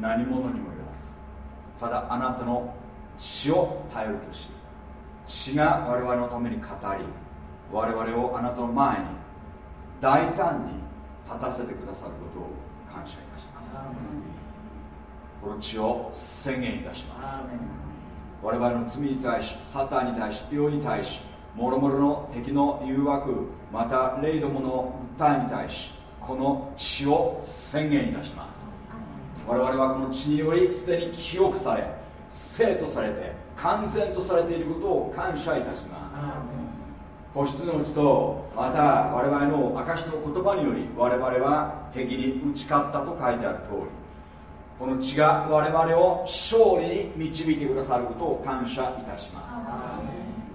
何者にもよらずただあなたの血を頼るとし血が我々のために語り我々をあなたの前に大胆に立たせてくださることを感謝いたします。この血を宣言いたします。我々の罪に対しサタンに対し世に対し諸々の敵の誘惑また霊どもの訴えに対しこの血を宣言いたします我々はこの血によりすでに記憶され生とされて完全とされていることを感謝いたします。個室のうちとまた我々の証の言葉により我々は敵に打ち勝ったと書いてある通りこの血が我々を勝利に導いてくださることを感謝いたします。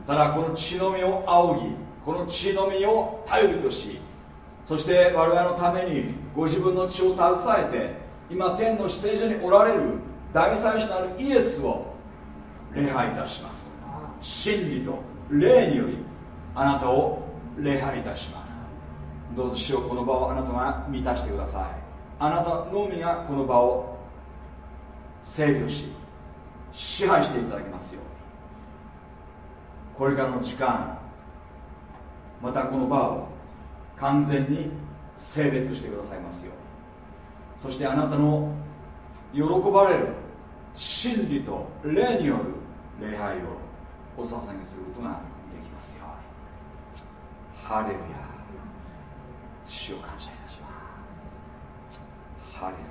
ただこの血の実を仰ぎこの血の実を頼りとしそして我々のためにご自分の血を携えて今天の死聖所におられる大祭司なるイエスを礼拝いたします。真理と霊によりあなたを礼拝いたします。どうぞ主よこの場をあなたが満たしてください。あなたのみがこの場を制御し支配していただきますように。これからの時間またこの場を完全に性別してくださいますように。そしてあなたの喜ばれる真理と霊による礼拝をお捧げすることができますように。ハレルヤ。主を感謝いたします。ハレルヤ。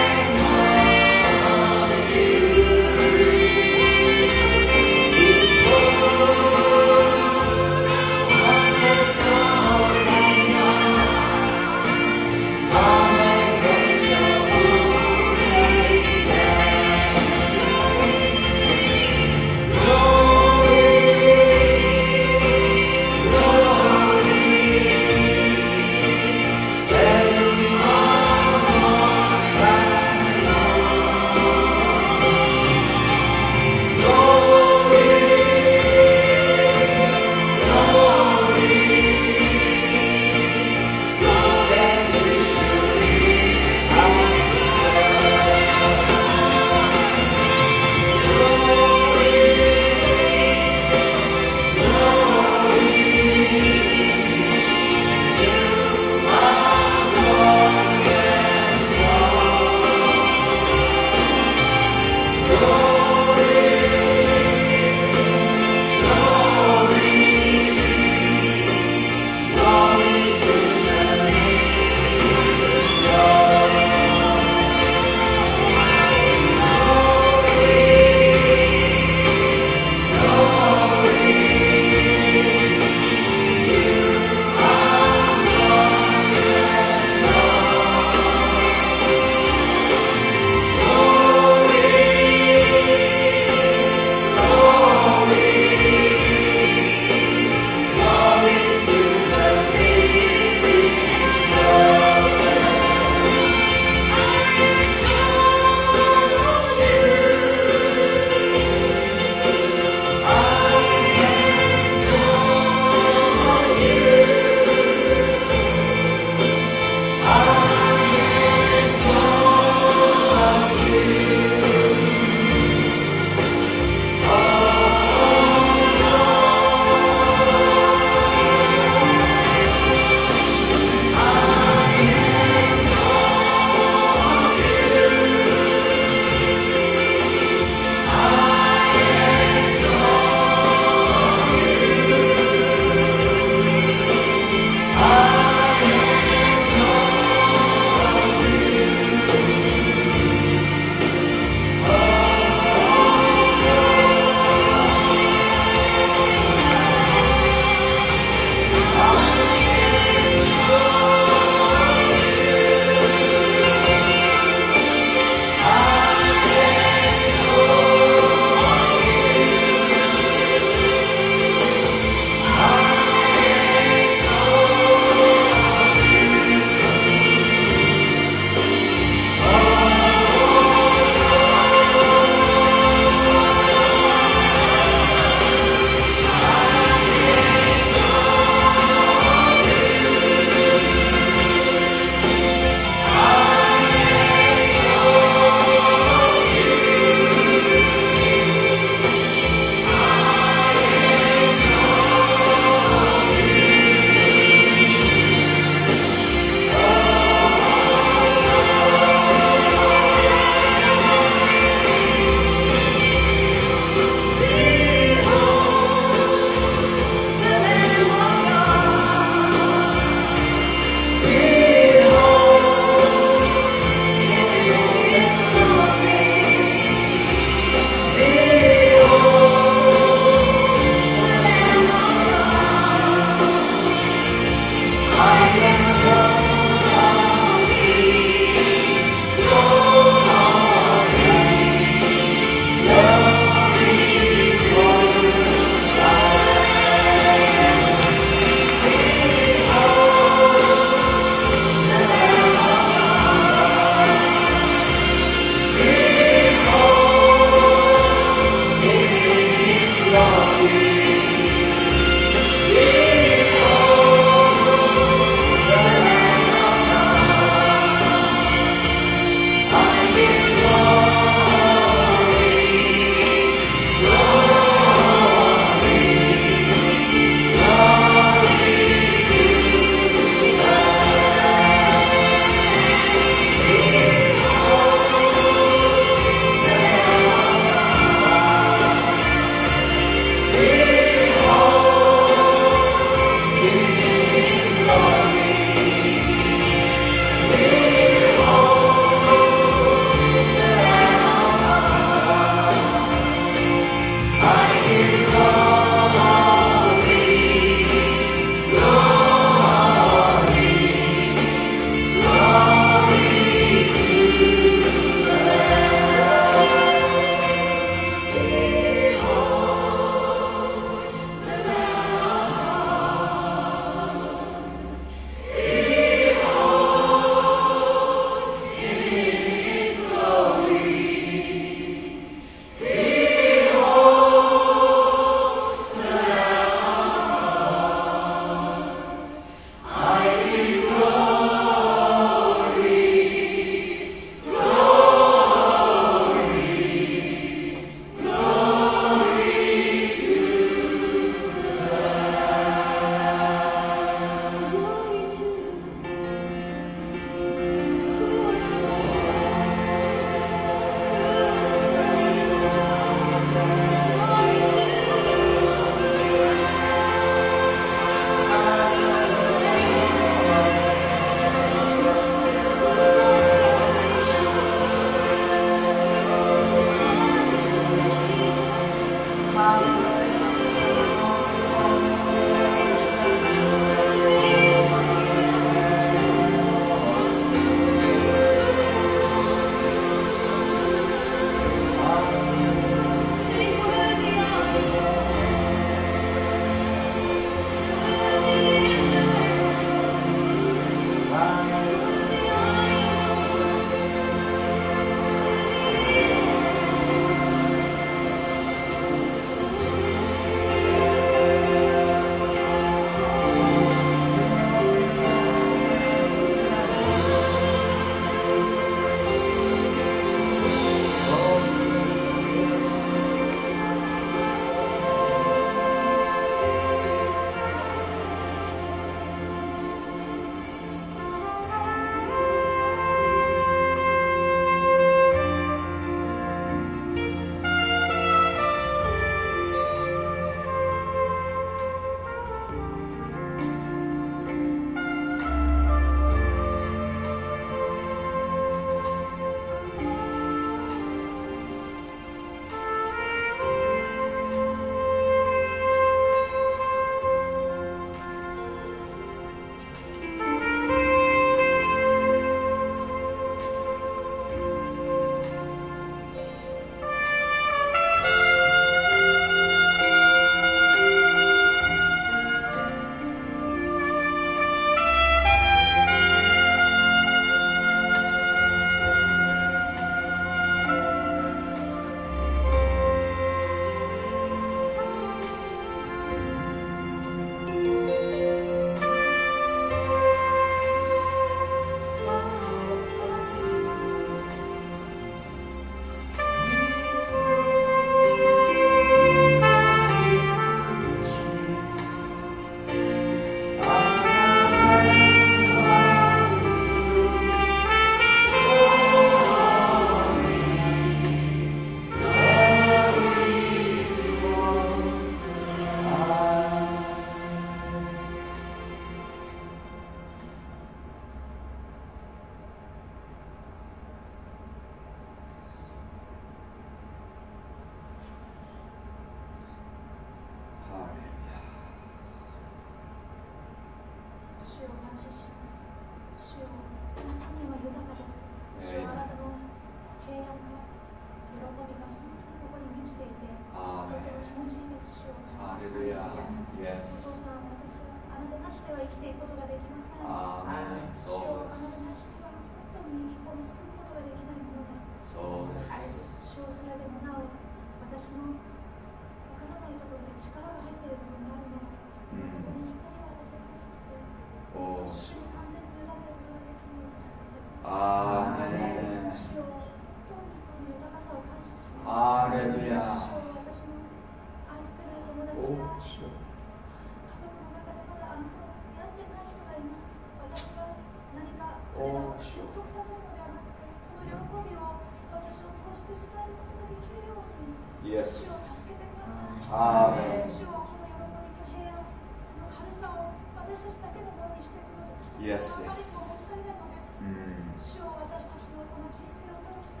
ちのこの人生を通して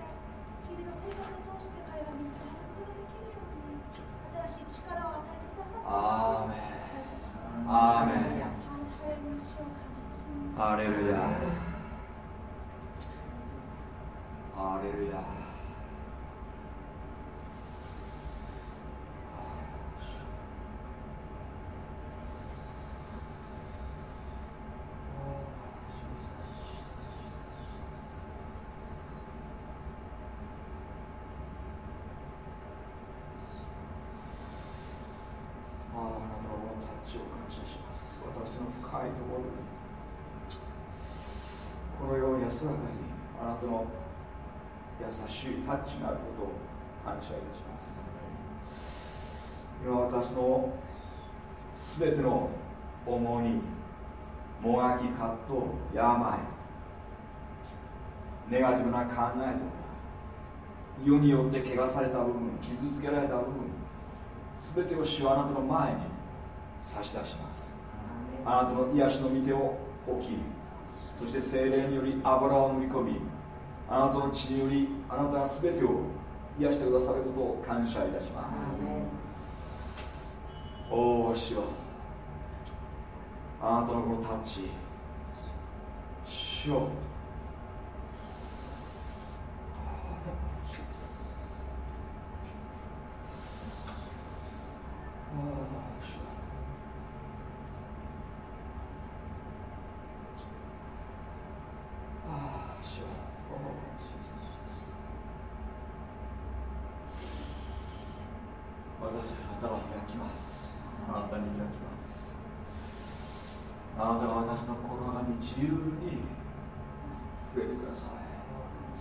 日々の生活を通して彼らに伝えることができるように新しい力を与えてくださってアーメ感謝しますンアーメンはい、ハレルヤ主を感謝しますハレルヤハレルヤあああなたのこのタッチを感謝します。私の深いところにこのように安らかにあなたの優しいタッチがあることを感謝いたします今私の全ての重荷もがき葛藤病ネガティブな考えとか世によって怪我された部分傷つけられた部分全てを主はあなたの前に差し出します。あなたの癒しの御手を置きそして精霊により油を塗り込みあなたの血によりあなたが全てを癒してくださることを感謝いたします。おお主よ。あなたのこのタッチ。主よ。あああ主よおお私はあなたを開きますあなたに開きますあなたが私の心の中に自由に増えてください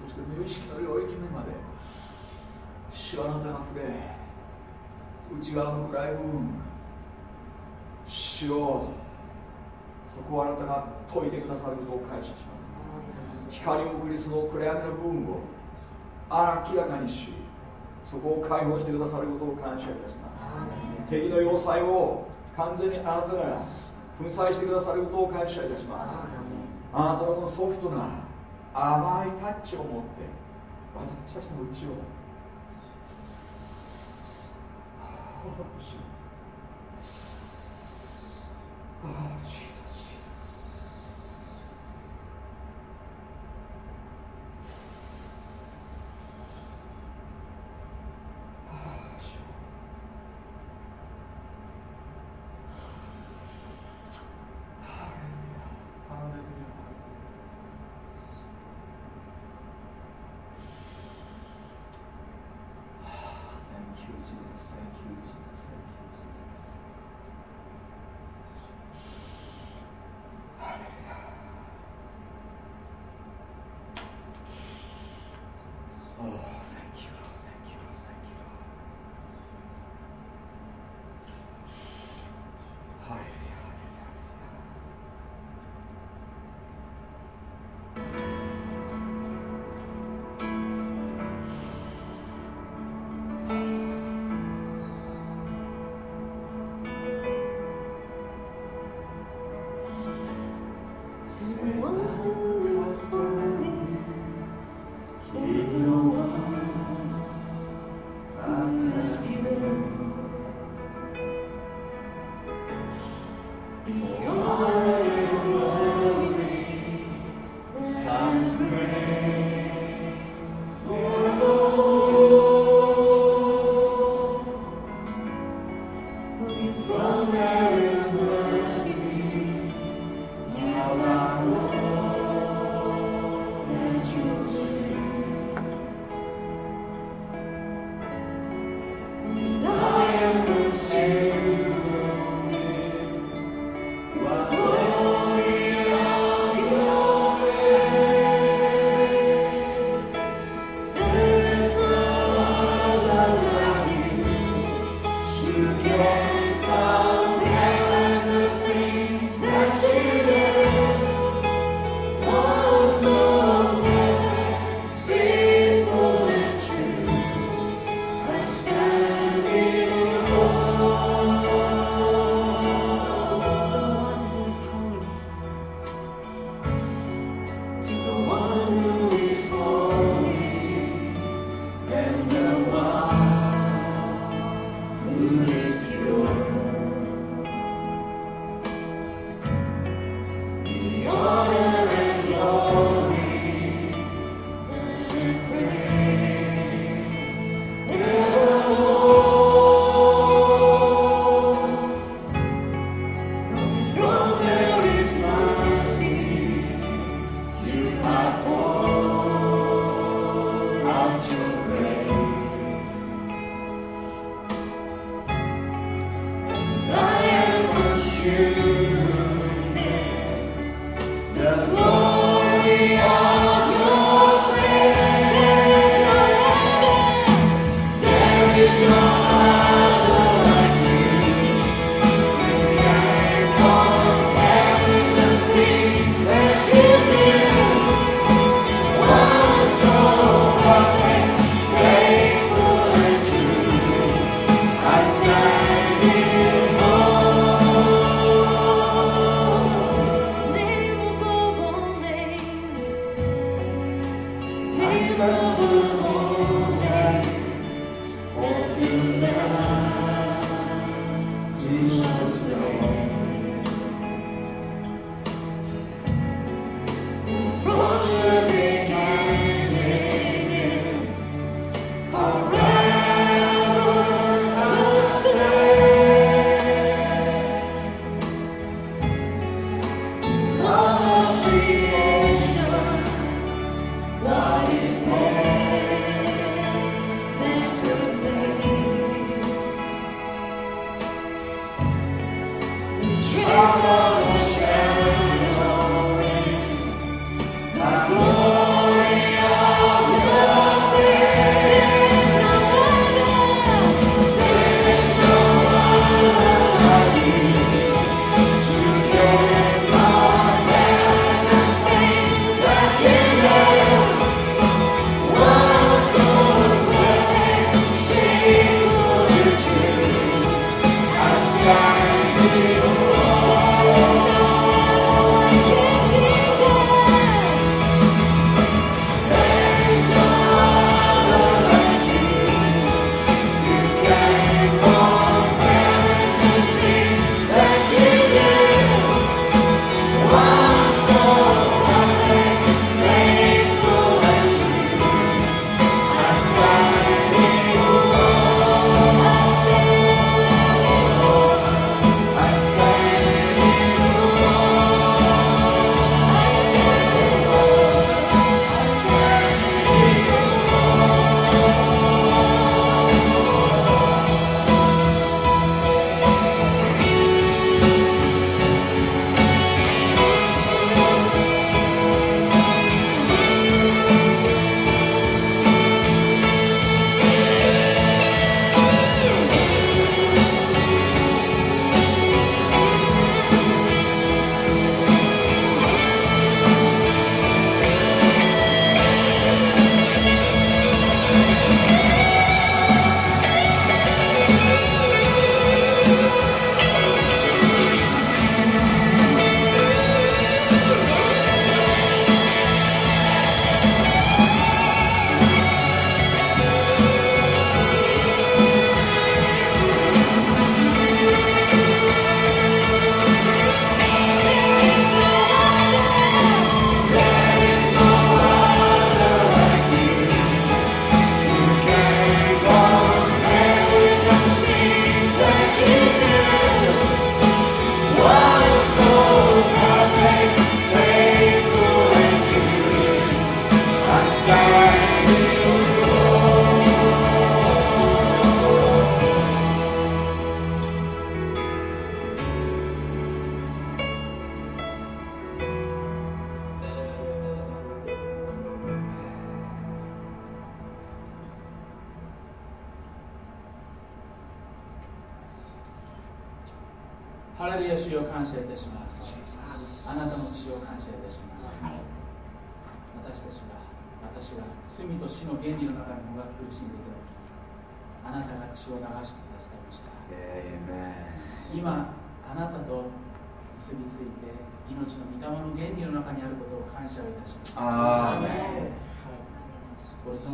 そして無意識の領域にまで主はあなたが触れ内側の暗い部分主をそこをあなたが解いてくださることを感謝します。光を送りその暗闇の部分を明らかにしそこを解放してくださることを感謝いたします。敵の要塞を完全にあなたが粉砕してくださることを感謝いたします。あなたのソフトな甘いタッチを持って私たちの内をああ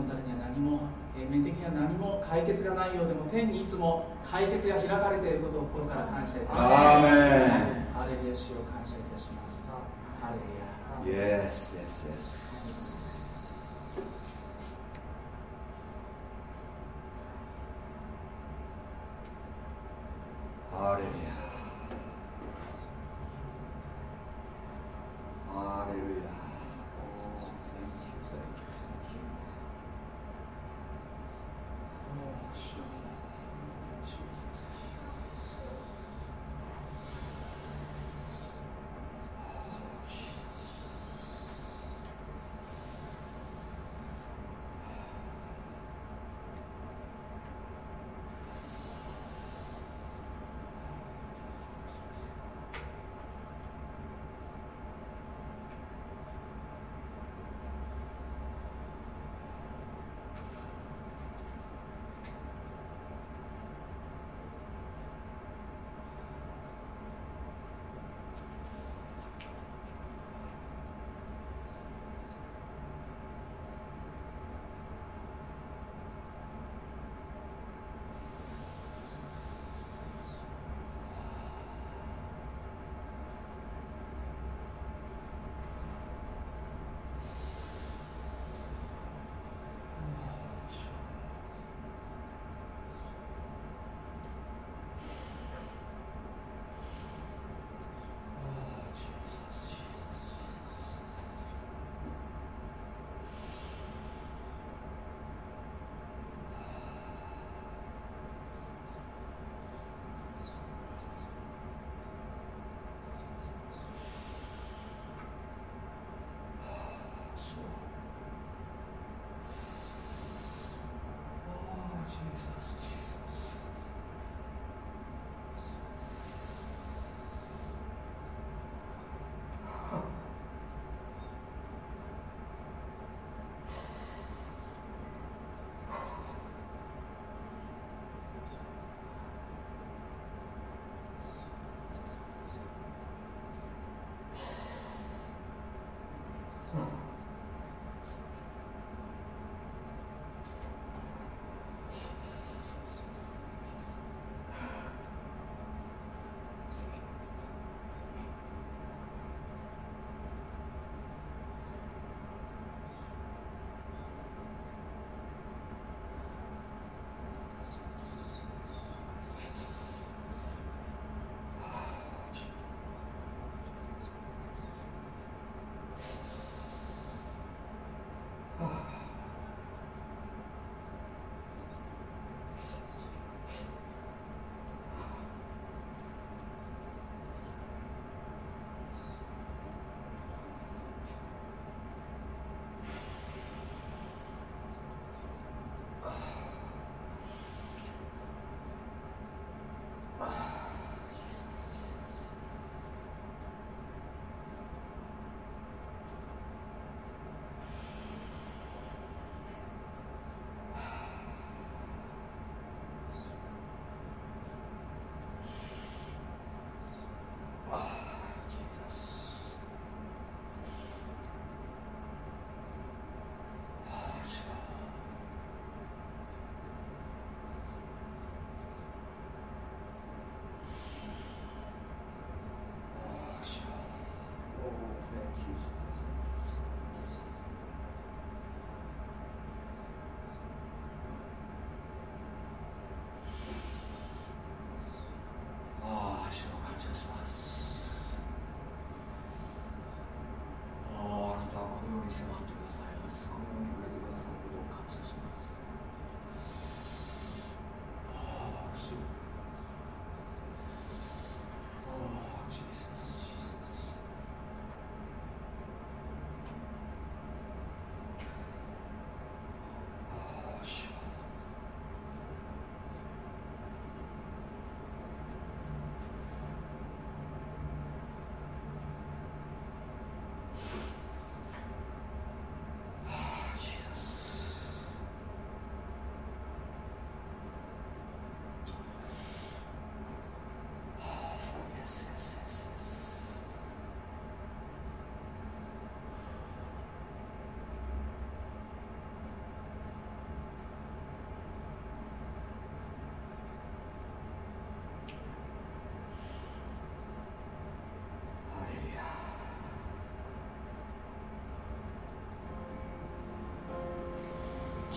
ためには何も平面的には何も解決がないようでも天にいつも解決が開かれていることを心から感謝いたします。ハレルヤ主を感謝いたしますハレルヤ。Yes, yes, yes. ハレルヤ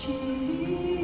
Jesus.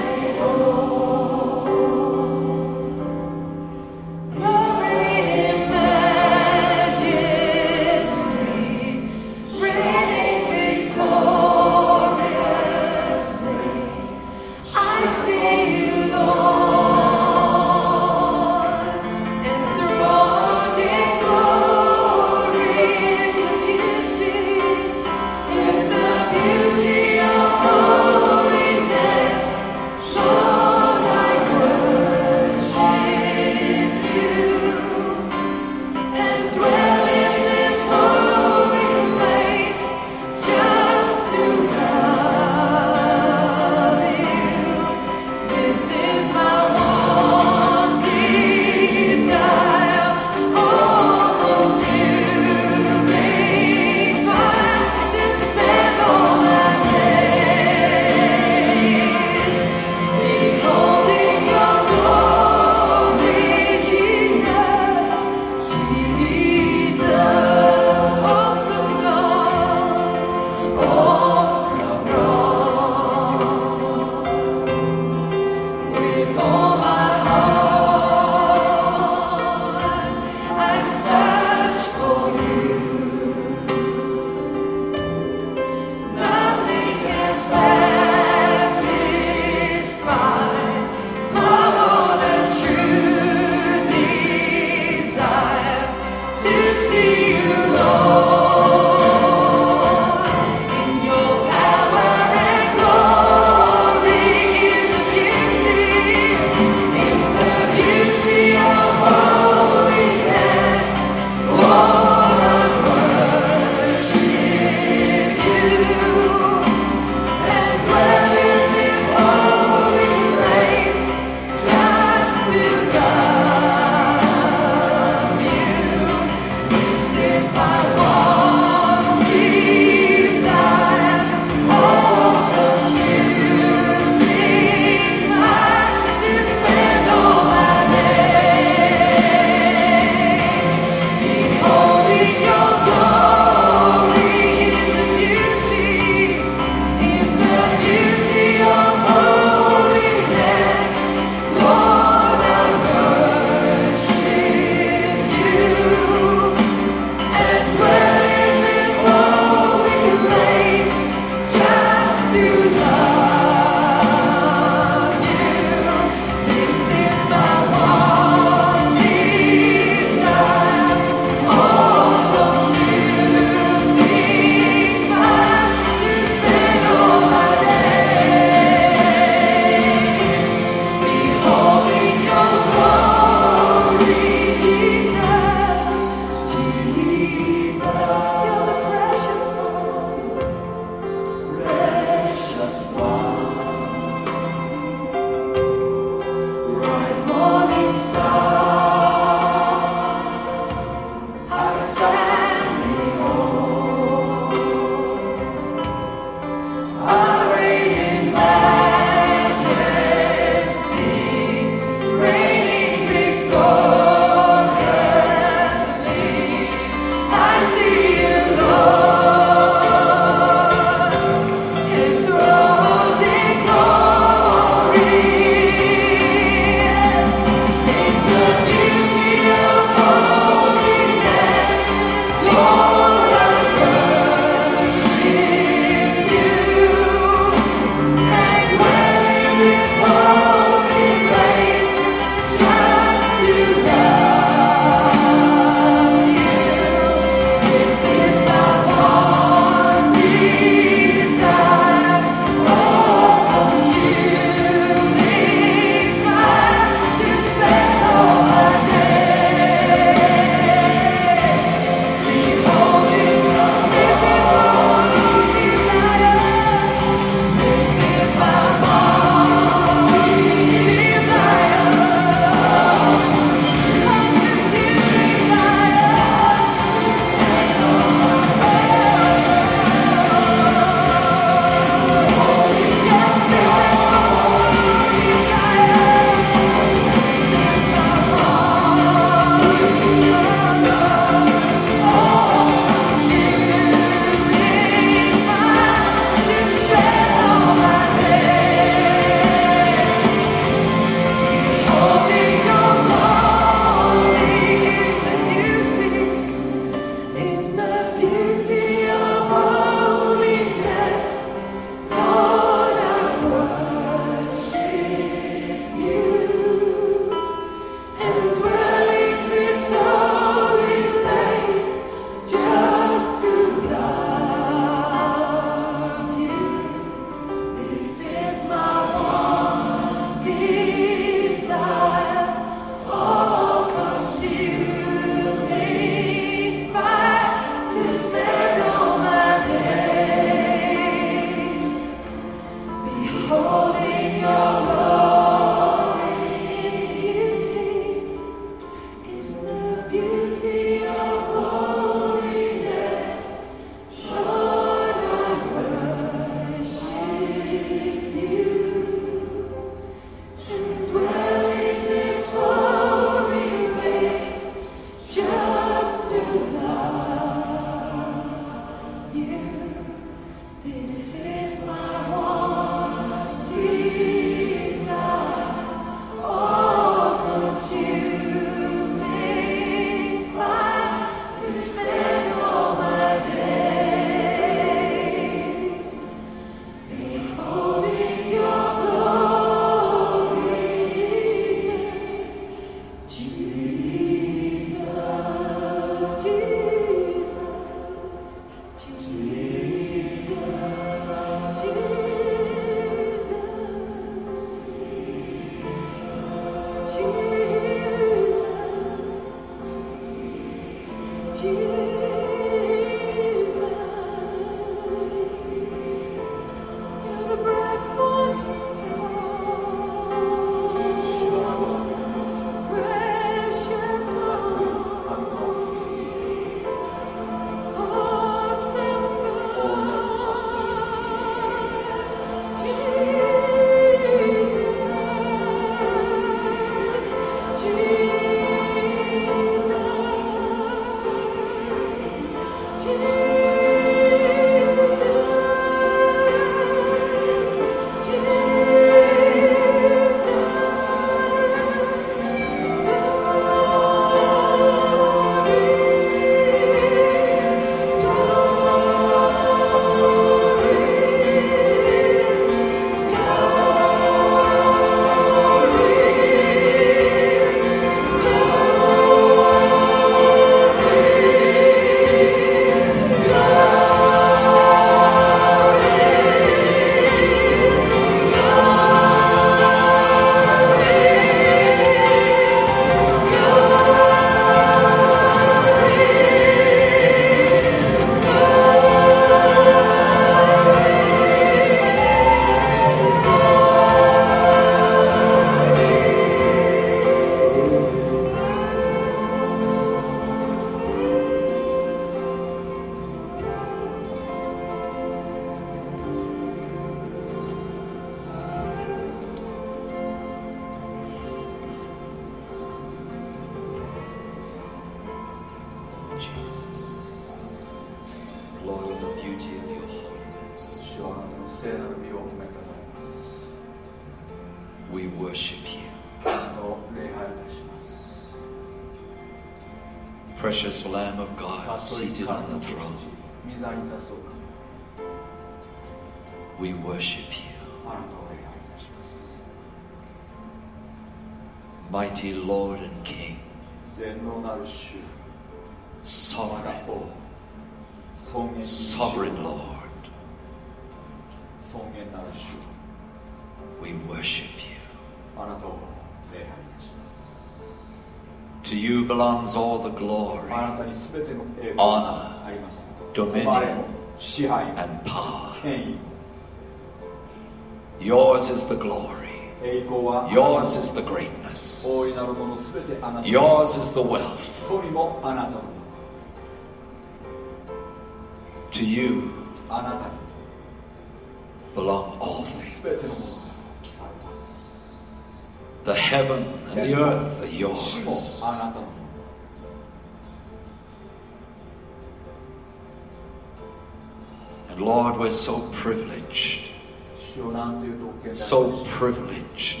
So privileged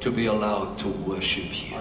to be allowed to worship you.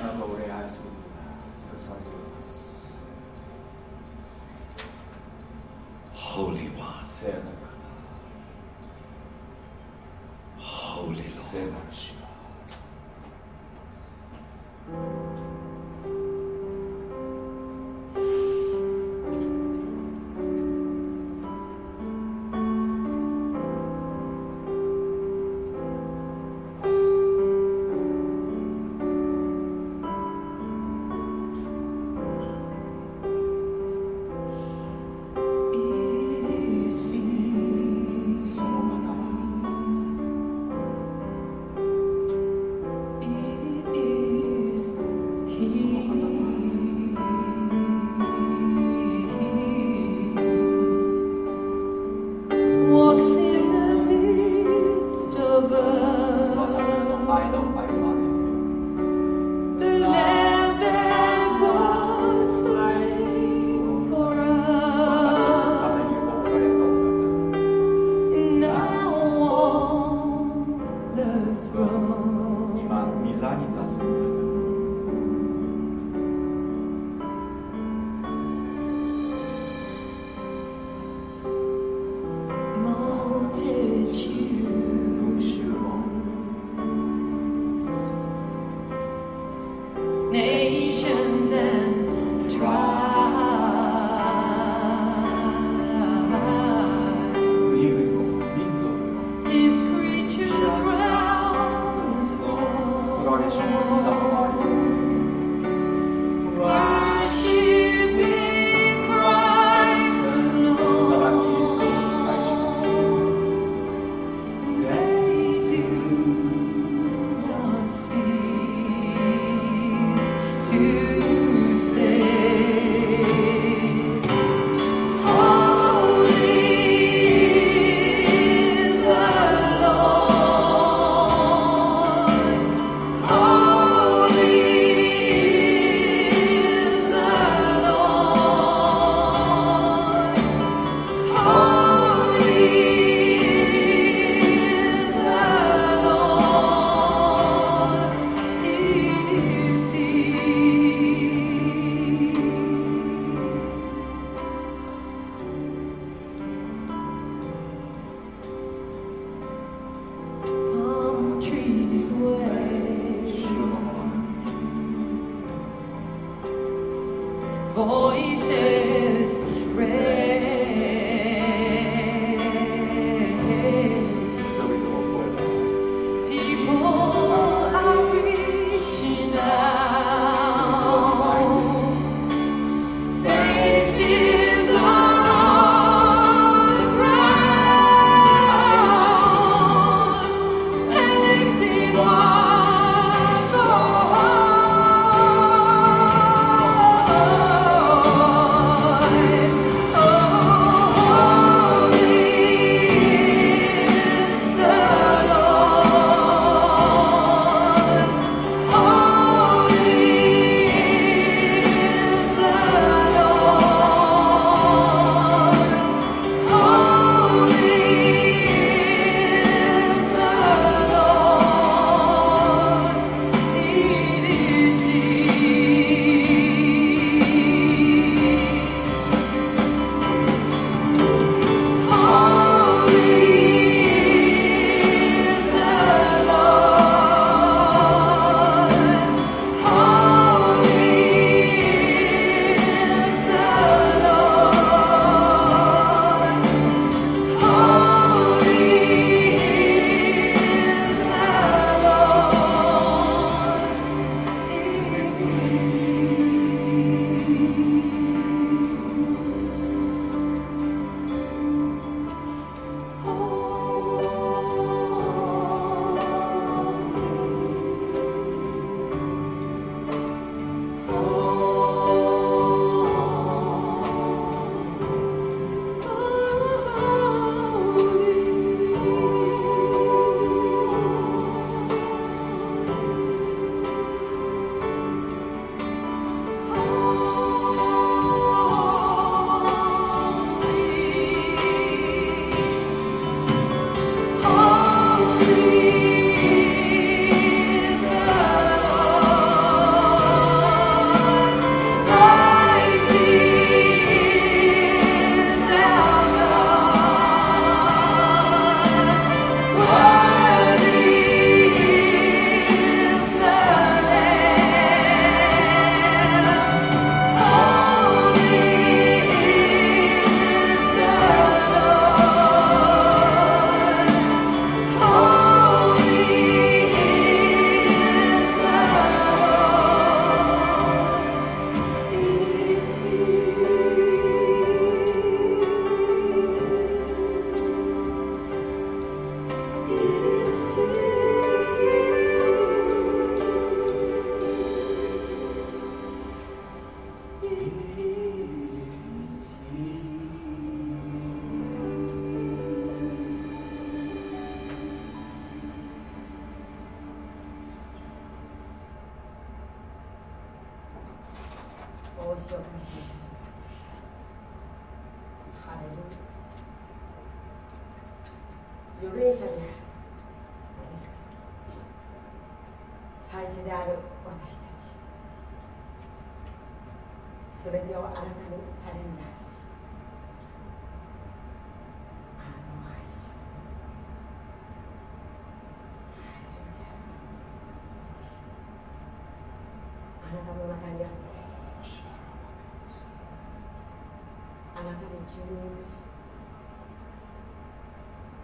チューニングし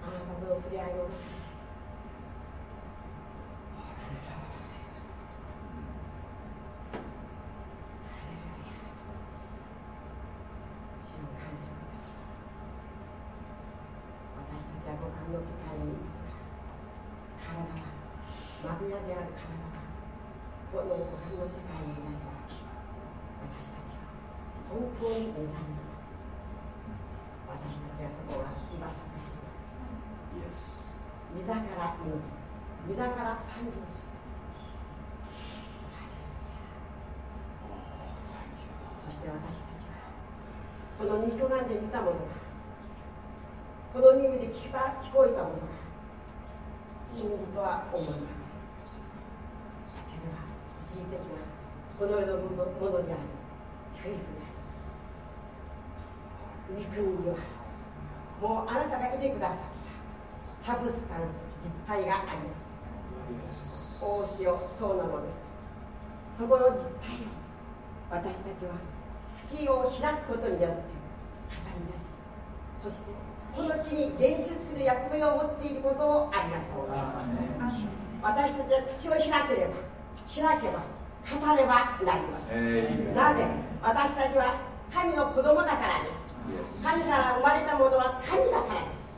あなたの触れ合いの中私たちは五感の世界にいますが体はマグヤである。体はこの五感の世界にいますが私たちは本当に御座に私たちはそこは居場所であります御座から祈り御座から賛美をしそして私たちはこの肉眼で見たものがこの耳で聞た聞こえたものが真理とは思いません。それは一時的なこの世のものでありフェイクであり御国にはもうあなたがいてくださったサブスタンス実体があります大潮そうなのですそこの実体を私たちは口を開くことによって語り出しそしてこの地に現出する役目を持っていることをありがとうございます。私たちは口を開ければ開けば語ればなります、なぜ私たちは神の子供だからです。神から生まれたものは神だからです。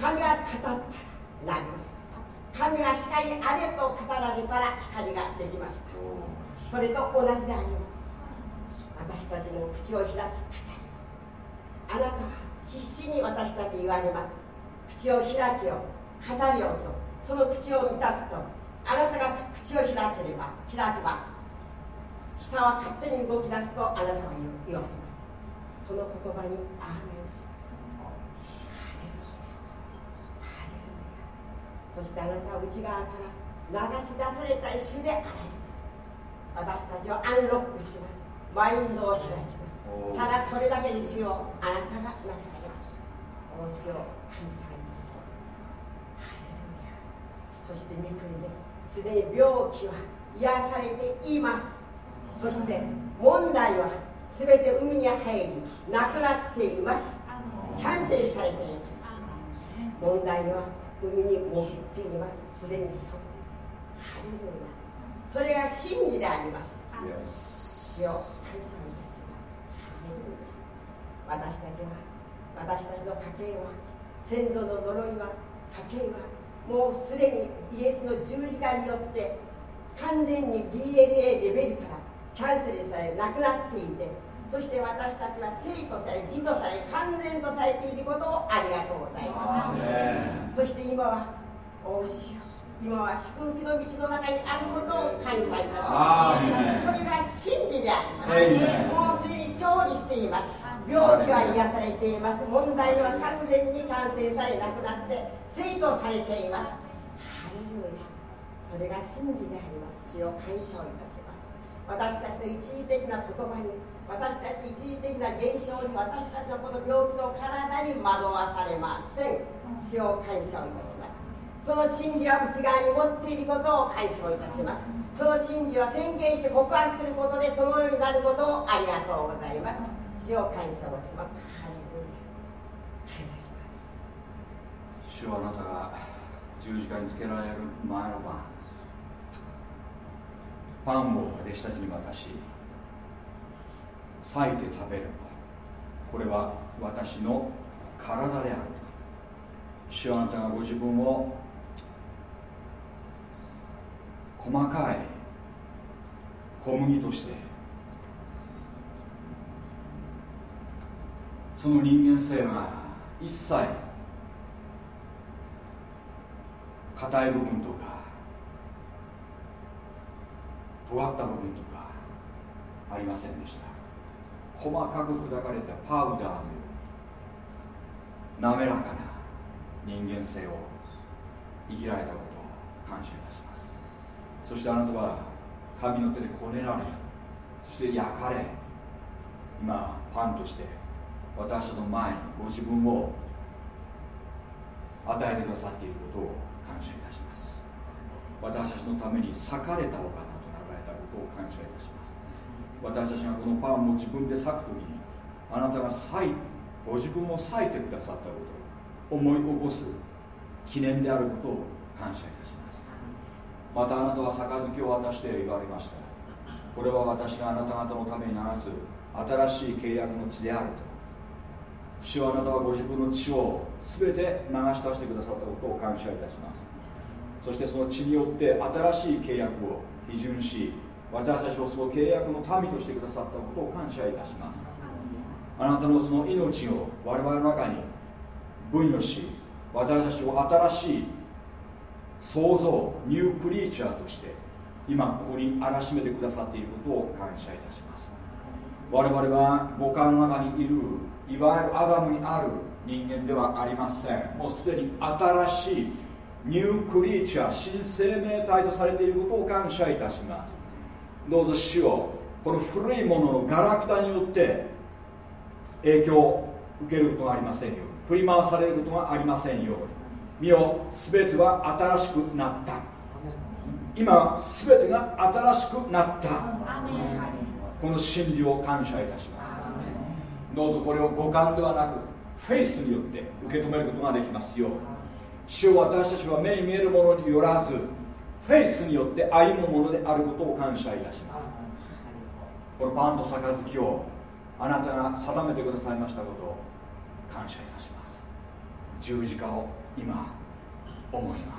神が語ったらなります。神が光あれと語られたら光ができました。それと同じであります私たちも口を開き語ります。あなたは必死に私たち言われます。口を開きよ語りよとその口を満たすとあなたが口を開ければ開けば下は勝手に動き出すとあなたは言われます。その言葉にアーメンします。そしてあなたは内側から流し出された主であられます。私たちをアンロックします。マインドを開きますただそれだけに主をあなたがなされます。大主を感謝いたします。そして御国ですでに病気は癒されています。そして問題はすべて海に入りなくなっています。キャンセルされています。問題は海に潜っています。すでにそうです。ハレルヤ。それが真理であります。主を感謝いたしますハレルヤ私たちは私たちの家系は先祖の呪いは家系はもうすでにイエスの十字架によって完全に DNA レベルからキャンセルされなくなっていてそして私たちは生とされ義とされ完全とされていることをありがとうございます。そして今はおし今は祝福の道の中にあることを感謝いたします。それが真理であります。もうすでに勝利しています病気は癒されています。問題は完全に完成されなくなって生とされています。ハレルヤ。それが真理であります。主を感謝いたします。私たちの一時的な言葉に私たちの一時的な現象に私たちのこの病気の体に惑わされません。主を感謝いたします。その真理は内側に持っていることを感謝をいたします。その真理は宣言して告白することでそのようになることをありがとうございます。主を感謝をします。ハレルヤ感謝します。主はあなたが十字架につけられる前の晩パンを弟子たちに渡し裂いて食べるこれは私の体である。主はあなたがご自分を細かい小麦としてその人間性が一切硬い部分とか尖った部分とかありませんでした。細かく砕かれたパウダーのように滑らかな人間性を生きられたことを感謝いたします。そしてあなたは神の手でこねられそして焼かれ今パンとして私の前にご自分を与えてくださっていることを感謝いたします。私たちのために裂かれたお方となられたことを感謝いたします。私たちがこのパンを自分で裂く時にあなたが裂いご自分を裂いてくださったことを思い起こす記念であることを感謝いたします。またあなたは杯を渡して言われました。これは私があなた方のために流す新しい契約の地であると。主はあなたはご自分の血を全て流し出してくださったことを感謝いたします。そしてその血によって新しい契約を批准し私たちをその契約の民としてくださったことを感謝いたします。あなたのその命を我々の中に分与し私たちを新しい創造ニュークリーチャーとして今ここに荒らしめてくださっていることを感謝いたします。我々は五感の中にいるいわゆるアダムにある人間ではありません。もうすでに新しいニュークリーチャー新生命体とされていることを感謝いたします。どうぞ主をこの古いもののガラクタによって影響を受けることがありませんように。振り回されることがありませんように。身を全ては新しくなった。今全てが新しくなった。この真理を感謝いたしますどうぞこれを五感ではなくフェイスによって受け止めることができますよう。に主を私たちは目に見えるものによらずフェイスによって歩むものであることを感謝いたします。このパンと杯をあなたが定めてくださいましたことを感謝いたします。十字架を今思います。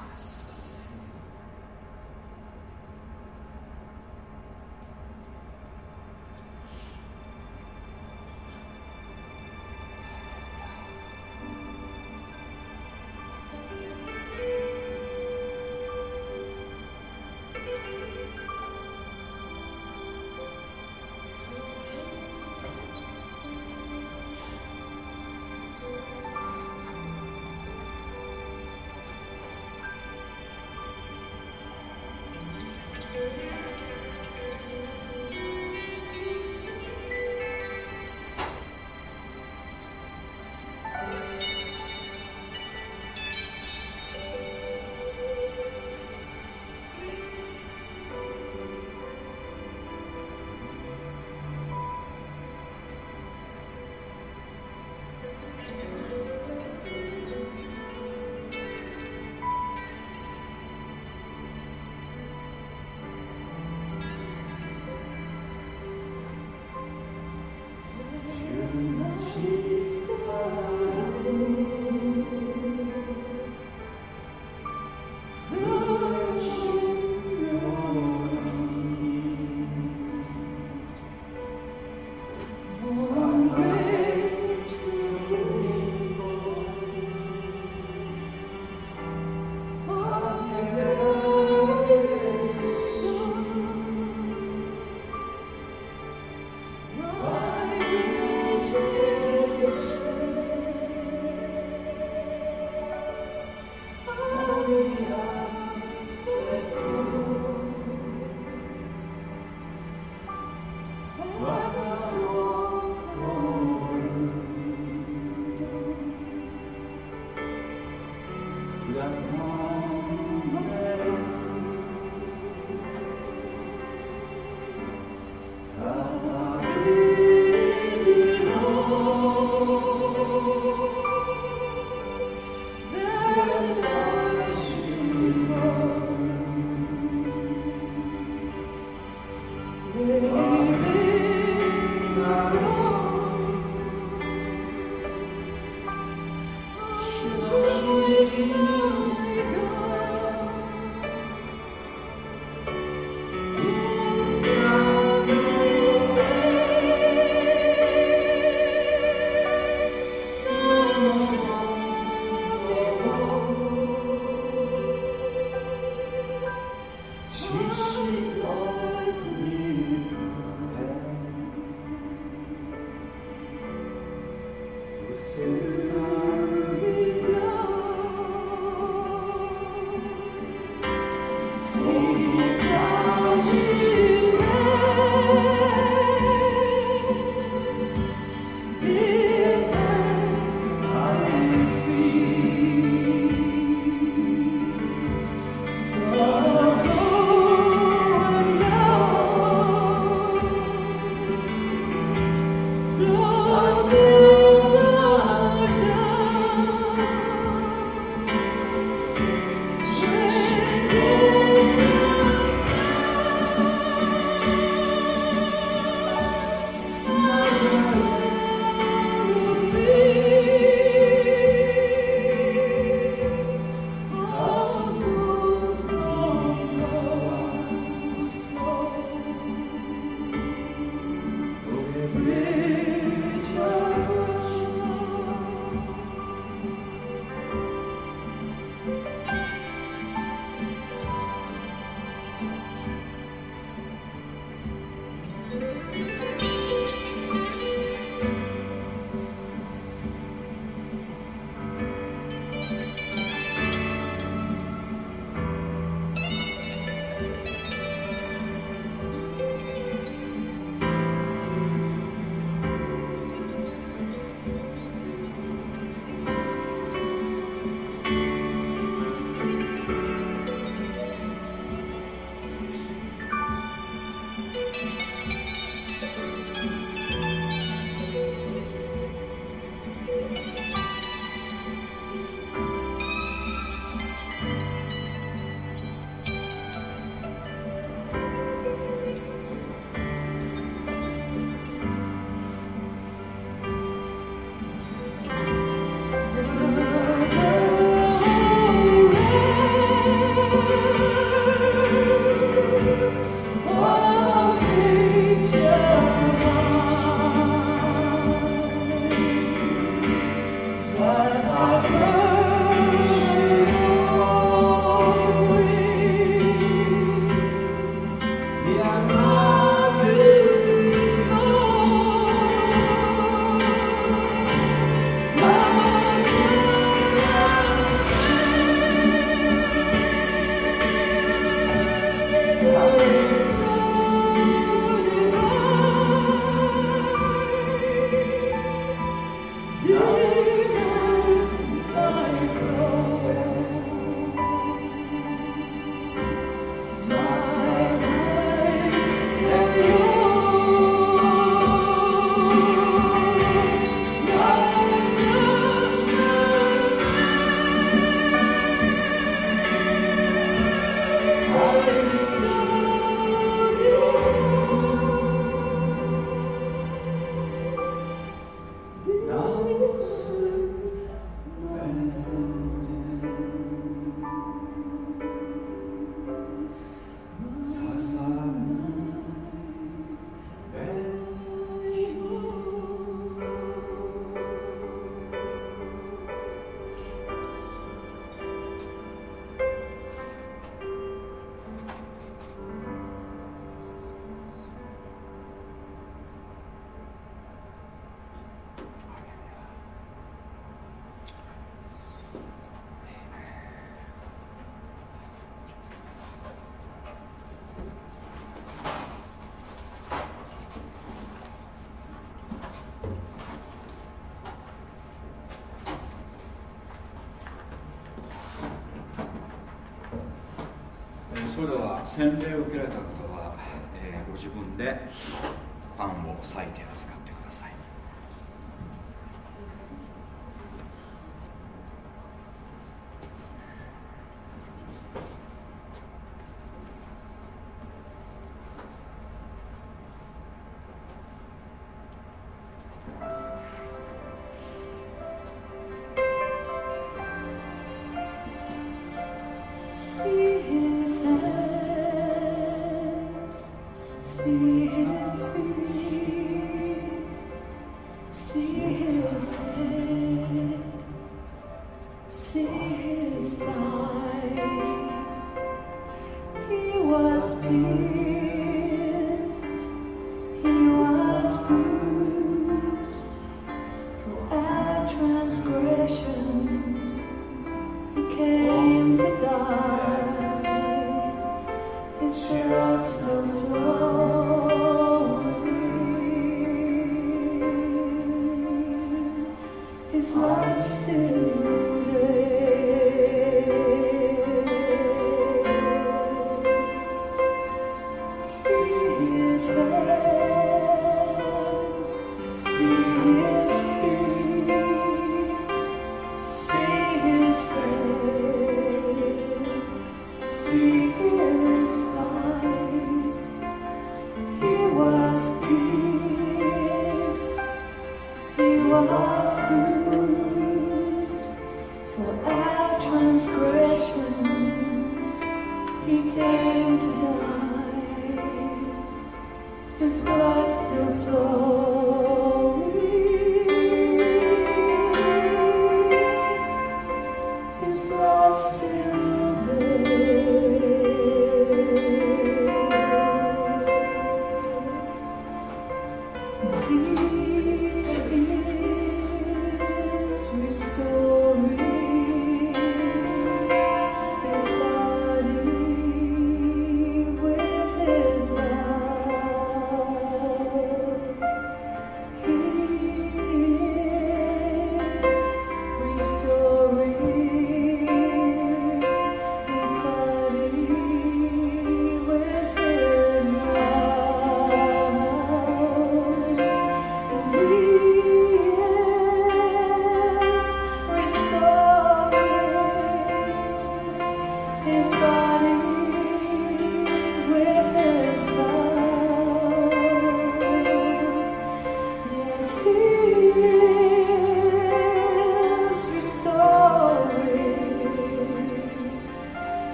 洗礼を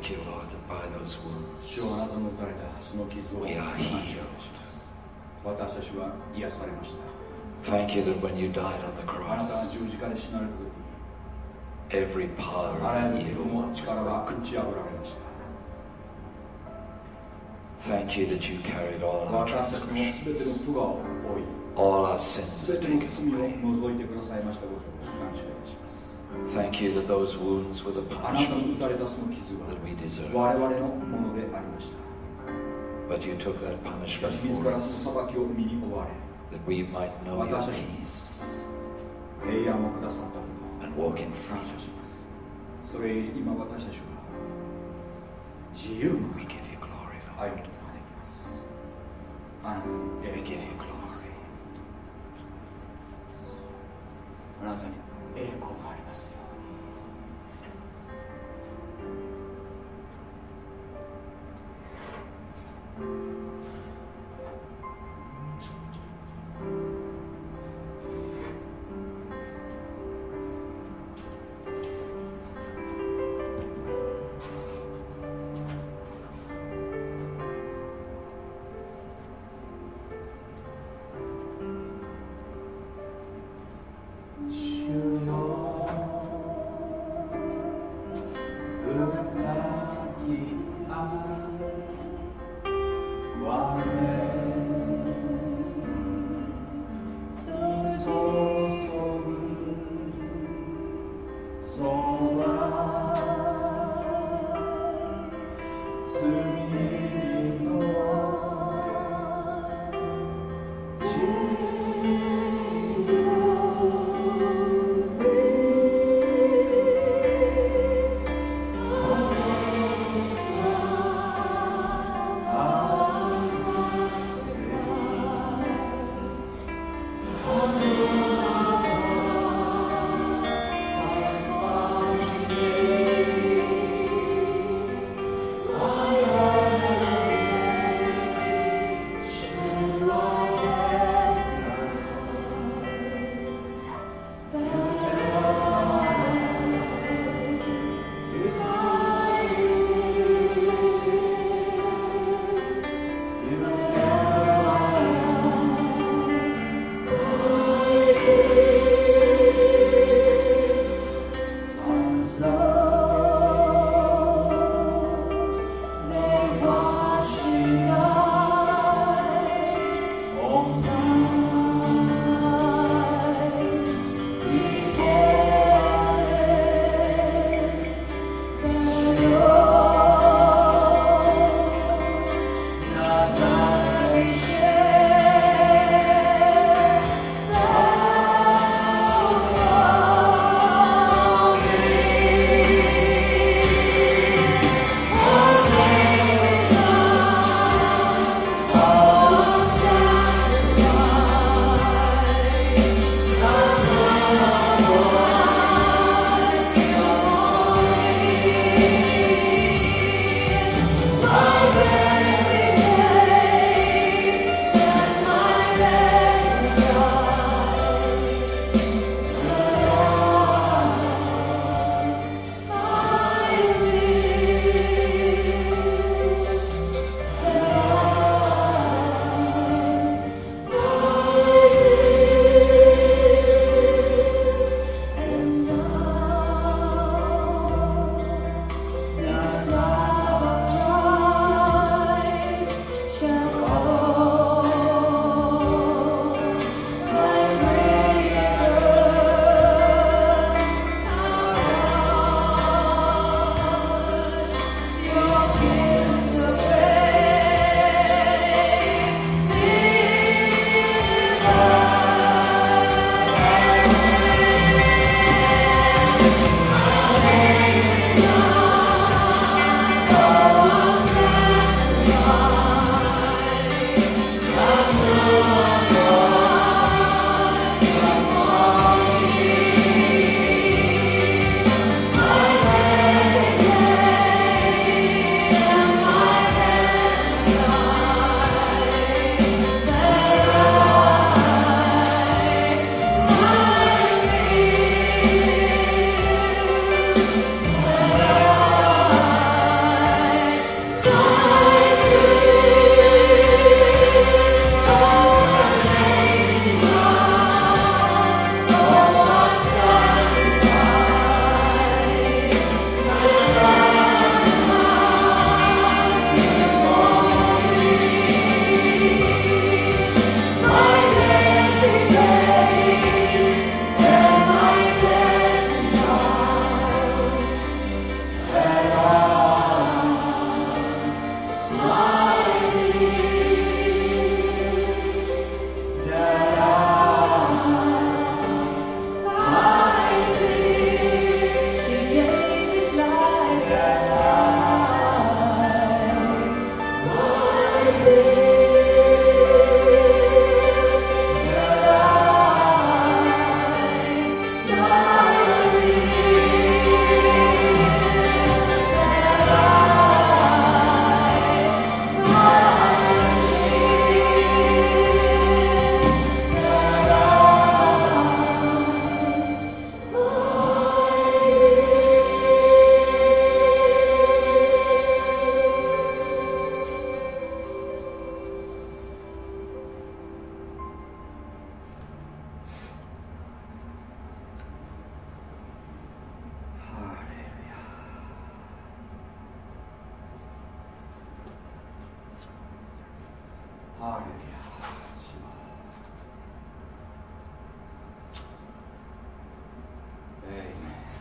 Thank you, Lord, by those wounds. 主はあなたの打たれたその傷を We are 感謝します私たちは癒されました Thank you that when you died on the あな cross, たが十字架で死なれた時 every power あら of ゆる evil 敵の one was 力が broken. 打ち破られました Thank you that you carried all our 私たちの全 transgressions. ての不我を負い All our sins 全 are ての taken 罪を away. 除いてくださいましたことを感謝いたします Thank you that those wounds were the punishment that we deserved. But you took that punishment for us that we might know your peace and walk in 感 freedom. 謝しますそれゆえ今私たちは自由の We give you glory, Lord. ことができますあなたに We 栄 give you glory. あなたに栄光を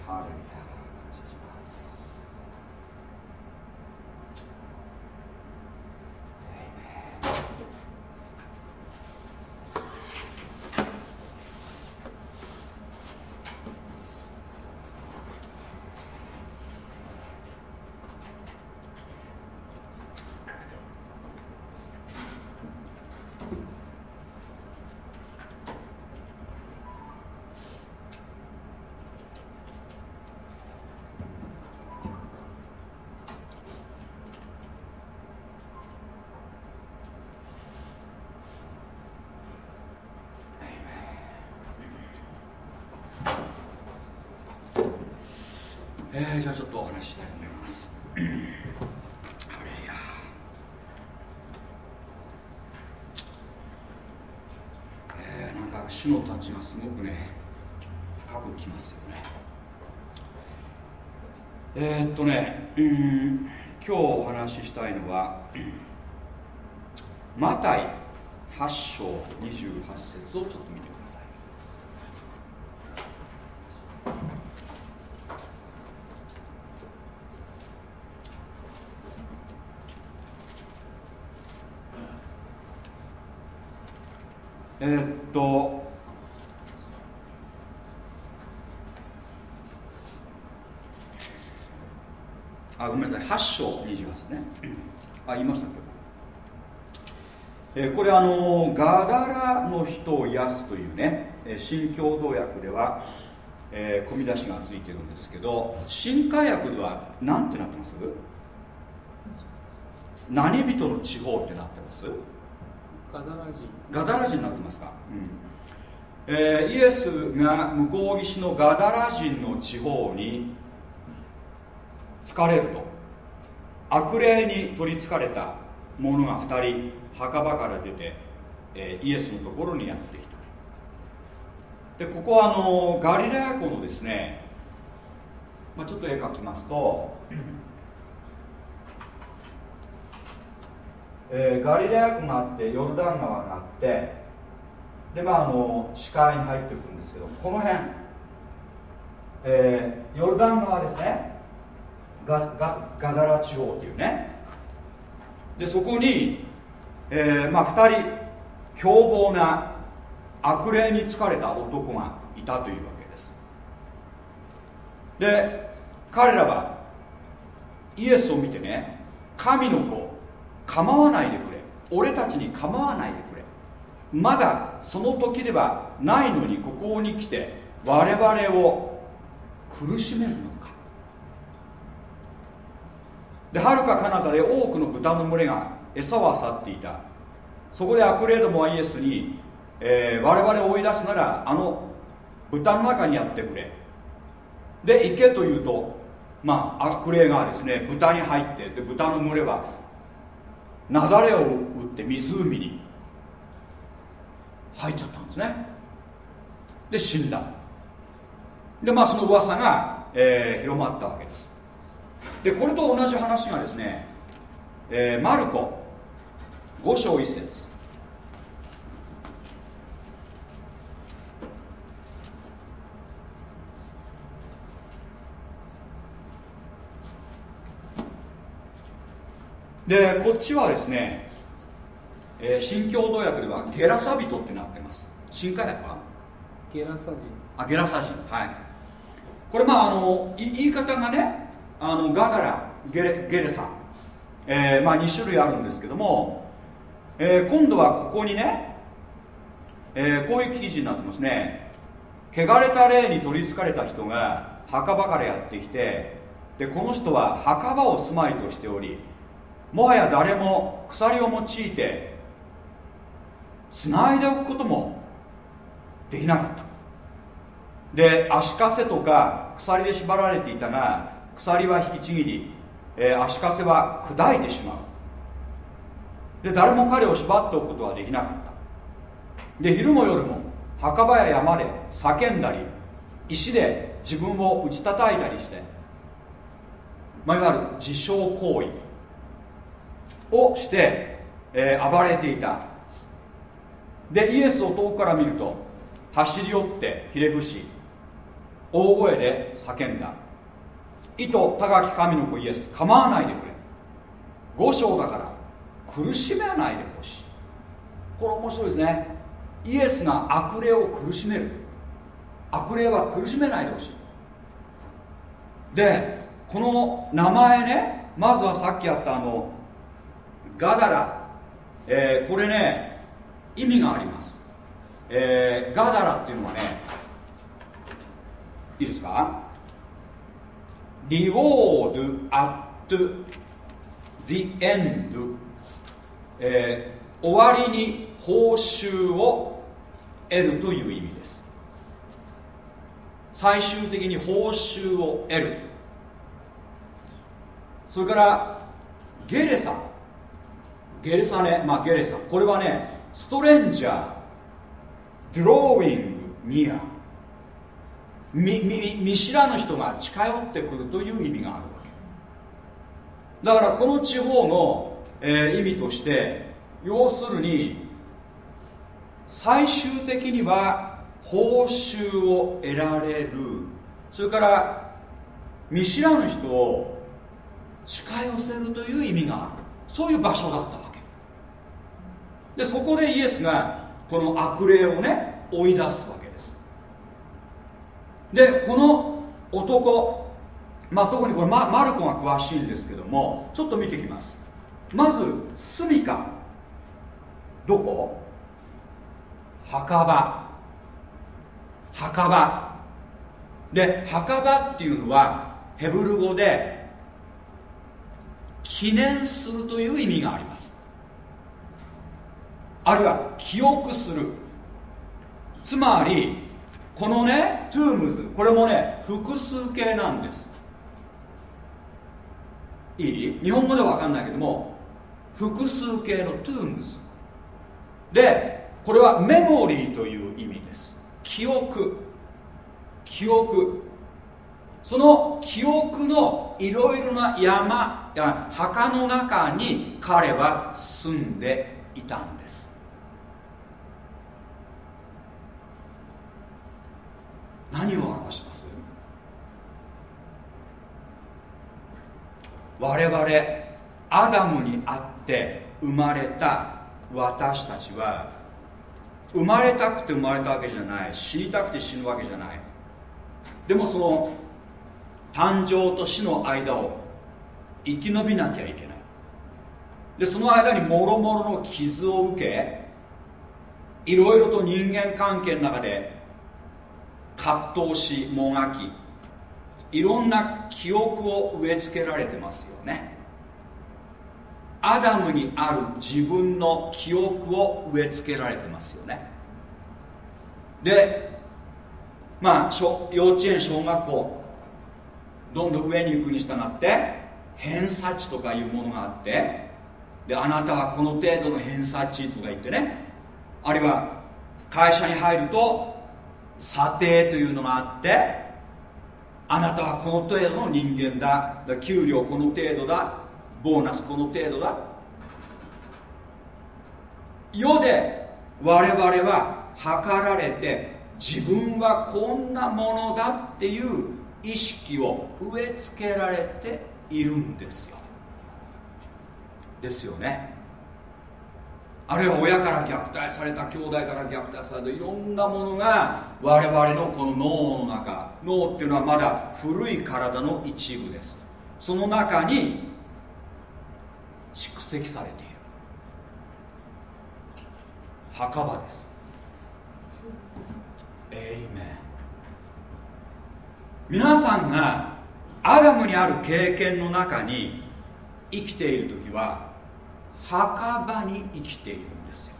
dichotomy えー、じゃあちょっとお話ししたいと思います。えー、なんか主のタッチがすごくね深くきますよね。えー、っとねうん今日お話ししたいのは マタイ8章28節をちょっと見てくださいえー、っとあごめんなさい8章28ねあ言いましたっけ？えー、これあのガダラの人を癒すというね新共同訳では、えー、込み出しがついてるんですけど新化訳では何てなってます？何人の地方ってなってます？ガダラ人ガダラ人になってますか、うん。えー、イエスが向こう岸のガダラ人の地方に疲れると悪霊に取りつかれた者が2人墓場から出て、え、イエスのところにやってきた。でここはあのガリラヤ湖のですね、まあ、ちょっと絵描きますとえー、ガリレア湖があってヨルダン川があってでまああの視界に入っていくんですけどこの辺、えー、ヨルダン川ですね。ガガガダラ地方っていうね。でそこに、えー、まあ、2人凶暴な悪霊に疲れた男がいたというわけです。で彼らはイエスを見てね神の子構わないでくれ。俺たちに構わないでくれ。まだその時ではないのにここに来て我々を苦しめるのではるか彼方で多くの豚の群れが餌を漁っていた。そこで悪霊どもはイエスに、えー、我々を追い出すならあの豚の中にやってくれ。で行けというとまあ悪霊がですね豚に入ってで豚の群れは雪崩を打って湖に入っちゃったんですね。で死んだ。でまあその噂が、えー、広まったわけです。でこれと同じ話がですね、えー、マルコ5章1節。でこっちはですね、えー、新共同訳ではゲラサ人ってなってます。新海訳は？ゲラサ人あゲラサ人はい。これまああの言い方がねあのガガラゲレゲレサ、えー、まあ2種類あるんですけども、えー、今度はここにね、えー、こういう記事になってますね。汚れた霊に取りつかれた人が墓場からやってきてでこの人は墓場を住まいとしておりもはや誰も鎖を用いてつないでおくこともできなかった。で足かせとか鎖で縛られていたが鎖は引きちぎり、えー、足かせは砕いてしまう。で誰も彼を縛っておくことはできなかった。で昼も夜も墓場や山で叫んだり石で自分を打ち叩いたりして、まあ、いわゆる自傷行為をしてえー、暴れていた。でイエスを遠くから見ると走り寄ってひれ伏し大声で叫んだ。意図高き神の子イエス構わないでくれ。五章だから苦しめないでほしい。これ面白いですね。イエスが悪霊を苦しめる。悪霊は苦しめないでほしい。でこの名前ねまずはさっきあったあのガダラ、えー、これね意味があります、えー、ガダラっていうのはねいいですか？リウォードアット the end、えー、終わりに報酬を得るという意味です。最終的に報酬を得る。それからゲレサ。ゲレサね。まあゲレサ。これはねストレンジャー。ドローイングニア見見知らぬ人が近寄ってくるという意味があるわけ。だからこの地方の、えー、意味として要するに最終的には報酬を得られる。それから見知らぬ人を近寄せるという意味がある。そういう場所だったわけ。でそこでイエスがこの悪霊をね追い出すわでこの男まあ特にこれママルコが詳しいんですけどもちょっと見てきます。まずスミカ。どこ？墓場。墓場。で墓場っていうのはヘブル語で記念するという意味があります。あるいは記憶する。つまりこのね tombs これもね複数形なんです。いい？日本語では分かんないけども複数形の tombs でこれはメモリーという意味です。記憶。記憶。その記憶のいろいろな山や墓の中に彼は住んでいたんです。何を表します？我々アダムにあって生まれた私たちは生まれたくて生まれたわけじゃない死にたくて死ぬわけじゃない。でもその誕生と死の間を生き延びなきゃいけない。でその間にもろもろの傷を受けいろいろと人間関係の中で葛藤しもがき。いろんな記憶を植え付けられてますよね。アダムにある自分の記憶を植え付けられてますよね。でまあ幼稚園小学校。どんどん上に行くに従って偏差値とかいうものがあってであなたはこの程度の偏差値とか言ってね。あるいは会社に入ると査定というのがあってあなたはこの程度の人間だ。だ給料この程度だ。ボーナスこの程度だ。世で我々は測られて自分はこんなものだっていう意識を植え付けられているんですよ。ですよね。あるいは親から虐待された兄弟から虐待されたいろんなものが我々のこの脳の中脳っていうのはまだ古い体の一部です。その中に蓄積されている。墓場です。エイメン皆さんがアダムにある経験の中に生きている時は墓場に生きているんですよ。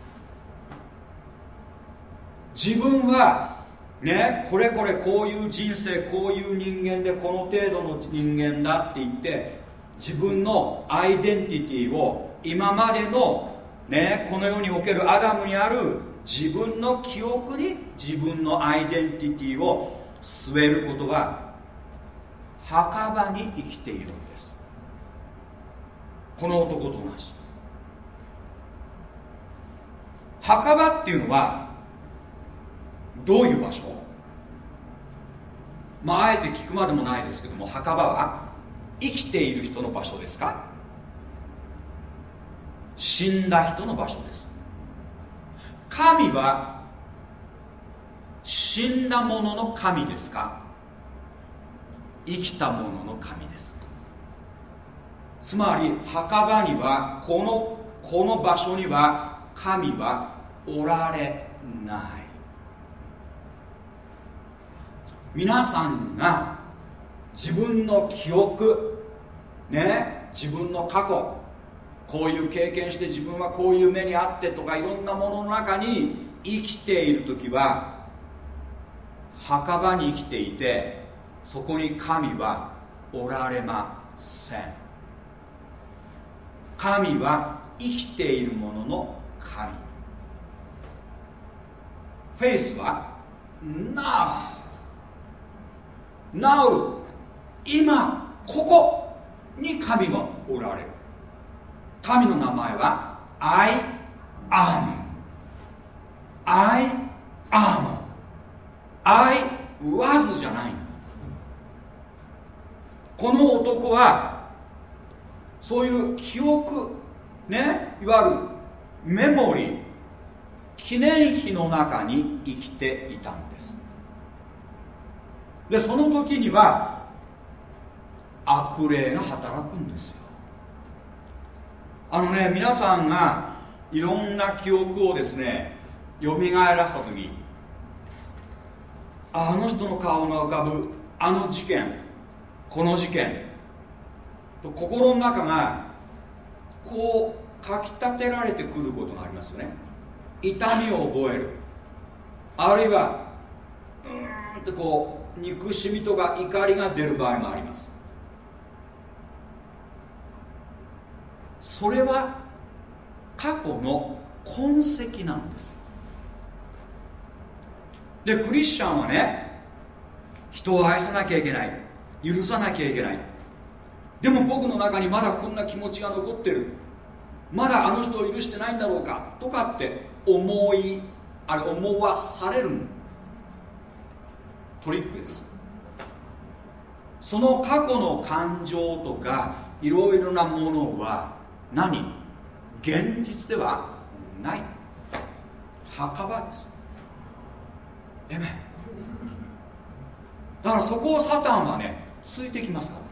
自分はねこれこれこういう人生こういう人間でこの程度の人間だって言って自分のアイデンティティを今までのねこの世におけるアダムにある自分の記憶に自分のアイデンティティを据えることは墓場に生きているんです。この男と同じ。墓場っていうのはどういう場所？まああえて聞くまでもないですけども墓場は生きている人の場所ですか？死んだ人の場所です。神は死んだ者の神ですか？生きた者の神です。つまり墓場にはこのこの場所には神はおられない。皆さんが自分の記憶ね自分の過去こういう経験して自分はこういう目にあってとかいろんなものの中に生きている時は墓場に生きていてそこに神はおられません。神は生きているものの神。フェイスは Now. Now 今ここに神はおられる。神の名前は I am. I am. I was じゃないこの男はそういう記憶ねいわゆるメモリー。記念碑の中に生きていたんです。でその時には悪霊が働くんですよ。あのね皆さんがいろんな記憶をですねよみがえらせた時あの人の顔が浮かぶあの事件この事件と心の中がこうかきたてられてくることがありますよね。痛みを覚える。あるいはうーんってこう憎しみとか怒りが出る場合もあります。それは過去の痕跡なんです。でクリスチャンはね人を愛さなきゃいけない。許さなきゃいけない。でも僕の中にまだこんな気持ちが残ってる。まだあの人を許してないんだろうか。とかって思いあれ思わされるトリックです。その過去の感情とかいろいろなものは何？現実ではない。墓場です。えめだからそこをサタンはねついてきますから。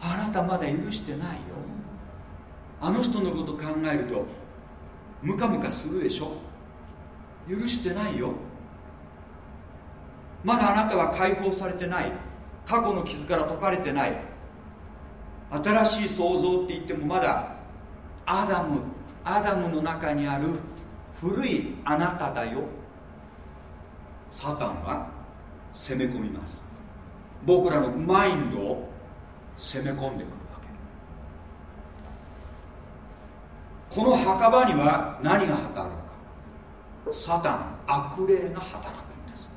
あなたまだ許してないよ。あの人のこと考えるとムカムカするでしょ？許してないよ。まだあなたは解放されてない。過去の傷から解かれてない。新しい創造って言ってもまだアダムアダムの中にある古いあなただよ。サタンは攻め込みます。僕らのマインドを攻め込んでくるわけこの墓場には何が働くか？サタン悪霊が働くんです。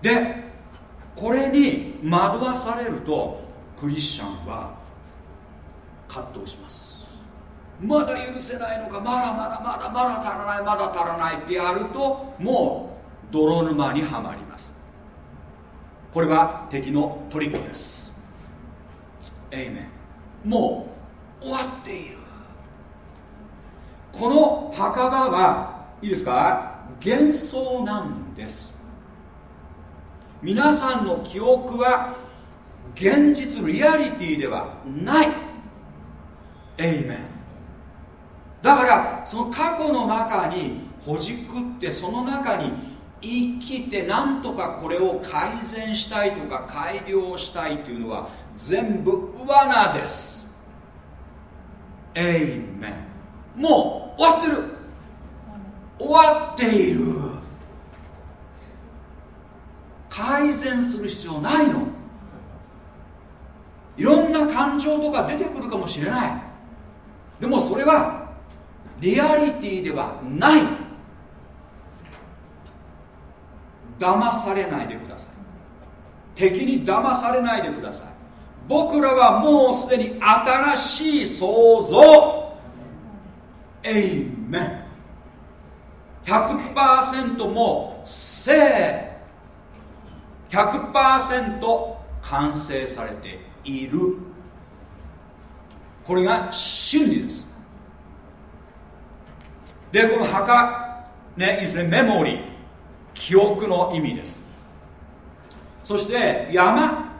でこれに惑わされるとクリスチャンは葛藤します。まだ許せないのか？まだまだまだまだ足らないまだ足らないってやるともう泥沼にはまります。これは敵のトリックです。エイメンもう終わっている。この墓場はいいですか？幻想なんです。皆さんの記憶は現実リアリティではない。エイメン。だからその過去の中にほじくってその中に生きてなんとかこれを改善したいとか改良したいというのは全部罠です。エイメン。もう終わってる。終わっている。改善する必要ないの。いろんな感情とか出てくるかもしれない。でもそれはリアリティではない。騙されないでください。敵に騙されないでください。僕らはもうすでに新しい創造エイメン100%も正100%完成されている。これが真理です。でこの墓ねいいですねメモリー。記憶の意味です。そして山。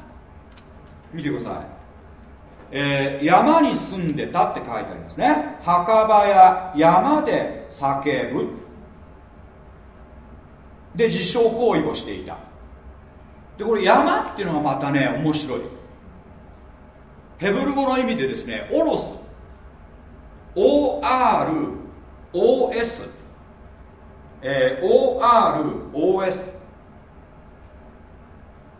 見てください、えー、山に住んでたって書いてありますね。墓場や山で叫ぶ。で自傷行為をしていた。でこれ山っていうのがまたね面白い。ヘブル語の意味でですねオロス。OROS えー、OROS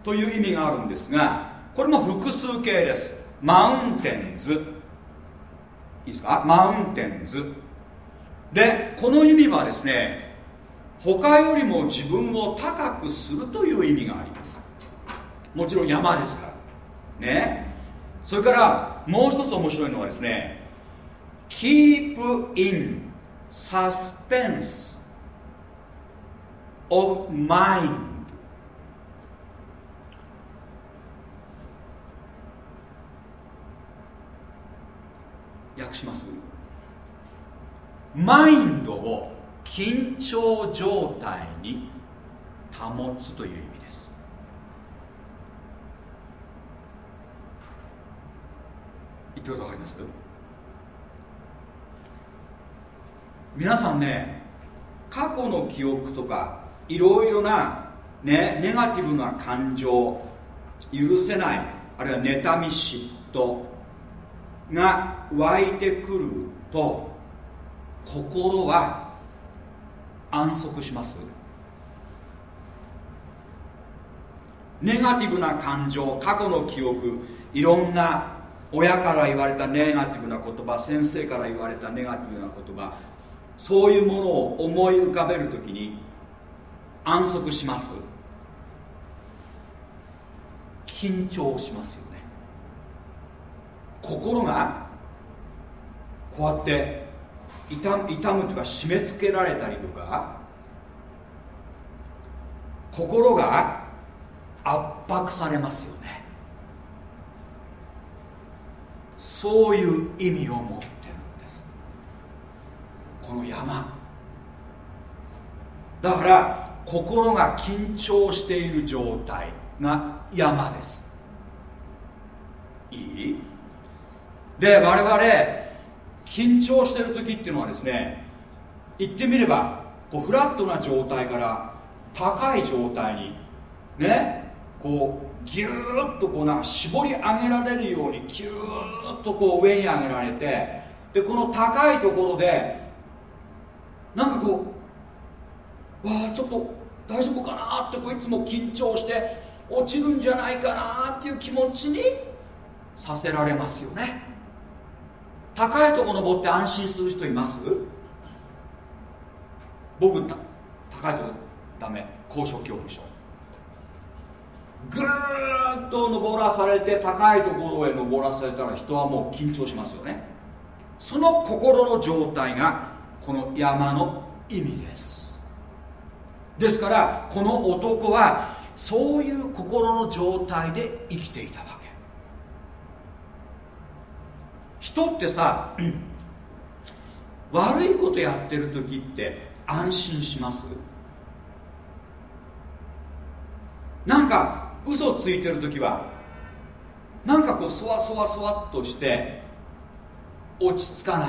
という意味があるんですがこれも複数形です。マウンテンズいいですか？マウンテンズでこの意味はですね他よりも自分を高くするという意味があります。もちろん山ですから。ね。それからもう一つ面白いのはですね keep in suspense of mind. します。マインドを緊張状態に保つという意味です。言ってこと分かります？皆さんね過去の記憶とかいろいろな、ね、ネガティブな感情許せないあるいは妬み嫉妬が湧いてくると心は安息します。ネガティブな感情過去の記憶いろんな親から言われたネガティブな言葉先生から言われたネガティブな言葉そういうものを思い浮かべるときに安息します。緊張しますよ。心がこうやって痛む痛むというか締め付けられたりとか心が圧迫されますよね。そういう意味を持ってるんです。この山。だから心が緊張している状態が山です。いい？で我々緊張してる時っていうのはですね言ってみればこうフラットな状態から高い状態にねこうギューッとこうな絞り上げられるようにギューッとこう上に上げられてでこの高いところでなんかこうわあちょっと大丈夫かなってこういつも緊張して落ちるんじゃないかなっていう気持ちにさせられますよね。高いとこ登って安心する人います？僕高いとこダメ。高所恐怖症。ぐーっと登らされて高いところへ登らされたら人はもう緊張しますよね。その心の状態がこの山の意味です。ですからこの男はそういう心の状態で生きていたわ人ってさ悪いことやってる時って安心します？なんか嘘ついてる時はなんかこうそわそわそわっとして落ち着かない。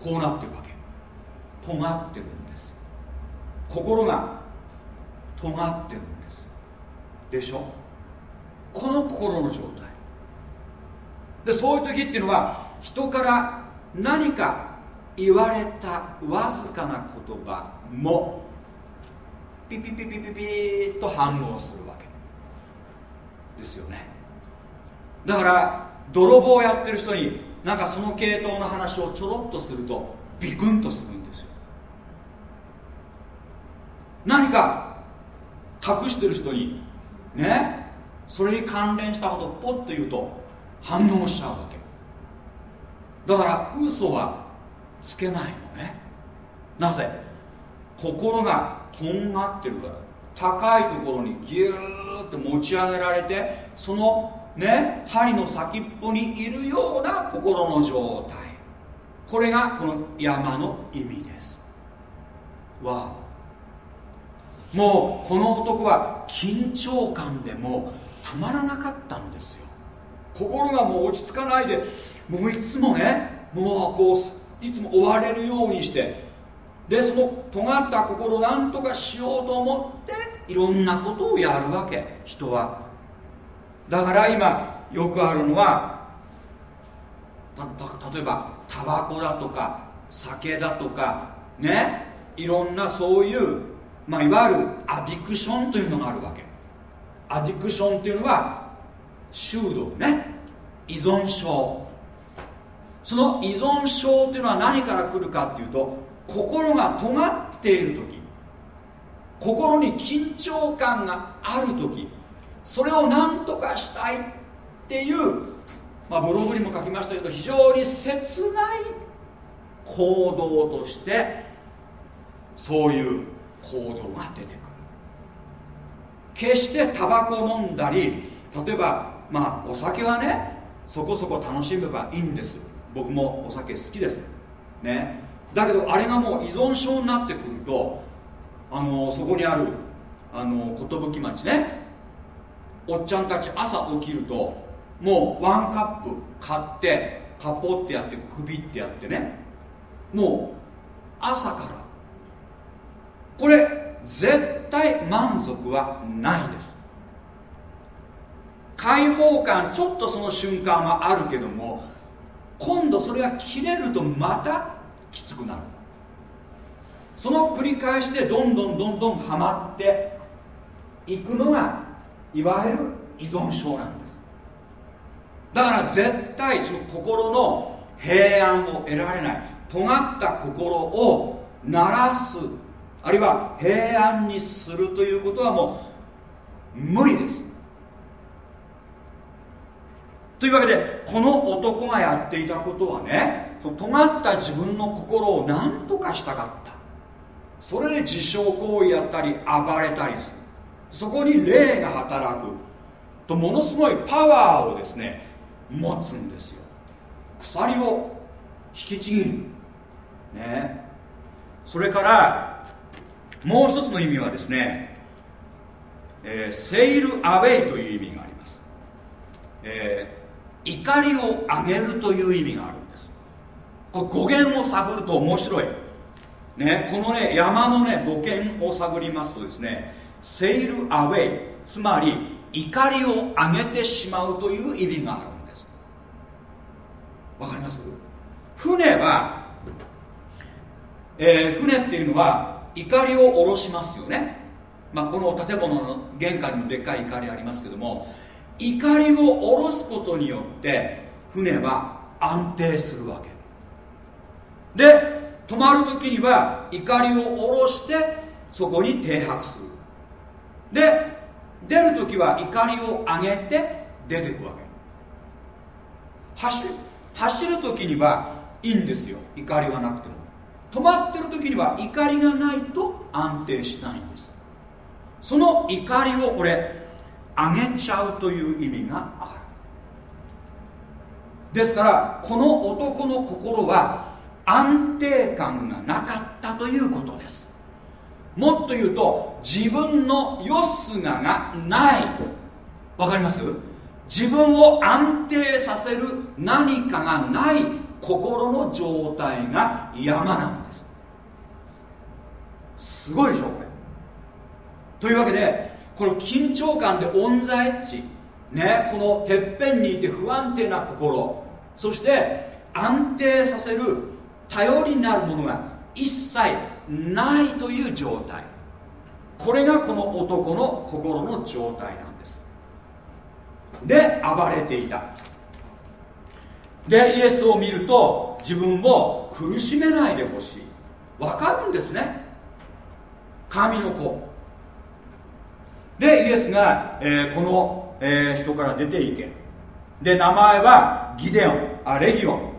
こうなってるわけ。尖ってるんです。心が尖ってるんです。でしょ？この心の状態。でそういう時っていうのは人から何か言われたわずかな言葉もピピピピピピッと反応するわけ。ですよね。だから泥棒をやってる人になんかその系統の話をちょろっとするとビクンとするんですよ。何か隠してる人にねそれに関連したことをポッと言うと反応しちゃうわけ。だから嘘はつけないのね。なぜ？心がとんがってるから。高いところにギューッと持ち上げられてそのね針の先っぽにいるような心の状態。これがこの山の意味です。わもうこの男は緊張感でもたまらなかったんですよ。心がもう落ち着かないでもういつもねもうこういつも追われるようにしてでその尖った心を何とかしようと思っていろんなことをやるわけ人は。だから今よくあるのは例えばタバコだとか酒だとかねいろんなそういう、まあ、いわゆるアディクションというのがあるわけ。アディクションというのは中毒ね。依存症。その依存症というのは何から来るかっていうと心が尖っている時。心に緊張感がある時。それを何とかしたいっていう、まあ、ブログにも書きましたけど非常に切ない行動としてそういう行動が出てくる。決してタバコ飲んだり例えばまあお酒はねそこそこ楽しめばいいんです。僕もお酒好きです。ね。だけどあれがもう依存症になってくるとあのそこにあるあの寿町ね。おっちゃんたち朝起きるともうワンカップ買ってカポってやって首ってやってね。もう朝から。これ絶対満足はないです。解放感ちょっとその瞬間はあるけども今度それが切れるとまたきつくなる。その繰り返しでどんどんどんどんはまっていくのがいわゆる依存症なんです。だから絶対その心の平安を得られない尖った心を鳴らすあるいは平安にするということはもう無理です。というわけでこの男がやっていたことはね尖った自分の心を何とかしたかった。それで自傷行為やったり暴れたりする。そこに霊が働く。とものすごいパワーをですね持つんですよ。鎖を引きちぎる。ね。それからもう一つの意味はですね、えー、セイルアウェイという意味があります、えー、怒りを上げるという意味があるんです。これ語源を探ると面白い。ね、このね山のね語源を探りますとですねセイルアウェイつまり怒りを上げてしまうという意味があるんです。わかります？船は、えー、船っていうのは怒りを下ろしますよね、まあ、この建物の玄関にもでっかい怒りありますけども怒りを下ろすことによって船は安定するわけ。で止まる時には怒りを下ろしてそこに停泊する。で出る時は怒りを上げて出てくわけ。走る走る時にはいいんですよ。怒りはなくても。止まってる時には怒りがないと安定しないんです。その怒りをこれ上げちゃうという意味がある。ですからこの男の心は安定感がなかったということです。もっと言うと自分のよすががない。わかります？自分を安定させる何かがない心の状態が山なんです。すごいでしょこれ。というわけでこの緊張感でオンザエッジねこのてっぺんにいて不安定な心そして安定させる頼りになるものが一切ないという状態。これがこの男の心の状態なんです。で暴れていた。でイエスを見ると自分を苦しめないでほしい。わかるんですね。神の子。でイエスが、えー、この、えー、人から出ていけ。で名前はギデオン。あレギオン。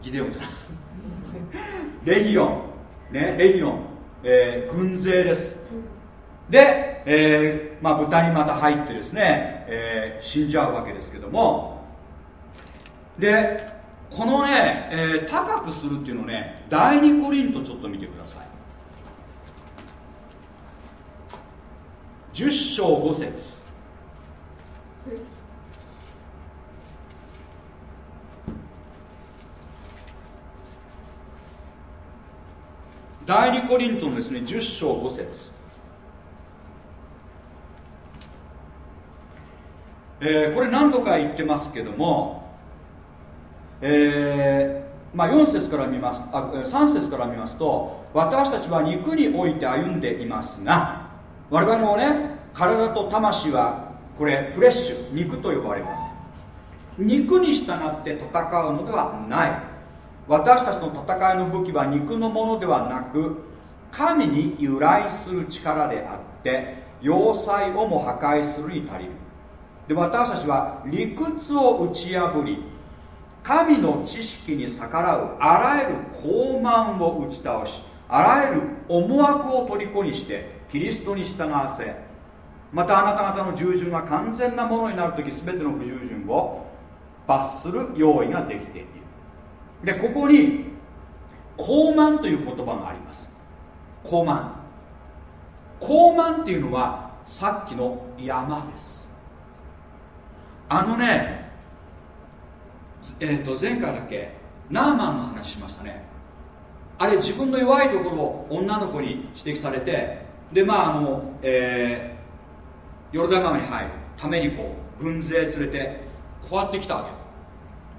ギデオンじゃない。レギオン。ねレギオン、えー、軍勢です。で、えーまあ、豚にまた入ってですね、えー、死んじゃうわけですけども。でこのね、えー、高くするっていうのね第2コリントちょっと見てください。10章5節。第2コリントのですね10章5節。えー、これ何度か言ってますけども、えーまあ、4節から見ますあ3節から見ますと私たちは肉において歩んでいますが我々のね体と魂はこれフレッシュ肉と呼ばれます。肉に従って戦うのではない。私たちの戦いの武器は肉のものではなく神に由来する力であって要塞をも破壊するに足りる。で私たちは理屈を打ち破り神の知識に逆らうあらゆる傲慢を打ち倒しあらゆる思惑を虜にしてキリストに従わせまたあなた方の従順が完全なものになるとき全ての不従順を罰する用意ができている。でここに傲慢という言葉があります。傲慢。傲慢っていうのはさっきの山です。あのねえっ、ー、と前回だけナーマンの話しましたね。あれ自分の弱いところを女の子に指摘されてでまああの、えー、ヨルダン川に入る。ためにこう軍勢連れてこうやってきたわ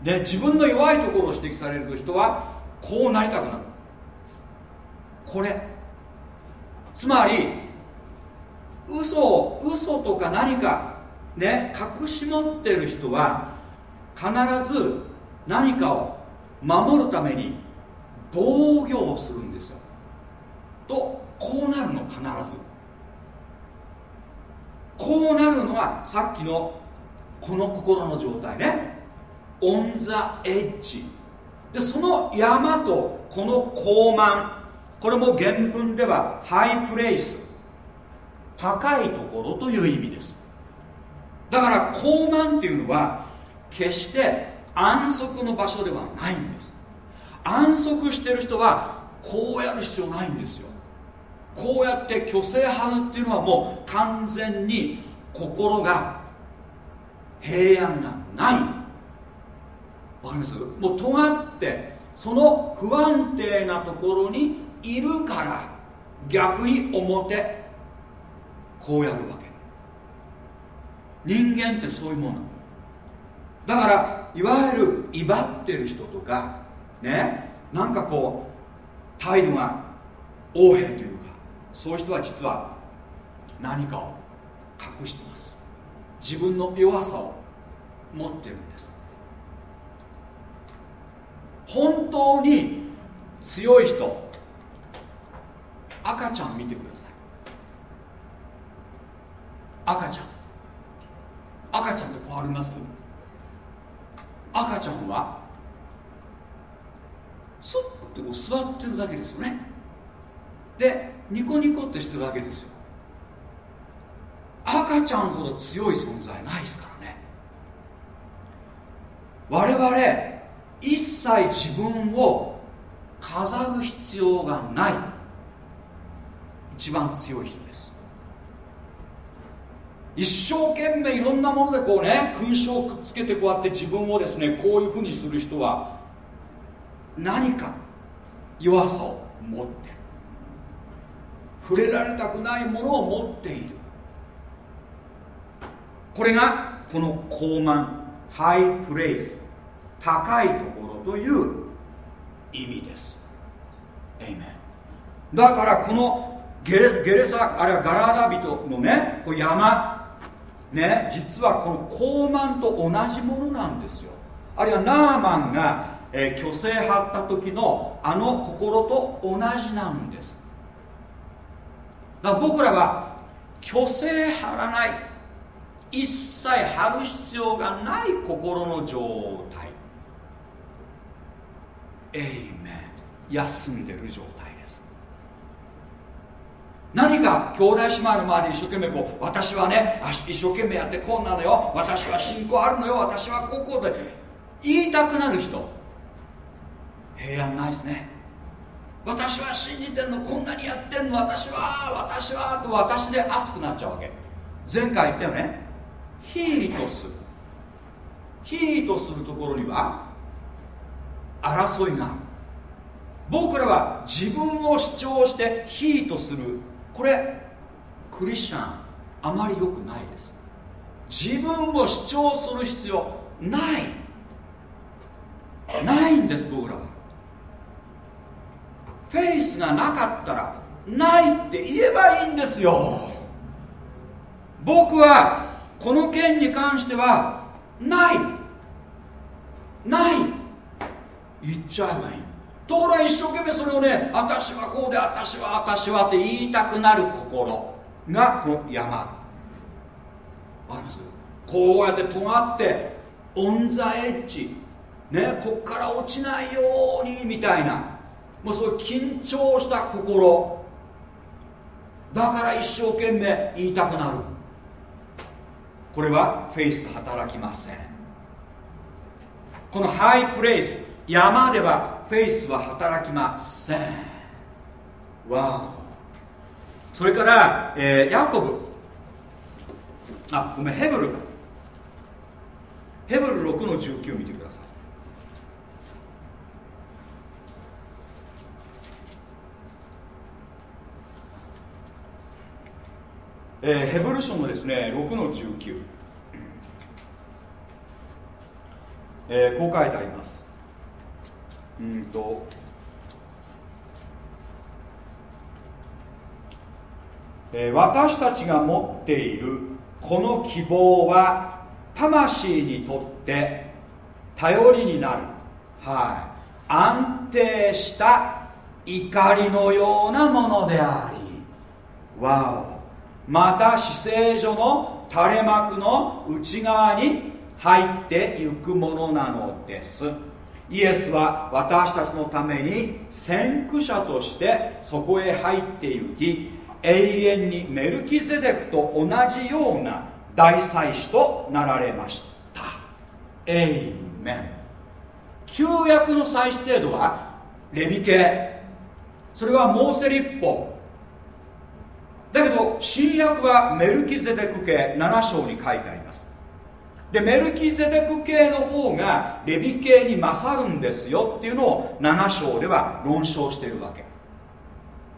け。で自分の弱いところを指摘されると人はこうなりたくなる。これ。つまり嘘嘘とか何かね隠し持ってる人は必ず何かを守るために防御をするんですよ。とこうなるの必ず。こうなるのはさっきのこの心の状態ね。オン・ザ・エッジ。でその山とこの高慢。これも原文ではハイプレイス。高いところという意味です。だから高慢っていうのは決して安息の場所ではないんです。安息してる人はこうやる必要ないんですよ。こうやって虚勢張るっていうのはもう完全に心が平安がない。わかります？もう尖ってその不安定なところにいるから逆に表こうやるわけ。人間ってそういうもの。だからいわゆる威張ってる人とかねなんかこう態度が横柄というそういう人は実は何かを隠してます。自分の弱さを持ってるんです。本当に強い人赤ちゃん見てください。赤ちゃん。赤ちゃんってこうあります？赤ちゃんはスッてこう座ってるだけですよね。でニコニコってしてるだけですよ。赤ちゃんほど強い存在ないですからね。我々一切自分を飾る必要がない。一番強い人です。一生懸命いろんなものでこうね勲章をくっつけてこうやって自分をですねこういうふうにする人は何か弱さを持っ触れられたくないものを持っている。これがこの高慢ハイプレイス高いところという意味です。エイメンだからこのゲレゲレサあるいはガラーダ人のねこう山ね実はこの高慢と同じものなんですよ。あるいはナーマンが、えー、虚勢張った時のあの心と同じなんです。だから僕らは虚勢張らない。一切張る必要がない心の状態。エイメン。休んでる状態です。何か兄弟姉妹の周り一生懸命こう私はね一生懸命やってこうなのよ。私は信仰あるのよ。私はこうこうで。言いたくなる人。平安ないですね。私は信じてんのこんなにやってんの私は私はと私で熱くなっちゃうわけ。前回言ったよね。ヒートする。ヒートするところには争いがある。僕らは自分を主張してヒートする。これクリスチャンあまり良くないです。自分を主張する必要ない。ないんです僕らは。フェイスがなかったらないって言えばいいんですよ。僕はこの件に関してはない。ない。言っちゃえばいい。ところが一生懸命それをね私はこうで私は私はって言いたくなる心がこの山。あります？こうやって尖ってオン・ザ・エッジ。ねこっから落ちないようにみたいな。もうそういう緊張した心。だから一生懸命言いたくなる。これはフェイス働きません。このハイプレイス山ではフェイスは働きません。わお。それから、えー、ヤコブ。あごめんヘブルヘブル6の19見てください。えー、ヘブル書のですね6の19、えー、こう書いてあります。うんと。えー、私たちが持っているこの希望は魂にとって頼りになる、はい、安定した怒りのようなものであり。わお。また死聖所の垂れ幕の内側に入ってゆくものなのです。イエスは私たちのために先駆者としてそこへ入ってゆき永遠にメルキゼデクと同じような大祭司となられました。エイメン。旧約の祭司制度はレビ系。それはモーセ立法。だけど新約はメルキゼデク系7章に書いてあります。でメルキゼデク系の方がレビ系に勝るんですよっていうのを7章では論証しているわけ。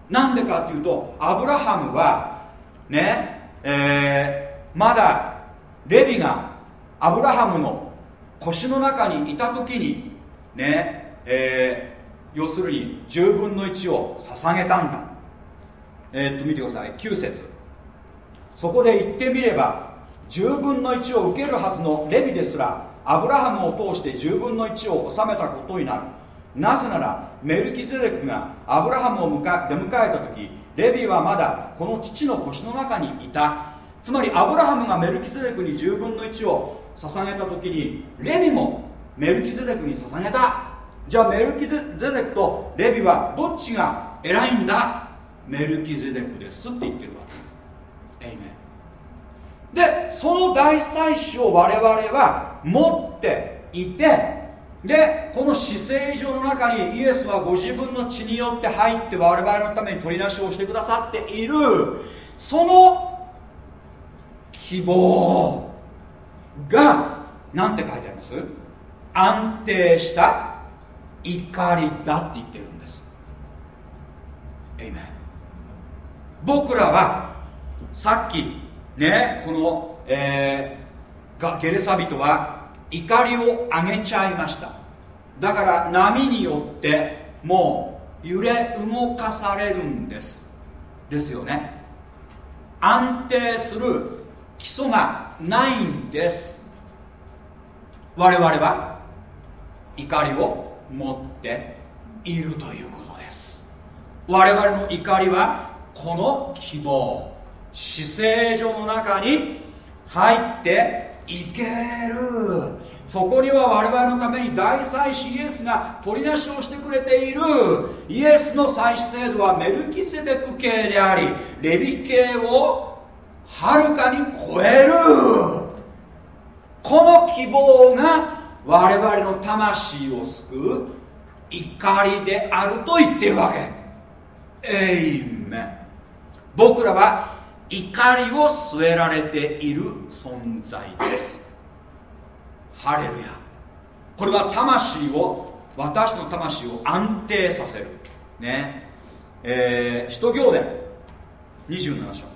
なんでかっていうとアブラハムはねえー、まだレビがアブラハムの腰の中にいた時にねえー、要するに10分の1を捧げたんだ。えー、っと見てください。9節。そこで言ってみれば10分の1を受けるはずのレビですらアブラハムを通して10分の1を収めたことになる。なぜならメルキゼデクがアブラハムを出迎えた時レビはまだこの父の腰の中にいた。つまりアブラハムがメルキゼデクに10分の1を捧げた時にレビもメルキゼデクに捧げた。じゃあメルキゼデクとレビはどっちが偉いんだ？メルキゼデクですって言ってるわけ。エイメンでその大祭司を我々は持っていてでこの死聖所の中にイエスはご自分の血によって入って我々のために取りなしをしてくださっているその希望が何て書いてあります？安定した怒りだって言ってるんです。エイメン僕らはさっきねこの、えー、ゲレサ人は怒りを上げちゃいました。だから波によってもう揺れ動かされるんです。ですよね。安定する基礎がないんです。我々は怒りを持っているということです。我々の怒りはこの希望死聖所の中に入っていけるそこには我々のために大祭司イエスが取りなしをしてくれているイエスの祭司制度はメルキセデク系でありレビ系をはるかに超えるこの希望が我々の魂を救う怒りであると言っているわけ。エイ僕らは怒りを据えられている存在です。ハレルヤ。これは魂を私の魂を安定させる。ね。えー、使徒行伝。27章。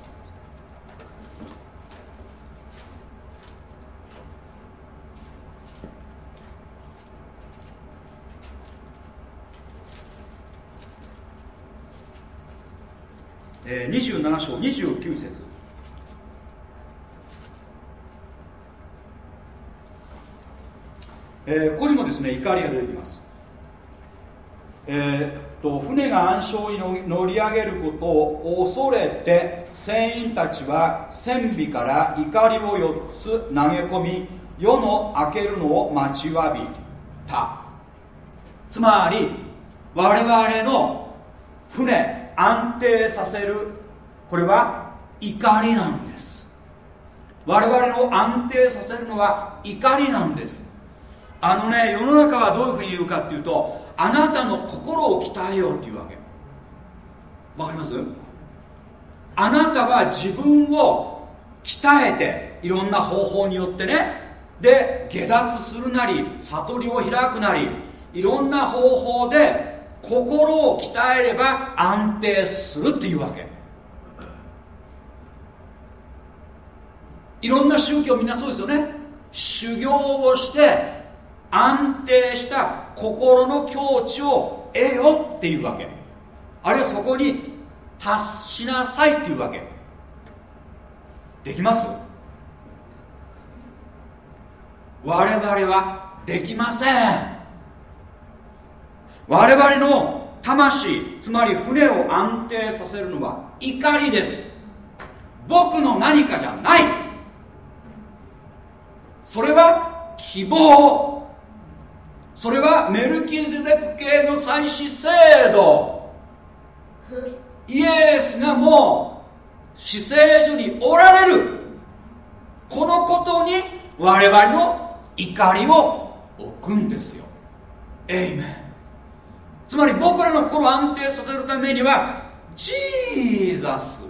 えー、27章29節。えー、ここにもですね怒りが出てきます。えー、と船が暗礁に乗り上げることを恐れて船員たちは船尾から怒りを4つ投げ込み夜の明けるのを待ちわびた。つまり我々の船安定させる。これは怒りなんです。我々を安定させるのは怒りなんです。あのね世の中はどういうふうに言うかっていうとあなたの心を鍛えようっていうわけ。わかります？あなたは自分を鍛えていろんな方法によってねで下脱するなり悟りを開くなりいろんな方法で心を鍛えれば安定するっていうわけ。いろんな宗教みんなそうですよね。修行をして安定した心の境地を得よっていうわけ。あるいはそこに達しなさいっていうわけ。できます？我々はできません。我々の魂つまり船を安定させるのは怒りです。僕の何かじゃない。それは希望。それはメルキズデク系の祭祀制度。イエスがもう死聖所におられる。このことに我々の怒りを置くんですよ。エイメンつまり僕らの心を安定させるためにはジーザス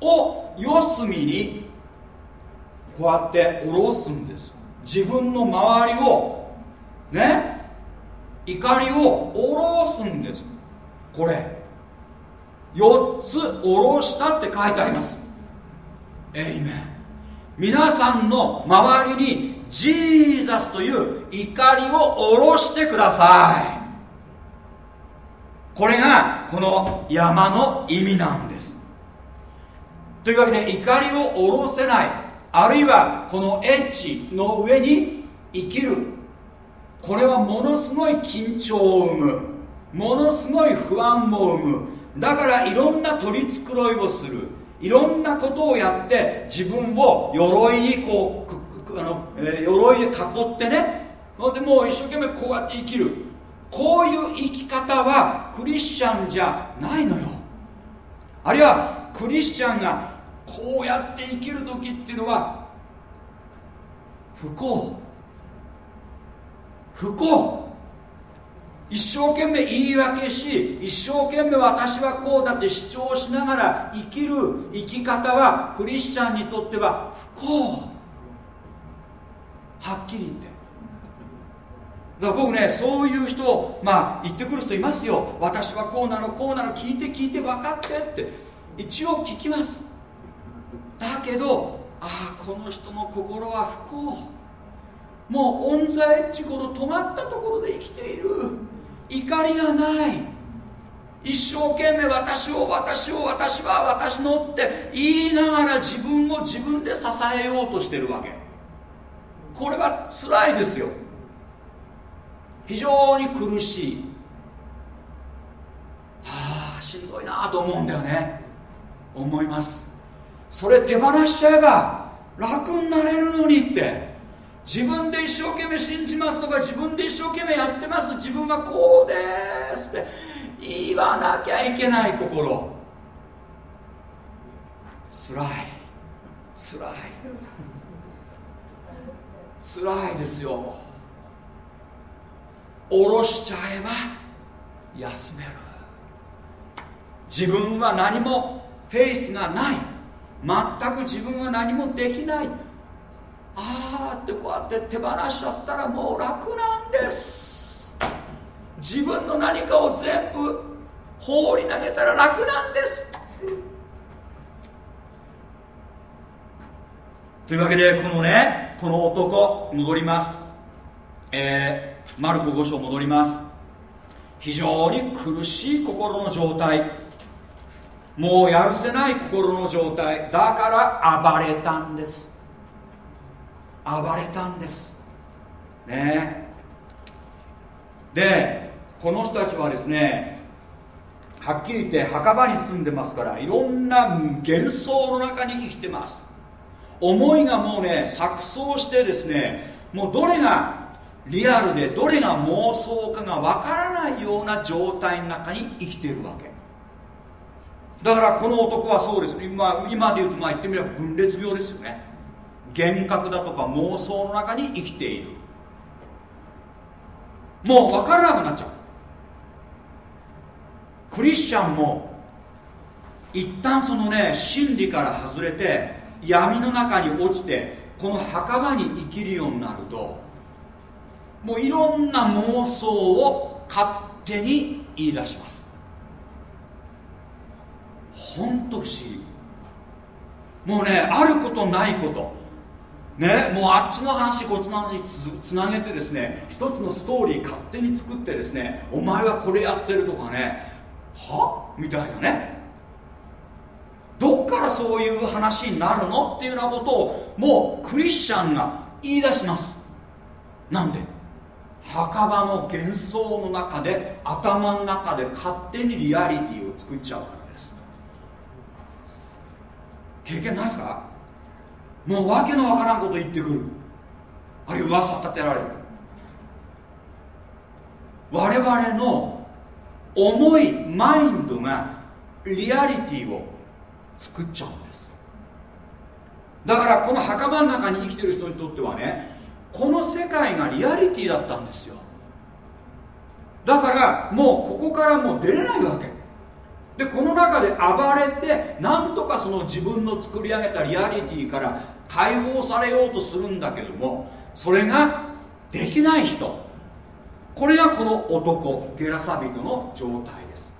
を四隅にこうやって下ろすんです。自分の周りをね怒りを下ろすんです。これ。4つ下ろしたって書いてあります。エイメン皆さんの周りにジーザスという怒りを下ろしてください。これがこの山の意味なんです。というわけで怒りを下ろせないあるいはこのエッジの上に生きる。これはものすごい緊張を生む。ものすごい不安を生む。だからいろんな取り繕いをする。いろんなことをやって自分を鎧にこうあの、えー、鎧で囲ってね。でもう一生懸命こうやって生きる。こういう生き方はクリスチャンじゃないのよ。あるいはクリスチャンがこうやって生きる時っていうのは不幸。不幸。一生懸命言い訳し一生懸命私はこうだって主張しながら生きる生き方はクリスチャンにとっては不幸。はっきり言って。だから僕ねそういう人まあ言ってくる人いますよ。私はこうなのこうなの聞いて聞いて分かってって。一応聞きます。だけどああこの人の心は不幸。もうオンザエッジこの止まったところで生きている。怒りがない。一生懸命私を私を私は私のって言いながら自分を自分で支えようとしてるわけ。これは辛いですよ。非常に苦しい。はあしんどいなあと思うんだよね。思います。それ手放しちゃえば楽になれるのにって。自分で一生懸命信じますとか自分で一生懸命やってます。自分はこうですって。言わなきゃいけない心。つらい。つらい。つらいですよ下ろしちゃえば休める。自分は何もフェイスがない。全く自分は何もできない。ああってこうやって手放しちゃったらもう楽なんです。自分の何かを全部放り投げたら楽なんです。というわけでこのねこの男戻ります。えー、マルコ5章戻ります。非常に苦しい心の状態。もうやるせない心の状態。だから暴れたんです。暴れたんです。ね。でこの人たちはですねはっきり言って墓場に住んでますからいろんな幻想の中に生きてます。思いがもうね錯綜してですねもうどれがリアルでどれが妄想かがわからないような状態の中に生きているわけ。だからこの男はそうです。今今で言うとまあ言ってみれば分裂病ですよね。幻覚だとか妄想の中に生きている。もう分からなくなっちゃう。クリスチャンも一旦そのね真理から外れて闇の中に落ちてこの墓場に生きるようになるともういろんな妄想を勝手に言い出します。本当不思議。もうねあることないこと。ねもうあっちの話こっちの話つなげてですね一つのストーリー勝手に作ってですねお前はこれやってるとかね。は？みたいなね。どっからそういう話になるの？っていうようなことをもうクリスチャンが言い出します。なんで？墓場の幻想の中で頭の中で勝手にリアリティを作っちゃうからです。経験ないですか？もう訳のわからんこと言ってくる。あるいは噂立てられる。我々の重いマインドがリアリティを作っちゃうんです。だからこの墓場の中に生きてる人にとってはねこの世界がリアリティだったんですよ。だからもうここからもう出れないわけ。でこの中で暴れてなんとかその自分の作り上げたリアリティから解放されようとするんだけどもそれができない人。これがこの男ゲラサビトの状態です。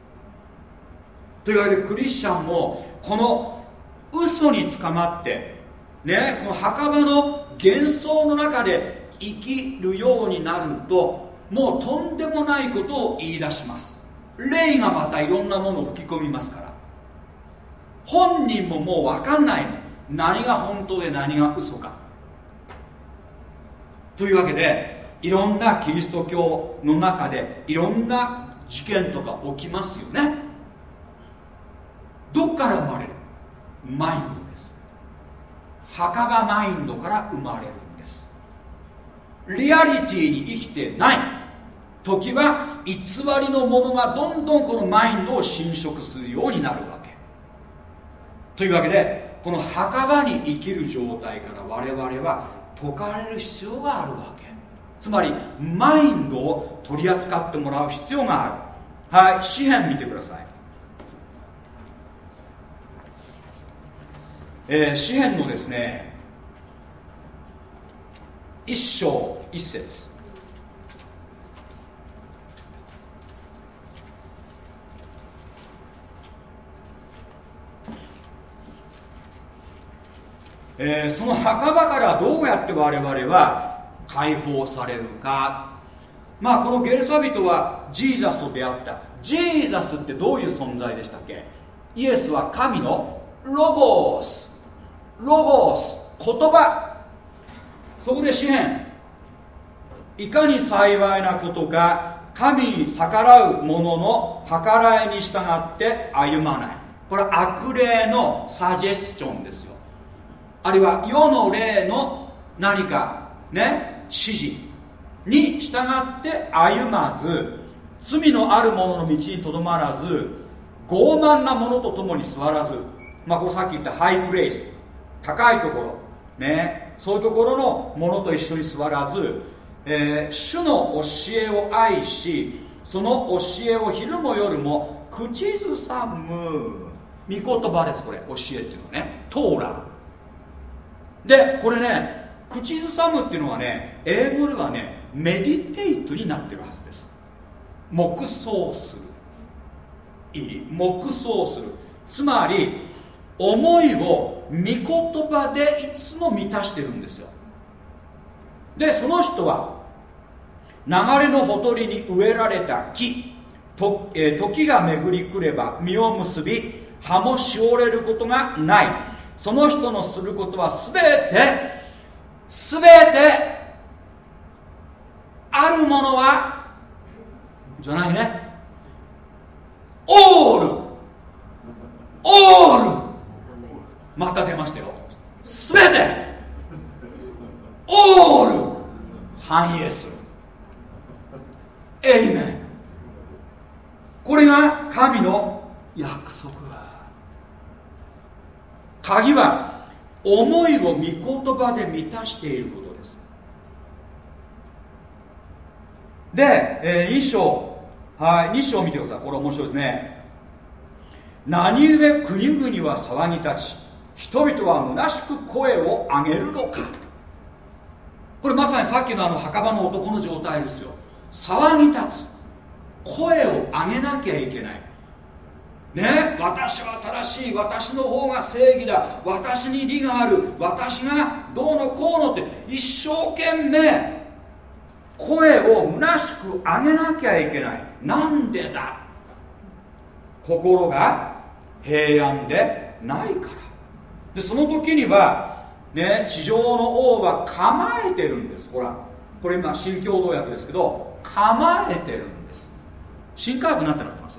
というわけでクリスチャンもこの嘘につかまってねこの墓場の幻想の中で生きるようになるともうとんでもないことを言い出します。霊がまたいろんなものを吹き込みますから。本人ももう分かんないの。何が本当で何が嘘か。というわけでいろんなキリスト教の中でいろんな事件とか起きますよね。どっから生まれる？マインド。墓場マインドから生まれるんです。リアリティに生きてない。時は偽りのものがどんどんこのマインドを侵食するようになるわけ。というわけでこの墓場に生きる状態から我々は解かれる必要があるわけ。つまりマインドを取り扱ってもらう必要がある。はい詩篇見てください。えー、詩篇のですね一章一節。えー、その墓場からどうやって我々は解放されるか。まあこのゲルサビトはジーザスと出会った。ジーザスってどういう存在でしたっけ？イエスは神のロゴス。ロゴス言葉。そこで詩篇いかに幸いなことか神に逆らう者の計らいに従って歩まない。これは悪霊のサジェスチョンですよ。あるいは世の霊の何かね指示に従って歩まず罪のある者の道にとどまらず傲慢な者と共に座らずまあこれさっき言ったハイプレイス。高いところ。ね。そういうところの者と一緒に座らず、えー、主の教えを愛しその教えを昼も夜も口ずさむ御言葉ですこれ。教えっていうのはね。トーラでこれね口ずさむっていうのはね英語ではねメディテイトになってるはずです。黙想する。いい。黙想する。つまり思いを御言葉でいつも満たしてるんですよ。でその人は流れのほとりに植えられた木と、えー、時が巡りくれば実を結び葉もしおれることがない。その人のすることは全て全てあるものはじゃないね。オール。オール。また出ましたよ。全て。オール。反映する。エイメン。これが神の約束。鍵は思いを御言葉で満たしていることです。で、えー、2章。はい2章見てください。これ面白いですね。何故国々は騒ぎ立ち人々は虚しく声を上げるのか。これまさにさっきのあの墓場の男の状態ですよ。騒ぎ立つ。声を上げなきゃいけない。ね私は正しい。私の方が正義だ。私に利がある。私がどうのこうのって一生懸命声を虚しく上げなきゃいけない。なんでだ。心が平安でないから。でその時にはね地上の王は構えてるんです。ほらこれ今新共同訳ですけど構えてるんです。新科学になってなってます？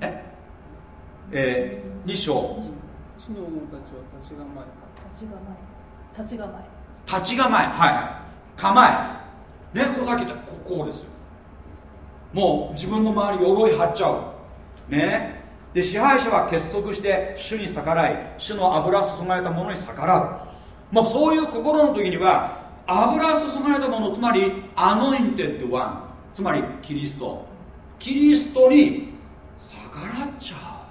え？えー、2章。地の者たちは立ち構え。立ち構え。立ち構え。立ち構え。はいはい。構え。ねこうさっき言ったここうですよ。もう自分の周り鎧張っちゃう。ねで支配者は結束して主に逆らい主の油注がれたものに逆らう。もうそういう心の時には油注がれたものつまり Anointed One つまりキリスト。キリストに逆らっちゃ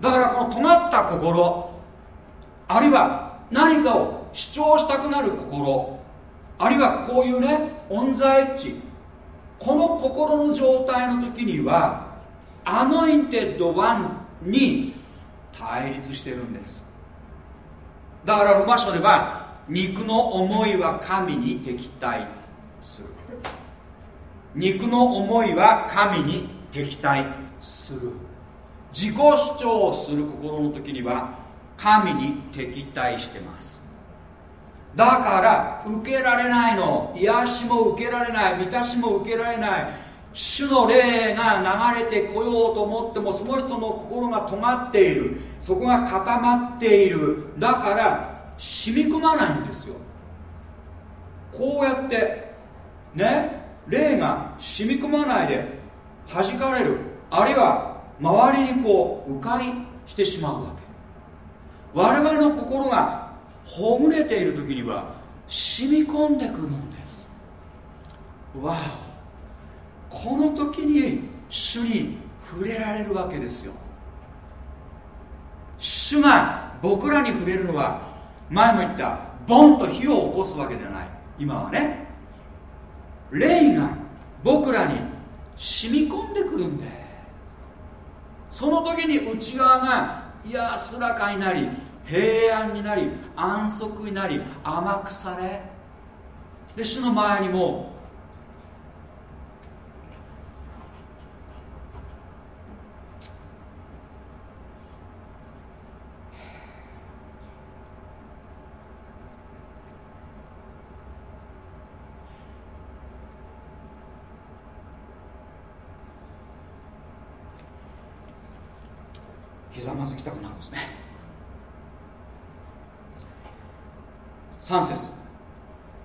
う。だからこの尖った心あるいは何かを主張したくなる心あるいはこういうね on the edge この心の状態の時には Anointed One に対立してるんです。だからロマ書では肉の思いは神に敵対する。肉の思いは神に敵対する。自己主張をする心の時には神に敵対してます。だから受けられないの。癒しも受けられない。満たしも受けられない。主の霊が流れてこようと思ってもその人の心が尖っている。そこが固まっている。だから染み込まないんですよ。こうやってね霊が染み込まないで弾かれる。あるいは周りにこう迂回してしまうわけ。我々の心がほぐれている時には染み込んでくるんです。わお。この時に主に触れられるわけですよ。主が僕らに触れるのは前も言ったボンと火を起こすわけじゃない。今はね。霊が僕らに染み込んでくるんでその時に内側が安らかになり平安になり安息になり甘くされ。で主の前にもひざまずきたくなるんですね。3節。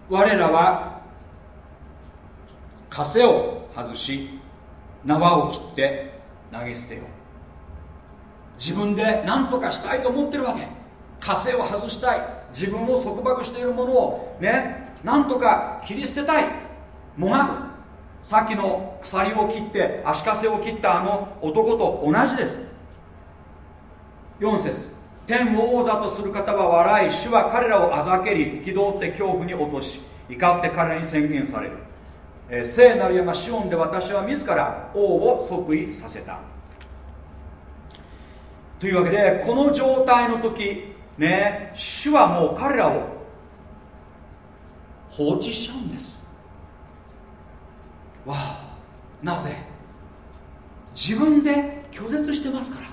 我らは枷を外し縄を切って投げ捨てよ自分で何とかしたいと思ってるわけ。枷を外したい。自分を束縛しているものをね何とか切り捨てたい。もがく。さっきの鎖を切って足かせを切ったあの男と同じです。4節。天を王座とする方は笑い主は彼らをあざけり憤って恐怖に落とし怒って彼らに宣言される、えー、聖なる山シオンで私は自ら王を即位させた。というわけでこの状態の時ね主はもう彼らを放置しちゃうんです。わあなぜ？自分で拒絶してますから。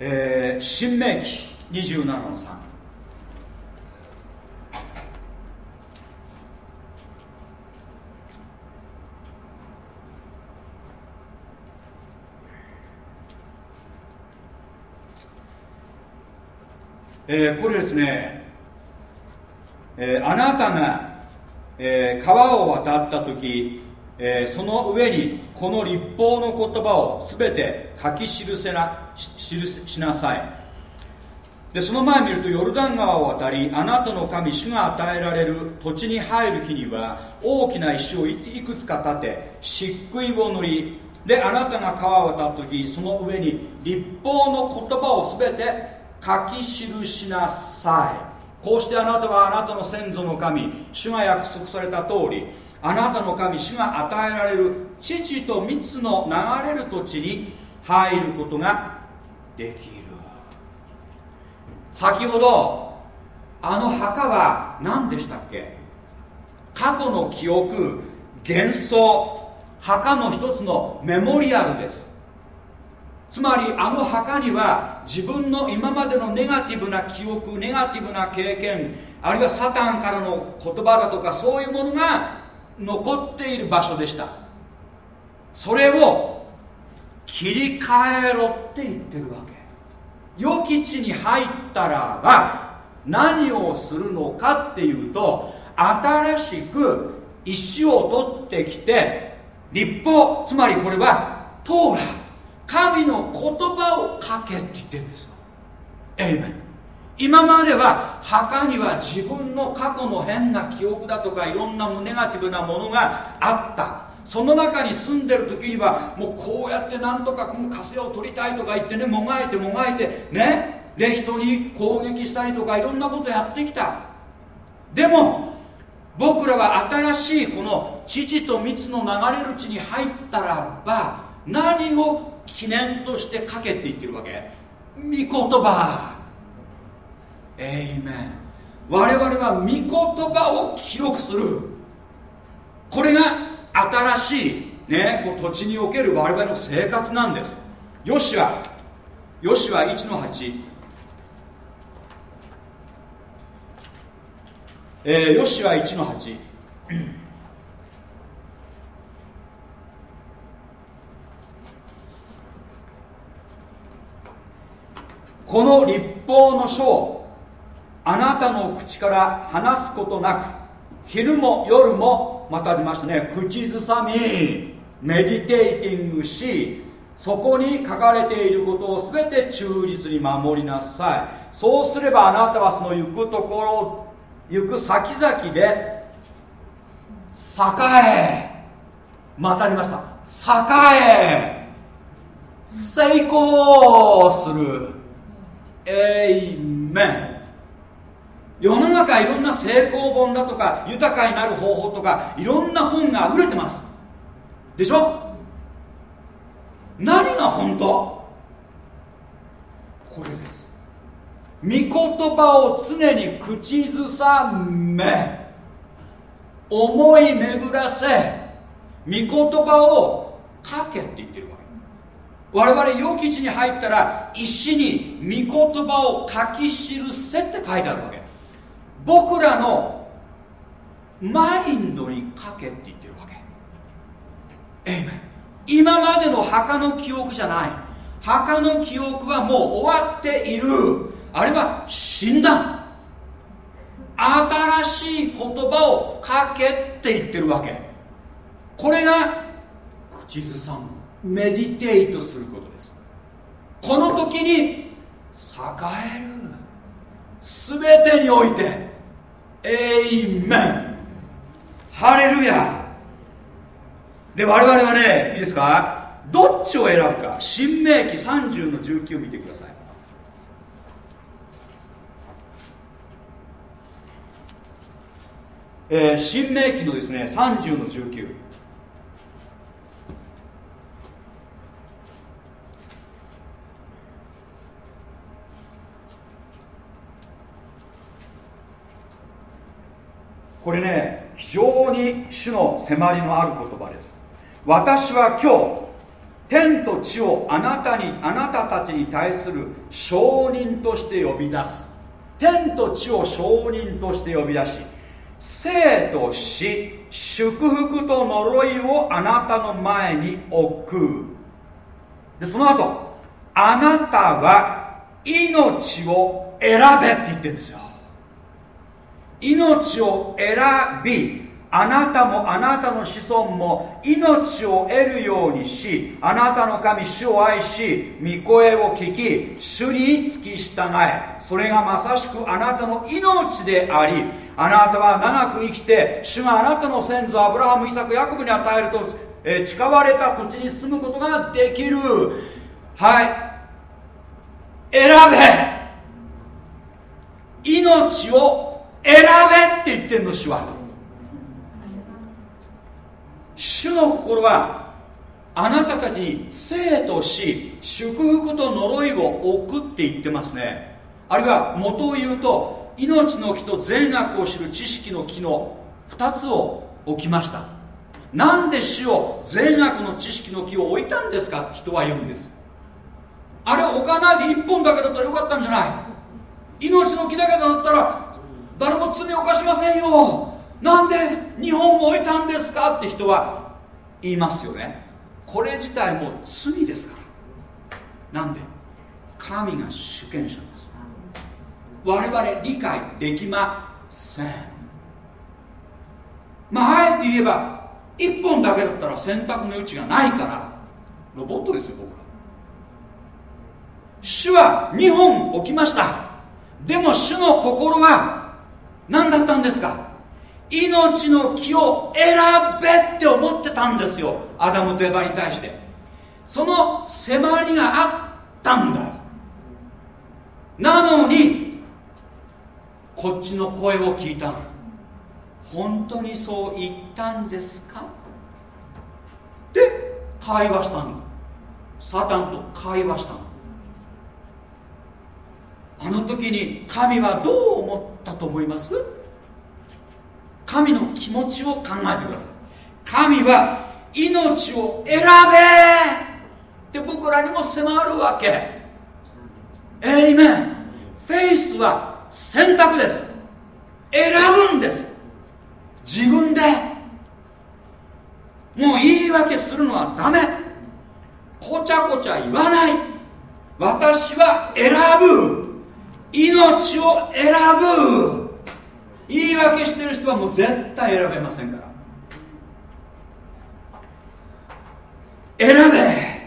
えー、新明記27の3えー、これですね、えー、あなたが、えー、川を渡った時、えその上にこの立法の言葉を全て書き記せな記しなさい。でその前見るとヨルダン川を渡りあなたの神主が与えられる土地に入る日には大きな石をいくつか立て漆喰を塗りであなたが川を渡った時その上に立法の言葉を全て書き記しなさい。こうしてあなたはあなたの先祖の神主が約束された通りあなたの神主が与えられる父と蜜の流れる土地に入ることができる。先ほどあの墓は何でしたっけ？過去の記憶幻想墓の一つのメモリアルです。つまりあの墓には自分の今までのネガティブな記憶ネガティブな経験あるいはサタンからの言葉だとかそういうものが残っている場所でした。それを切り替えろって言ってるわけ。予期地に入ったらば何をするのかっていうと新しく石を取ってきて立法つまりこれはトーラ神の言葉を書けって言ってるんですよ。エイメン今までは墓には自分の過去の変な記憶だとかいろんなネガティブなものがあった。その中に住んでる時にはもうこうやってなんとかこの枷を取りたいとか言ってねもがいてもがいてねで人に攻撃したりとかいろんなことやってきた。でも僕らは新しいこの父と蜜の流れる地に入ったらば何を記念として書けって言ってるわけ。御言葉。エイメン我々は御言葉を記録する。これが新しい、ね、こう土地における我々の生活なんです。よしはよしは1の8えー、よしは1の8この立法の書あなたの口から話すことなく昼も夜もまたありましたね。口ずさみメディテイティングしそこに書かれていることを全て忠実に守りなさい。そうすればあなたはその行くところ行く先々で栄えまたありました。栄え成功する。エイメン世の中いろんな成功本だとか豊かになる方法とかいろんな本が売れてます。でしょ？何が本当？これです。御言葉を常に口ずさめ思い巡らせ御言葉を書けって言ってるわけ。我々予期地に入ったら石に御言葉を書き記せって書いてあるわけ。僕らのマインドに書けって言ってるわけ。エイメン今までの墓の記憶じゃない。墓の記憶はもう終わっている。あれは死んだ。新しい言葉を書けって言ってるわけ。これが口ずさむメディテイトすることです。この時に栄える。全てにおいて。エイメンハレルヤで我々はねいいですか？どっちを選ぶか。新明記30の19を見てください。えー、新明記のですね30の19これね非常に主の迫りのある言葉です。私は今日天と地をあなたにあなたたちに対する証人として呼び出す。天と地を証人として呼び出し生と死祝福と呪いをあなたの前に置く。でその後あなたは命を選べって言ってるんですよ。命を選びあなたもあなたの子孫も命を得るようにしあなたの神主を愛し御声を聞き主に付き従え。それがまさしくあなたの命でありあなたは長く生きて主があなたの先祖アブラハムイサクヤコブに与えると、え、誓われた土地に住むことができる。はい。選べ。命を選べって言ってんの主は。主の心はあなたたちに生とし祝福と呪いを置くって言ってますね。あるいは元を言うと命の木と善悪を知る知識の木の2つを置きました。なんで死を善悪の知識の木を置いたんですか？人は言うんです。あれ置かないで1本だけだったらよかったんじゃない。命の木だけだったら誰も罪を犯しませんよ。なんで日本も置いたんですかって人は言いますよね。これ自体も罪ですから。なんで？神が主権者です。我々理解できません。まああえて言えば1本だけだったら選択の余地がないから。ロボットですよ僕ら。主は2本置きました。でも主の心は何だったんですか？命の木を選べって思ってたんですよ。アダムとエバに対して。その迫りがあったんだなのにこっちの声を聞いた本当にそう言ったんですか？で会話したの。サタンと会話したの。あの時に神はどう思ったと思います？神の気持ちを考えてください。神は命を選べ！って僕らにも迫るわけ。 Amen. Faith は選択です。選ぶんです。自分で。もう言い訳するのはダメ。こちゃこちゃ言わない。私は選ぶ。命を選ぶ。言い訳してる人はもう絶対選べませんから。選べ。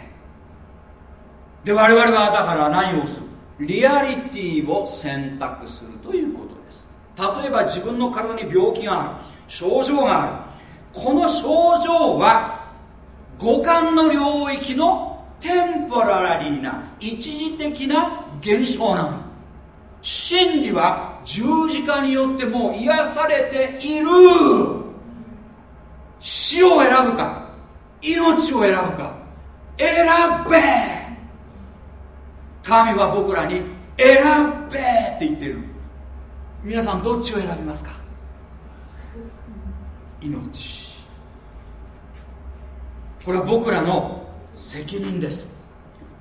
で我々はだから何をする？リアリティを選択するということです。例えば自分の体に病気がある。症状がある。この症状は五感の領域のテンポラリーな一時的な現象なの。真理は十字架によってもう癒されている。死を選ぶか命を選ぶか選べ。神は僕らに選べって言ってる。皆さんどっちを選びますか？命。これは僕らの責任です。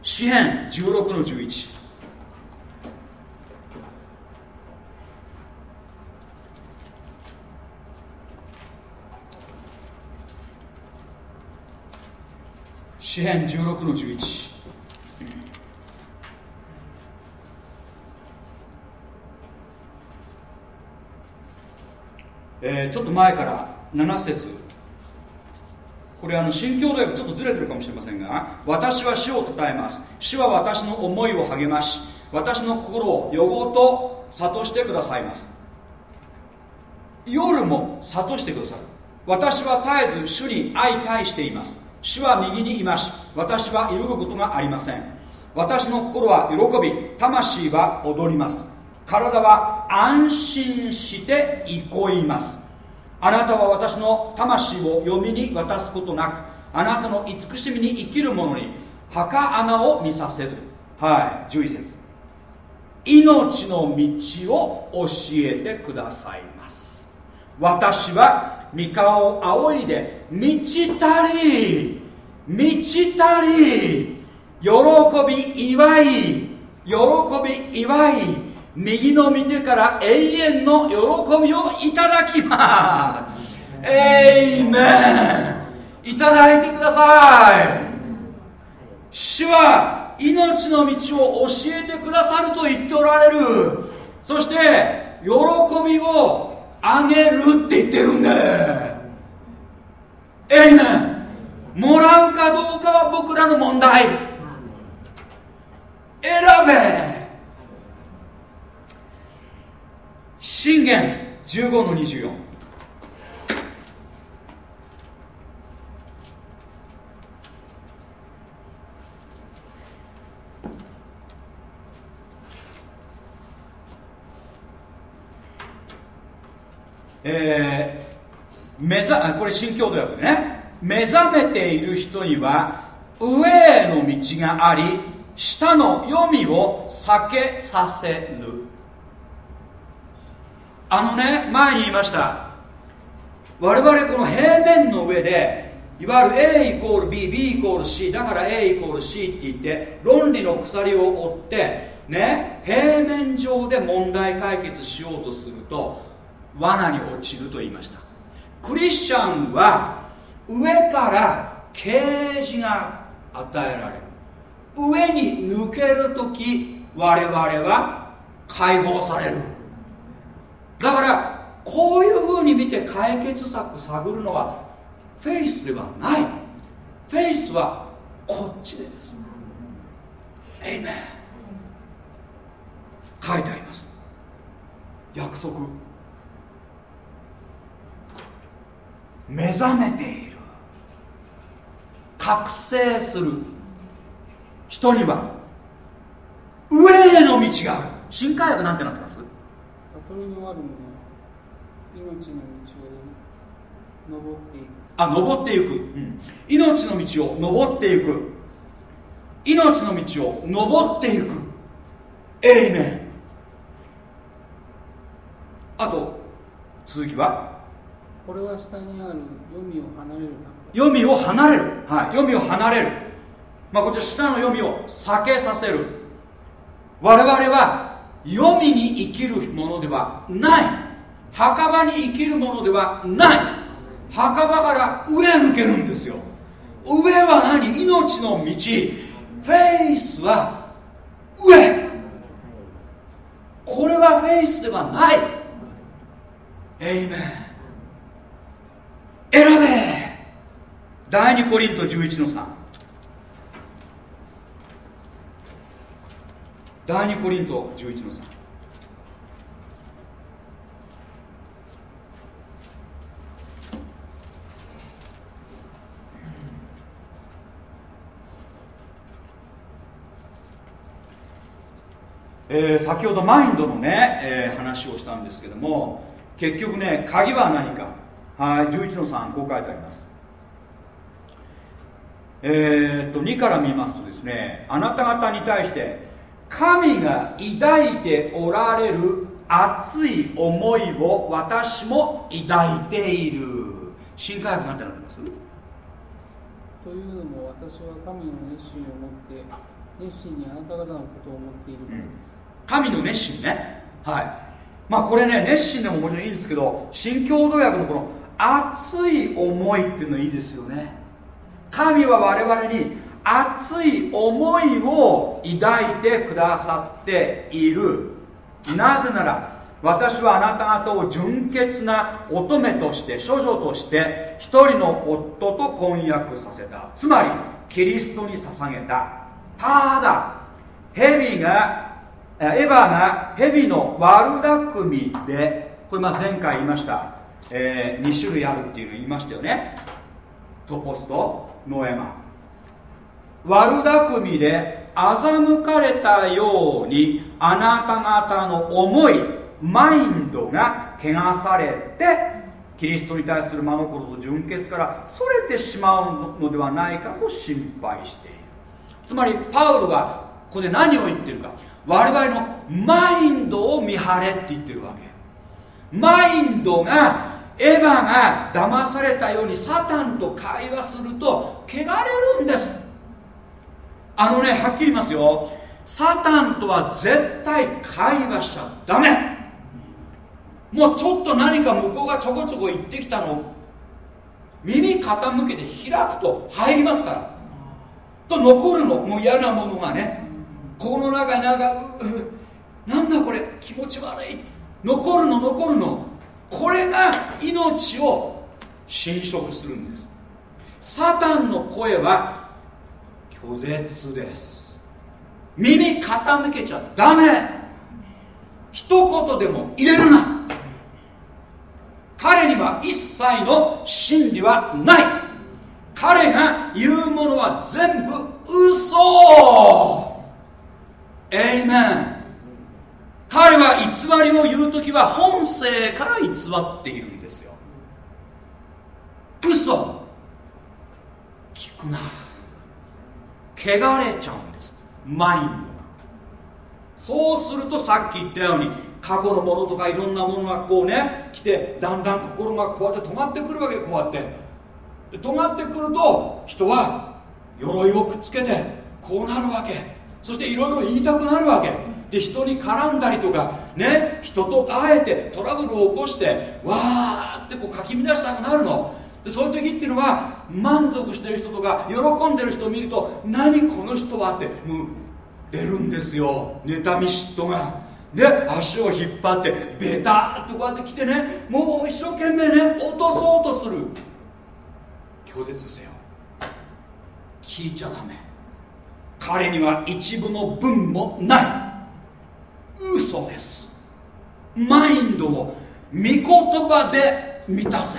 詩編16の11詩編16の11えー、ちょっと前から7節。これあの新共同訳ちょっとずれてるかもしれませんが私は死を称えます。死は私の思いを励まし私の心を予後と諭してくださいます。夜も諭してくださる。私は絶えず主に相対しています。主は右にいます。私は揺るぐことがありません。私の心は喜び魂は踊ります。体は安心して憩います。あなたは私の魂を読みに渡すことなくあなたの慈しみに生きる者に墓穴を見させず。はい11節。命の道を教えてください私は三河を仰いで満ち足り満ち足り喜び祝い喜び祝い右の見てから永遠の喜びをいただきます。エイメンいただいてください。主は命の道を教えてくださると言っておられる。そして喜びをあげるって言ってるんでえいめん。もらうかどうかは僕らの問題。選べ。信玄15の24えー、目ざこれ新共同訳ね。目覚めている人には上への道があり下の読みを避けさせる。あのね前に言いました。我々この平面の上でいわゆる A イコール BB イコール C だから A イコール C って言って論理の鎖を追ってね平面上で問題解決しようとすると罠に落ちると言いました。クリスチャンは上から啓示が与えられる。上に抜ける時我々は解放される。だからこういうふうに見て解決策探るのはフェイスではない。フェイスはこっちでです。エイメン書いてあります。約束。目覚めている。覚醒する。人には上への道がある。新科学なんてなってます？悟りのある者命の道を登っていく。あ登っていく、うん、命の道を登っていく。命の道を登っていく。エイメンあと続きはこれは下にある読みを離れる読みを離れる。はい。読みを離れる。まあこちら下の読みを避けさせる。我々は読みに生きるものではない。墓場に生きるものではない。墓場から上抜けるんですよ。上は何？命の道。フェイスは上。これはフェイスではない。エイメン選べ第2コリント11の3第2コリント11の3えー、先ほどマインドのね、えー、話をしたんですけども結局ね鍵は何か。はい11の3こう書いてあります。えー、っと2から見ますとですねあなた方に対して神が抱いておられる熱い思いを私も抱いている。新科学なんてなってます？というのも私は神の熱心を持って熱心にあなた方のことを思っているからです、うん、神の熱心ね。はい。まあこれね熱心でももちろんいいんですけど新共同訳のこの熱い思いっていうのいいですよね。神は我々に熱い思いを抱いてくださっている。なぜなら私はあなた方を純潔な乙女として処女として一人の夫と婚約させた。つまりキリストに捧げた。ただ蛇がエヴァが蛇の悪巧みでこれま前回言いました、えー、2種類あるっていうの言いましたよね。トポスとノエマ。悪巧みで欺かれたようにあなた方の思いマインドが汚されてキリストに対する真心と純潔からそれてしまうのではないかと心配しているつまりパウロはここで何を言ってるか我々のマインドを見張れって言ってるわけマインドがエヴァが騙されたようにサタンと会話すると汚れるんです。あのねはっきり言いますよ。サタンとは絶対会話しちゃダメ。もうちょっと何か向こうがちょこちょこ言ってきたの。耳傾けて開くと入りますから。と残るの。もう嫌なものがね。この中になんかなんだこれ。気持ち悪い。残るの残るの。これが命を侵食するんです。サタンの声は拒絶です。耳傾けちゃダメ。一言でも入れるな。彼には一切の真理はない。彼が言うものは全部嘘。エイメン彼は偽りを言う時は本性から偽っているんですよ。嘘。聞くな。汚れちゃうんです。マインドが。そうするとさっき言ったように過去のものとかいろんなものがこうね来てだんだん心がこうやって止まってくるわけこうやって。で止まってくると人は鎧をくっつけてこうなるわけ。そしていろいろ言いたくなるわけ。で人に絡んだりとかね人と会えてトラブルを起こしてわーってこうかき乱したくなるの。でそういう時っていうのは満足してる人とか喜んでる人を見ると何この人はってもう出るんですよ。妬み嫉妬が。で足を引っ張ってベタッとこうやって来てねもう一生懸命ね落とそうとする。拒絶せよ。聞いちゃダメ。彼には一部の分もない。嘘です。マインドを御言葉で満たせ。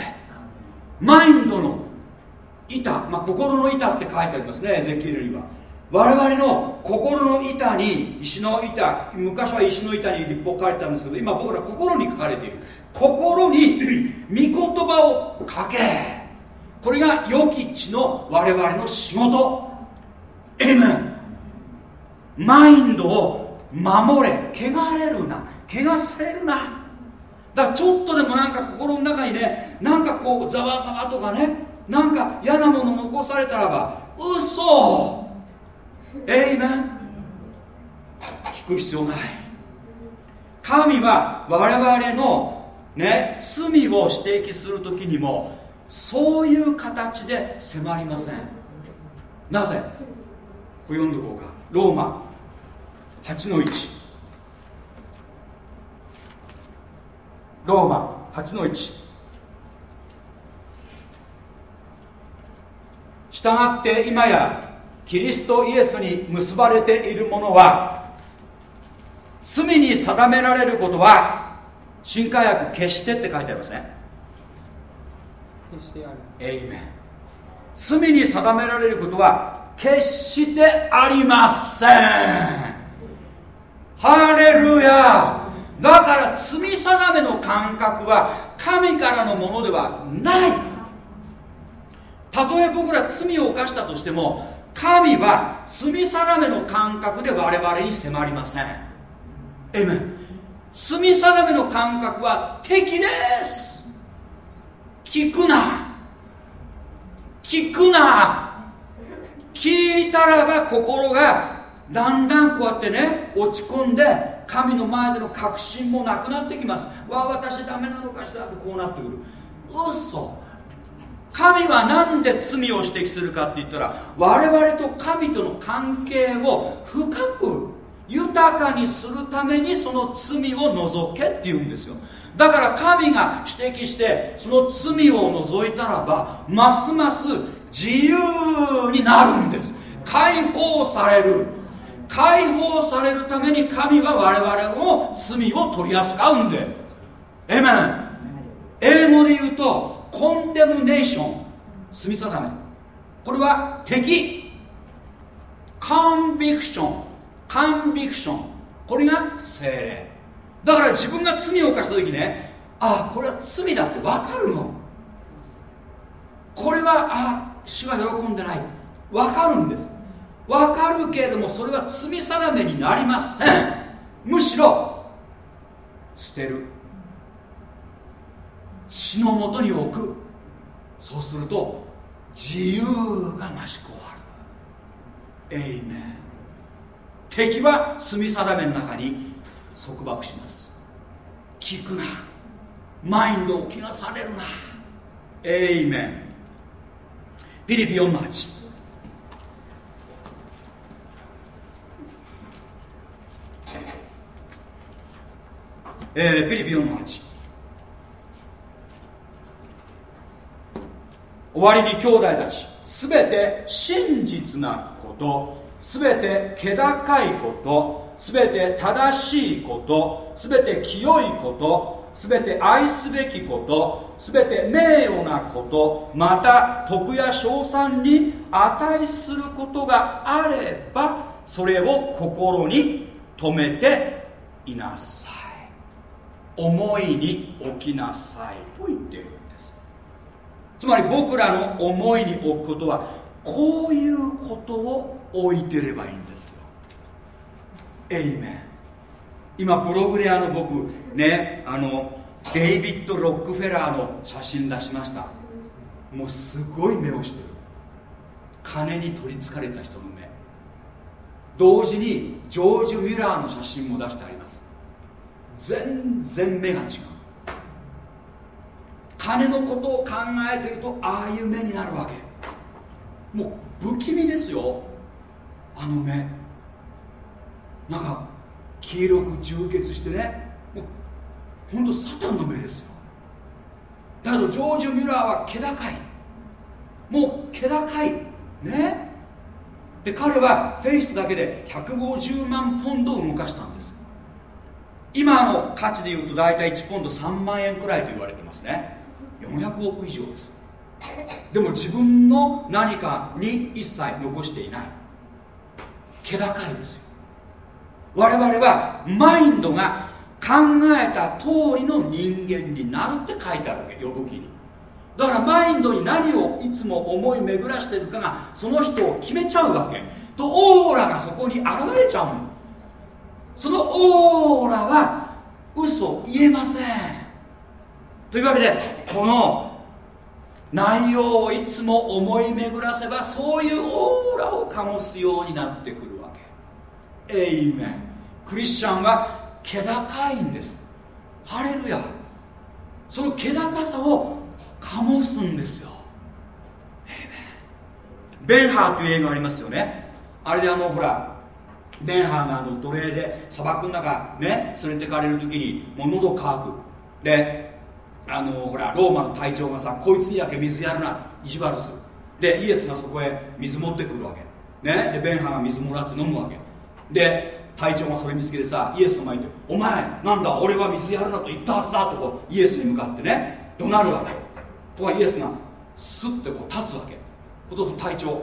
マインドの板、まあ、心の板って書いてありますねエゼキエルには。我々の心の板に石の板昔は石の板に立法書かれてたんですけど今僕ら心に書かれている。心に御言葉を書け。これが良き地の我々の仕事。M マインドを守れ汚れるな汚されるな。だからちょっとでもなんか心の中にねなんかこうざわざわとかねなんか嫌なもの残されたらば嘘。エイメン。聞く必要ない。神は我々のね罪を指摘する時にもそういう形で迫りません。なぜ？これ読んでおこうか。ローマ。8の1ローマ8の1従って今やキリストイエスに結ばれている者は罪に定められることは新化薬決してって書いてありますね。決してあります。罪に定められることは決してありませんハレルヤ。だから罪定めの感覚は神からのものではない。たとえ僕ら罪を犯したとしても神は罪定めの感覚で我々に迫りません。エメン罪定めの感覚は敵です。聞くな。聞くな。聞いたらば心がだんだんこうやってね落ち込んで神の前での確信もなくなってきます。わ私ダメなのかしらってこうなってくる。嘘。神は何で罪を指摘するかって言ったら我々と神との関係を深く豊かにするためにその罪を除けって言うんですよ。だから神が指摘してその罪を除いたらばますます自由になるんです。解放される。解放されるために神は我々の罪を取り扱うんで。エメン英語で言うとコンデムネーション罪定め。これは敵。カンビクションカンビクションこれが精霊。だから自分が罪を犯した時ねああこれは罪だって分かるの。これはあ主は喜んでない。分かるんです。分かるけれどもそれは罪定めになりません。むしろ捨てる。血のもとに置く。そうすると自由が増し加わる。エイメン。敵は罪定めの中に束縛します。聞くな。マインドを気がされるな。エイメン。ピリピ4の8えー、ピリピの8終わりに兄弟たち。すべて真実なこと。すべて気高いこと。すべて正しいこと。すべて清いこと。すべて愛すべきこと。すべて名誉なこと。また徳や称賛に値することがあればそれを心に留めていなさい。思いに置きなさいと言っているつまり僕らの思いに置くことはこういうことを置いてればいいんですよ。エイメン今ブログであの僕ねあのデイビッド・ロックフェラーの写真出しました。もうすごい目をしてる。金に取りつかれた人の目。同時にジョージ・ミュラーの写真も出してあります。全然目が違う。金のことを考えてるとああいう目になるわけ。もう不気味ですよ。あの目。なんか黄色く充血してね。もうほんとサタンの目ですよ。だけどジョージ・ミュラーは気高い。もう気高い。ね。で彼はフェイスだけで150万ポンドを動かしたんです。今の価値でいうと大体1ポンド3万円くらいと言われてますね。400億以上です。でも自分の何かに一切残していない。気高いですよ。我々はマインドが考えた通りの人間になるって書いてあるわけ呼ぶ記に。だからマインドに何をいつも思い巡らしてるかがその人を決めちゃうわけ。とオーラがそこに現れちゃうのそのオーラは嘘を言えません。というわけでこの内容をいつも思い巡らせばそういうオーラを醸すようになってくるわけ。エイメンクリスチャンは気高いんです。ハレルヤ。その気高さを醸すんですよ。ベンハーという映画ありますよね。あれであのほらベンハーがあの奴隷で砂漠の中ね連れてかれる時にもう喉乾く。であのほらローマの隊長がさこいつにだけ水やるな意地悪する。でイエスがそこへ水持ってくるわけ。ねでベンハーが水もらって飲むわけ。で隊長がそれ見つけてさイエスの前に「お前なんだ俺は水やるなと言ったはずだ」とこうイエスに向かってね怒鳴るわけ。とはイエスがスッてこう立つわけ。そうすると隊長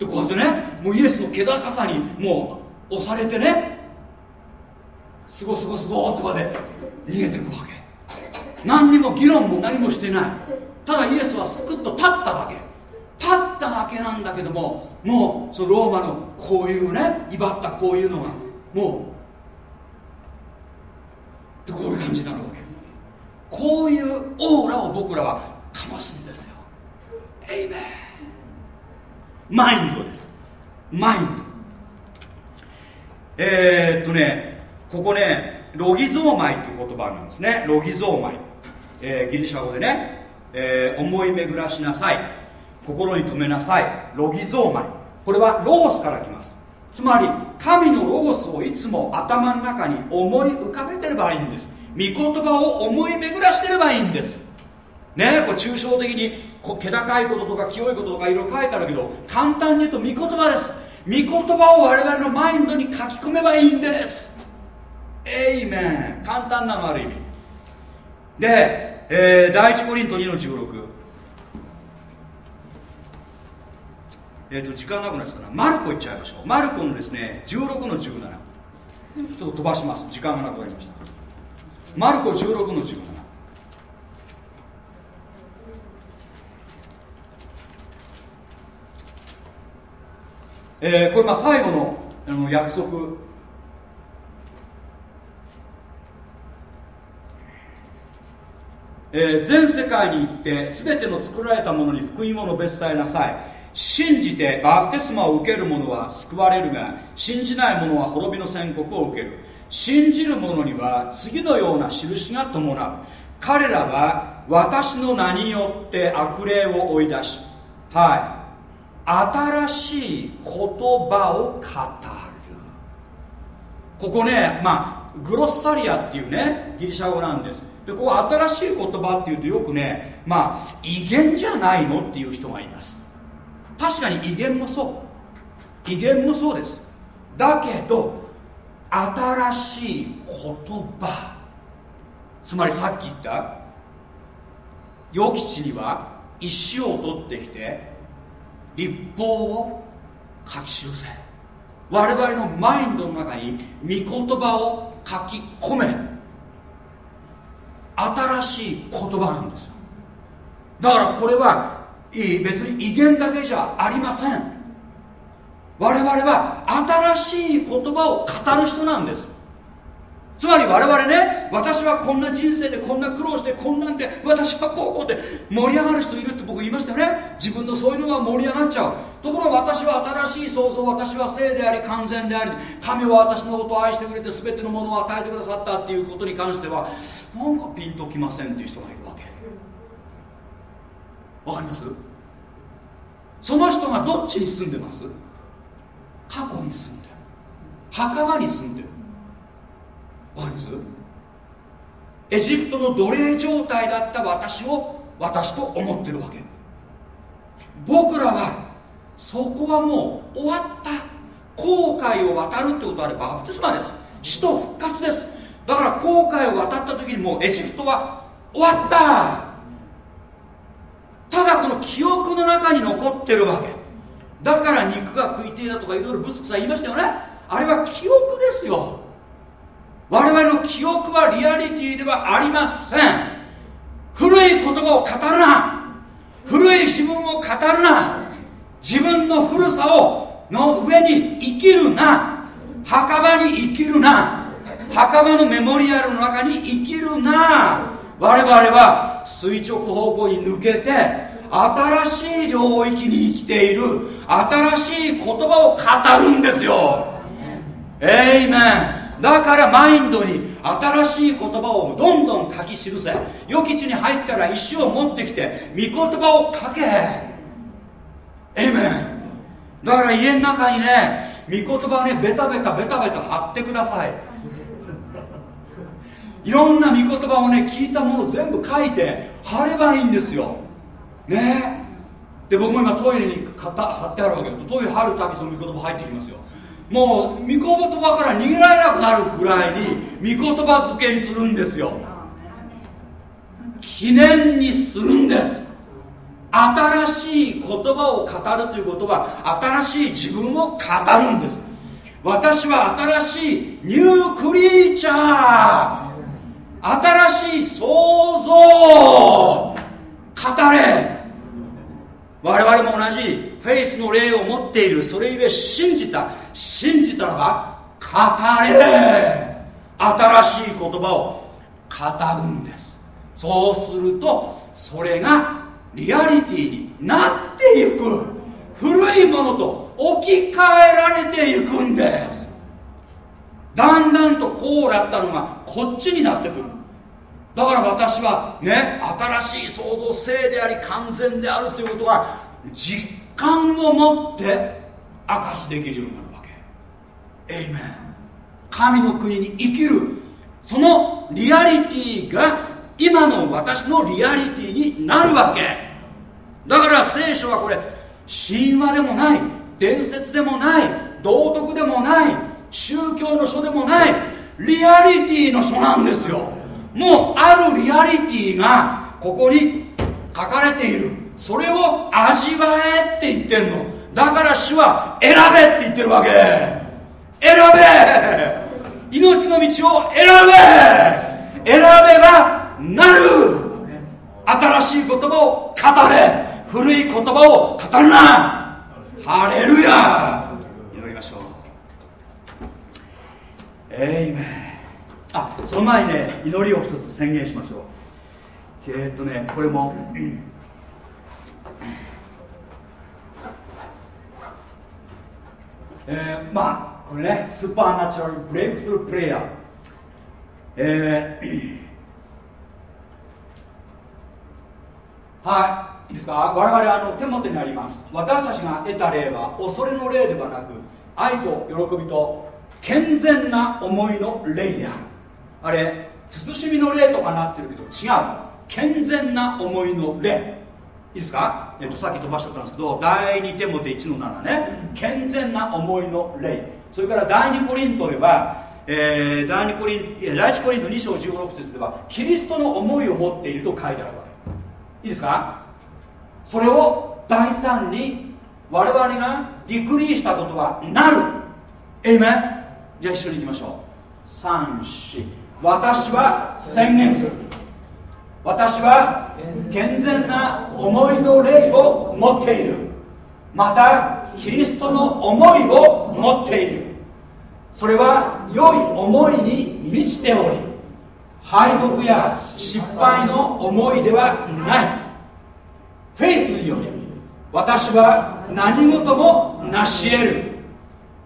でこうやってねもうイエスの気高さにもう押されてねすごすごすごとかで逃げていくわけ。何にも議論も何もしてない。ただイエスはすくっと立っただけ。立っただけなんだけどももうそのローマのこういうね威張ったこういうのがもうでこういう感じになるわけ。こういうオーラを僕らは醸すんですよ。エイメンマインドです。マインド。えー、っとねここねロギゾーマイという言葉なんですね。ロギゾーマイ、えー、ギリシャ語でね、えー、思い巡らしなさい。心に留めなさい。ロギゾーマイ。これはロゴスから来ます。つまり神のロゴスをいつも頭の中に思い浮かべてればいいんです。御言葉を思い巡らしてればいいんです。ねこれ抽象的に気高いこととか清いこととかいろいろ書いてあるけど簡単に言うと御言葉です。御言葉を我々のマインドに書き込めばいいんです。エイメン簡単なのある意味。で、えー、第一コリント2の16えっ、ー、と時間なくなっちゃったな。マルコいっちゃいましょう。マルコのですね16の17ちょっと飛ばします。時間がなくなりました。マルコ16の17えー、これまあ最後のあの約束。えー、全世界に行って全ての作られたものに福音を述べ伝えなさい。信じてバプテスマを受ける者は救われるが信じない者は滅びの宣告を受ける。信じる者には次のような印が伴う。彼らは私の名によって悪霊を追い出しはい。新しい言葉を語る。ここねまあグロッサリアっていうねギリシャ語なんです。でここ新しい言葉っていうとよくねまあ威厳じゃないのっていう人がいます。確かに威厳もそう。威厳もそうです。だけど新しい言葉。つまりさっき言った与吉には石を取ってきて立法を書き記せ。我々のマインドの中に御言葉を書き込め。新しい言葉なんですよ。だからこれは別に威厳だけじゃありません。我々は新しい言葉を語る人なんです。つまり我々ね私はこんな人生でこんな苦労してこんなんで私はこうこうで盛り上がる人いるって僕言いましたよね。自分のそういうのが盛り上がっちゃう。ところが私は新しい創造私は聖であり完全であり神は私のことを愛してくれて全てのものを与えてくださったっていうことに関してはなんかピンときませんっていう人がいるわけ。わかります？その人がどっちに住んでます？過去に住んでる。墓場に住んでる。わかりますエジプトの奴隷状態だった私を私と思ってるわけ。僕らはそこはもう終わった航海を渡るってことはあれバプテスマです。死と復活です。だから航海を渡った時にもうエジプトは終わった。ただこの記憶の中に残ってるわけ。だから肉が食いてえだとかいろいろぶつくさ言いましたよね。あれは記憶ですよ。我々の記憶はリアリティではありません。古い言葉を語るな。古い自分を語るな。自分の古さをの上に生きるな。墓場に生きるな。墓場のメモリアルの中に生きるな。我々は垂直方向に抜けて新しい領域に生きている。新しい言葉を語るんですよ。エイメンだからマインドに新しい言葉をどんどん書き記せ。予期地に入ったら石を持ってきて御言葉を書け。エイメンだから家の中にね御言葉ねベタベタベタベタ貼ってください。いろんな御言葉をね聞いたもの全部書いて貼ればいいんですよ。ね。で僕も今トイレに貼ってあるわけよ。トイレ貼るたびその御言葉入ってきますよ。もう御言葉から逃げられなくなるぐらいに御言葉付けにするんですよ。記念にするんです。新しい言葉を語るということは新しい自分を語るんです。私は新しいニュークリーチャー。新しい創造語れ。我々も同じフェイスの霊を持っているそれゆえ信じた信じたらば語れ新しい言葉を語るんです。そうするとそれがリアリティになっていく。古いものと置き換えられていくんです。だんだんとこうだったのがこっちになってくる。だから私はね新しい創造性であり完全であるということは実感を持って証しできるようになるわけ。エイメン神の国に生きるそのリアリティが今の私のリアリティになるわけ。だから聖書はこれ神話でもない伝説でもない道徳でもない宗教の書でもないリアリティの書なんですよ。もうあるリアリティがここに書かれている。それを味わえって言ってるの。だから主は選べって言ってるわけ。選べ。命の道を選べ。選べばなる。新しい言葉を語れ。古い言葉を語るな。ハレルヤ。祈りましょう。エイメンあその前にね祈りを一つ宣言しましょう。えー、っとねこれも、えー、まあこれねスーパーナチュラルブレイクスループレイヤーえー、はいいいですか？我々あの手元にあります。私たちが得た霊は恐れの霊ではなく愛と喜びと健全な思いの霊である。あれ慎みの霊とかなってるけど違う。健全な思いの霊。いいですか、えっと、さっき飛ばしちゃったんですけど第2手モて1の7ね。健全な思いの霊それから第2コリントでは、えー、第2コリン第1コリント2章16節ではキリストの思いを持っていると書いてあるわけ。いいですか？それを大胆に我々がディクリーしたことはなる。えいめじゃあ一緒にいきましょう。34私は宣言する。私は健全な思いの霊を持っている。またキリストの思いを持っている。それは良い思いに満ちており敗北や失敗の思いではない。フェイスにより私は何事も成し得る。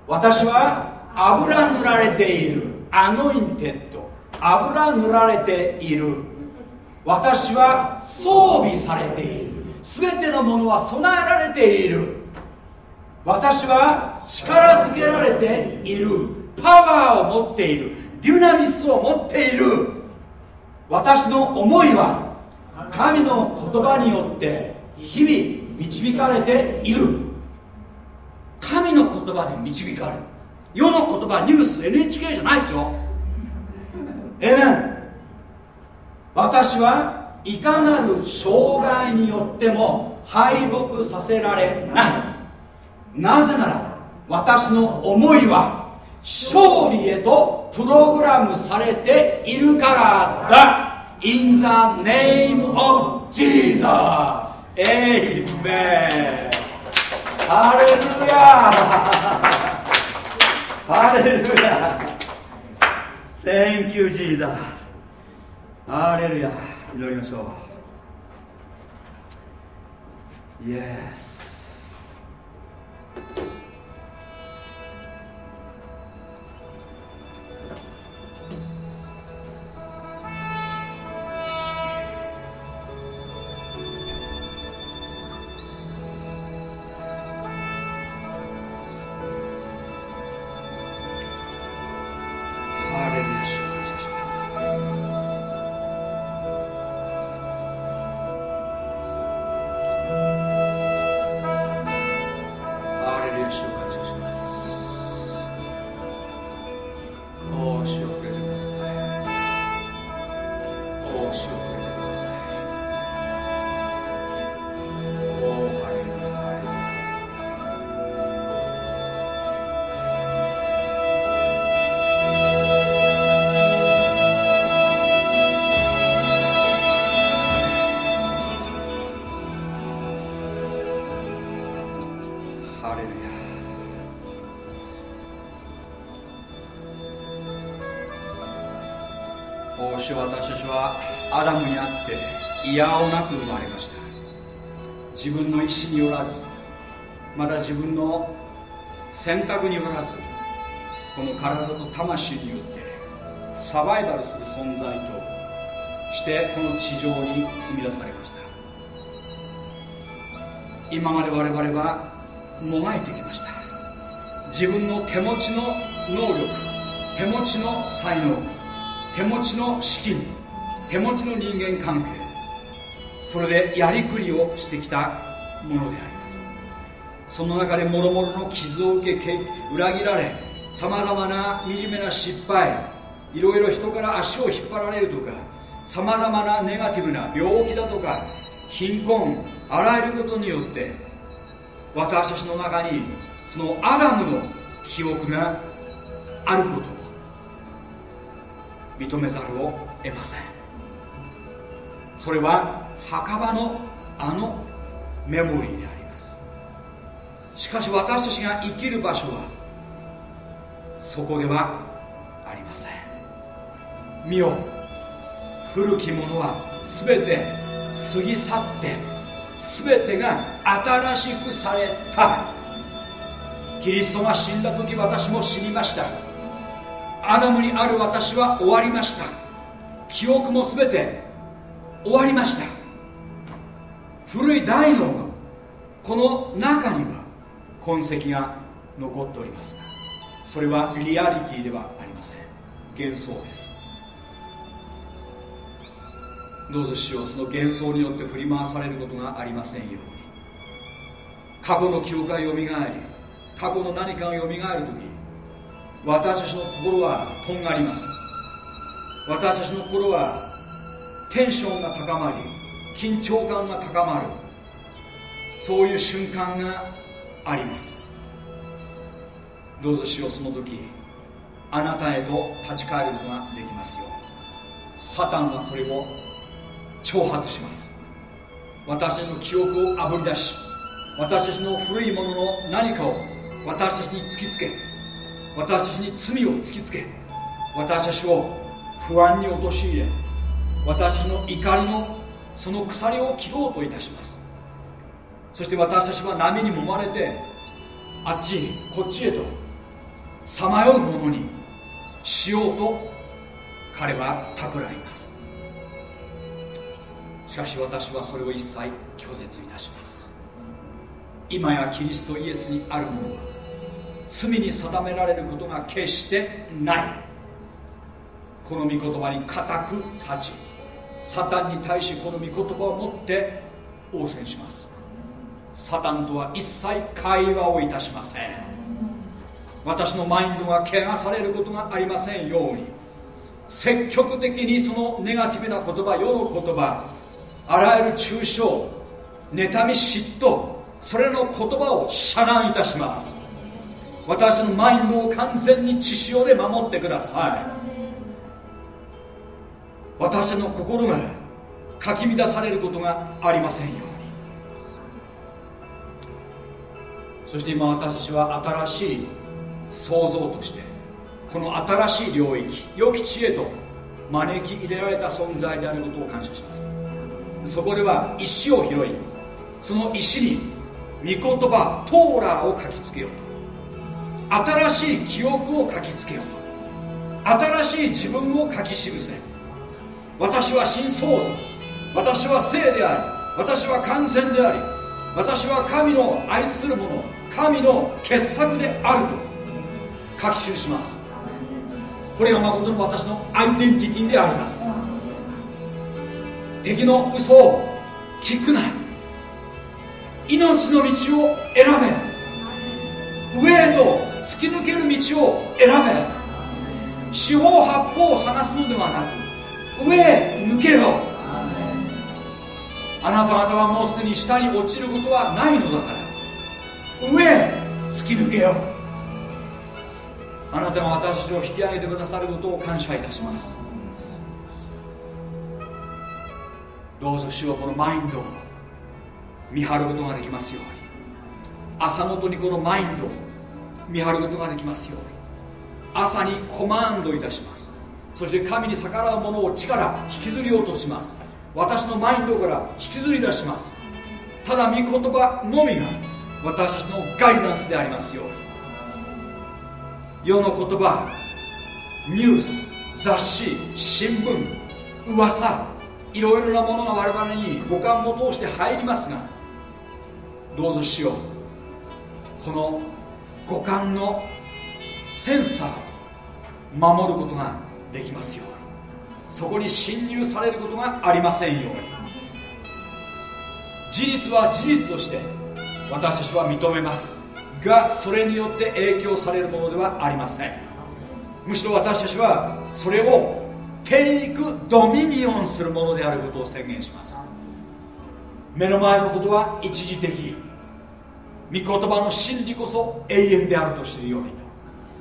私は油塗られている。 anointed。油塗られている。私は装備されている。全てのものは備えられている。私は力づけられている。パワーを持っている。デュナミスを持っている。私の思いは神の言葉によって日々導かれている。神の言葉で導かれる。世の言葉ニュース NHK じゃないですよ。えめん私はいかなる障害によっても敗北させられない。なぜなら私の思いは勝利へとプログラムされているからだ。In the name of Jesus. エイメンハレルヤハレルヤ Thank you, Jesus. アレルヤ祈りましょうイエス。Yes. いやおなく生まれました自分の意思によらずまた自分の選択によらずこの体と魂によってサバイバルする存在としてこの地上に生み出されました今まで我々はもがいてきました自分の手持ちの能力手持ちの才能手持ちの資金手持ちの人間関係。それでやりくりをしてきたものであります。その中でもろもろの傷を受け裏切られさまざまな惨めな失敗いろいろ人から足を引っ張られるとかさまざまなネガティブな病気だとか貧困あらゆることによって私たちの中にそのアダムの記憶があることを認めざるを得ません。それは墓場のあのメモリーであります。しかし私たちが生きる場所はそこではありません。見よ古きものは全て過ぎ去って全てが新しくされた。キリストが死んだ時私も死にました。アダムにある私は終わりました。記憶も全て終わりました。古い大脳のこの中には痕跡が残っております。それはリアリティではありません。幻想です。どうぞ主よその幻想によって振り回されることがありませんように。過去の記憶がよみがえり過去の何かがよみがえる時私たちの心はとんがります。私たちの心はテンションが高まり緊張感が高まるそういう瞬間があります。どうぞしようその時あなたへと立ち返ることができますよサタンはそれを挑発します。私の記憶をあぶり出し私たちの古いものの何かを私たちに突きつけ私たちに罪を突きつけ私たちを不安に陥れ私の怒りのその鎖を切ろうといたします。そして私たちは波に揉まれてあっちこっちへとさまようものにしようと彼は企みます。しかし私はそれを一切拒絶いたします。今やキリストイエスにあるものは罪に定められることが決してない。この御言葉に固く立ちサタンに対しこの御言葉を持って応戦します。サタンとは一切会話をいたしません。私のマインドが汚されることがありませんように。積極的にそのネガティブな言葉世の言葉あらゆる抽象妬み嫉妬それの言葉を遮断いたします。私のマインドを完全に血潮で守ってください。私の心がかき乱されることがありませんように。そして今私は新しい創造としてこの新しい領域良き知恵と招き入れられた存在であることを感謝します。そこでは石を拾いその石に御言葉トーラーを書きつけようと。新しい記憶を書きつけようと。新しい自分を書き記せ。私は新創造私は聖であり私は完全であり私は神の愛する者神の傑作であると書き記します。これが誠の私のアイデンティティであります。敵の嘘を聞くな命の道を選べ。上へと突き抜ける道を選べ。四方八方を探すのではなく上へ抜けろ。あなた方はもうすでに下に落ちることはないのだから。上へ突き抜けよ。あなたが私たちを引き上げてくださることを感謝いたします。どうぞ主はこのマインドを見張ることができますように。朝のとにこのマインドを見張ることができますように。朝にコマンドいたしますそして神に逆らう者を地から引きずり落とします。私のマインドから引きずり出します。ただ御言葉のみが私のガイダンスでありますように。世の言葉ニュース雑誌新聞噂いろいろなものが我々に五感を通して入りますがどうぞしよう。この五感のセンサーを守ることができますように。そこに侵入されることがありませんように。事実は事実として私たちは認めます。がそれによって影響されるものではありません。むしろ私たちはそれをテイクドミニオンするものであることを宣言します。目の前のことは一時的。御言葉の真理こそ永遠であると知るように。と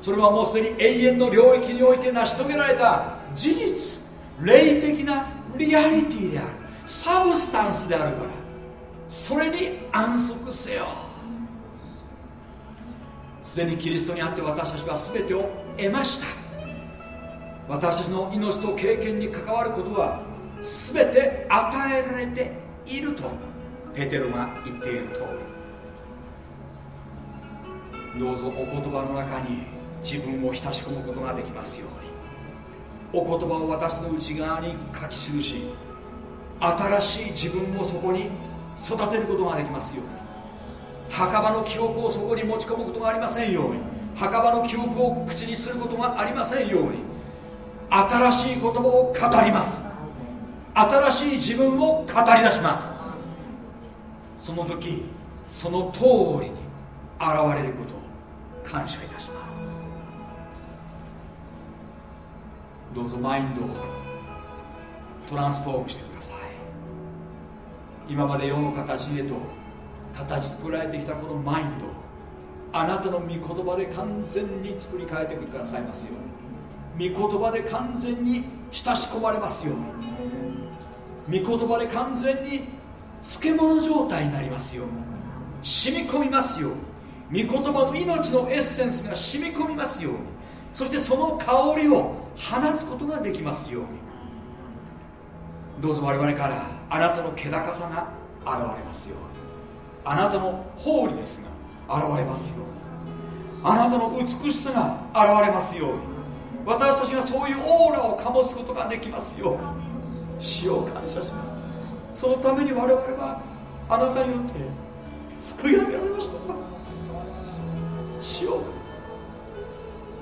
それはもうすでに永遠の領域において成し遂げられた事実霊的なリアリティである。サブスタンスであるから。それに安息せよ。すでにキリストにあって私たちは全てを得ました。私たちの命と経験に関わることは全て与えられていると。ペテロが言っている通り。どうぞお言葉の中に自分を浸しむことができますように。お言葉を私の内側に書き記し新しい自分をそこに育てることができますように。墓場の記憶をそこに持ち込むことがありませんように。墓場の記憶を口にすることがありませんように。新しい言葉を語ります。新しい自分を語り出します。その時その通りに現れることを感謝いたします。どうぞマインドをトランスフォームしてください。今まで世の形へと形作られてきたこのマインドあなたの御言葉で完全に作り変えてくださいますように。御言葉で完全に親し込まれますように。御言葉で完全に漬物状態になりますように。染み込みますように。御言葉の命のエッセンスが染み込みますよそしてその香りを放つことができますように。どうぞ我々からあなたの気高さが現れますように。あなたのホーリネスが現れますように。あなたの美しさが現れますように。私たちがそういうオーラを醸すことができますように。死を感謝します。そのために我々はあなたによって救い上げられました。死を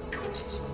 感謝します。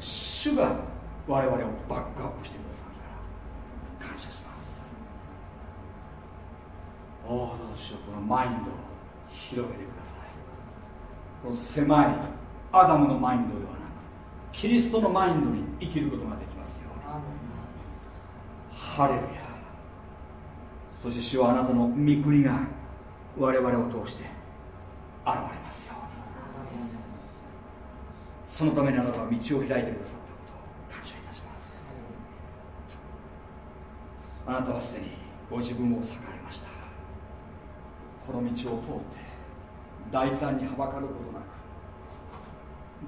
主が我々をバックアップしてくださるから感謝します。おお私はこのマインドを広げてください。この狭いアダムのマインドではなくキリストのマインドに生きることができますように。ハレルヤ。そして主はあなたの御国が我々を通して現れますよそのためにあなたは道を開いてくださったことを感謝いたします。あなたはすでにご自分を裂かれました。この道を通って大胆にはばかることなく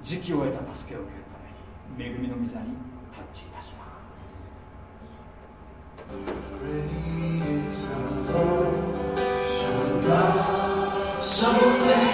時期を得た助けを受けるために恵みの御座にタッチいたします。Great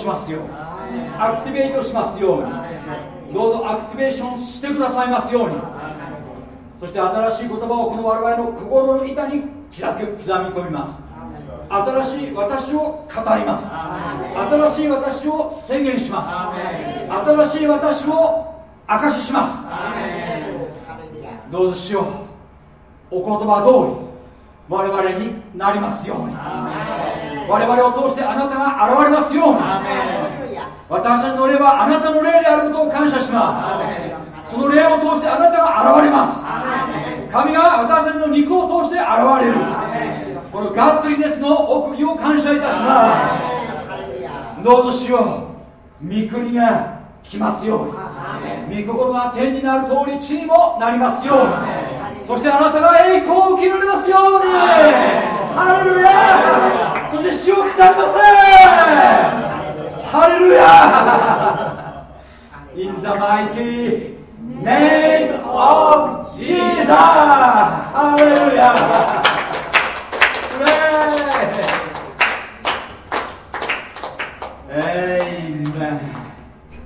しますように。アクティベートしますように。どうぞアクティベーションしてくださいますように。そして新しい言葉をこの我々の心の板に刻み込みます。新しい私を語ります。新しい私を宣言します。新しい私を証しします。どうぞしよう。お言葉通り我々になりますように。我々を通してあなたが現れますように。私の霊はあなたの霊であることを感謝します。その霊を通してあなたが現れます。神が私たちの肉を通して現れる。このガットリネスの奥義を感謝いたします。どうぞしよう。御国が来ますように。御心が天になる通り地にもなりますように。そしてあなたが栄光を受けられますように。ハレルヤそして死をくたませんハレルヤ In the mighty name of ハレルヤプレイエイメン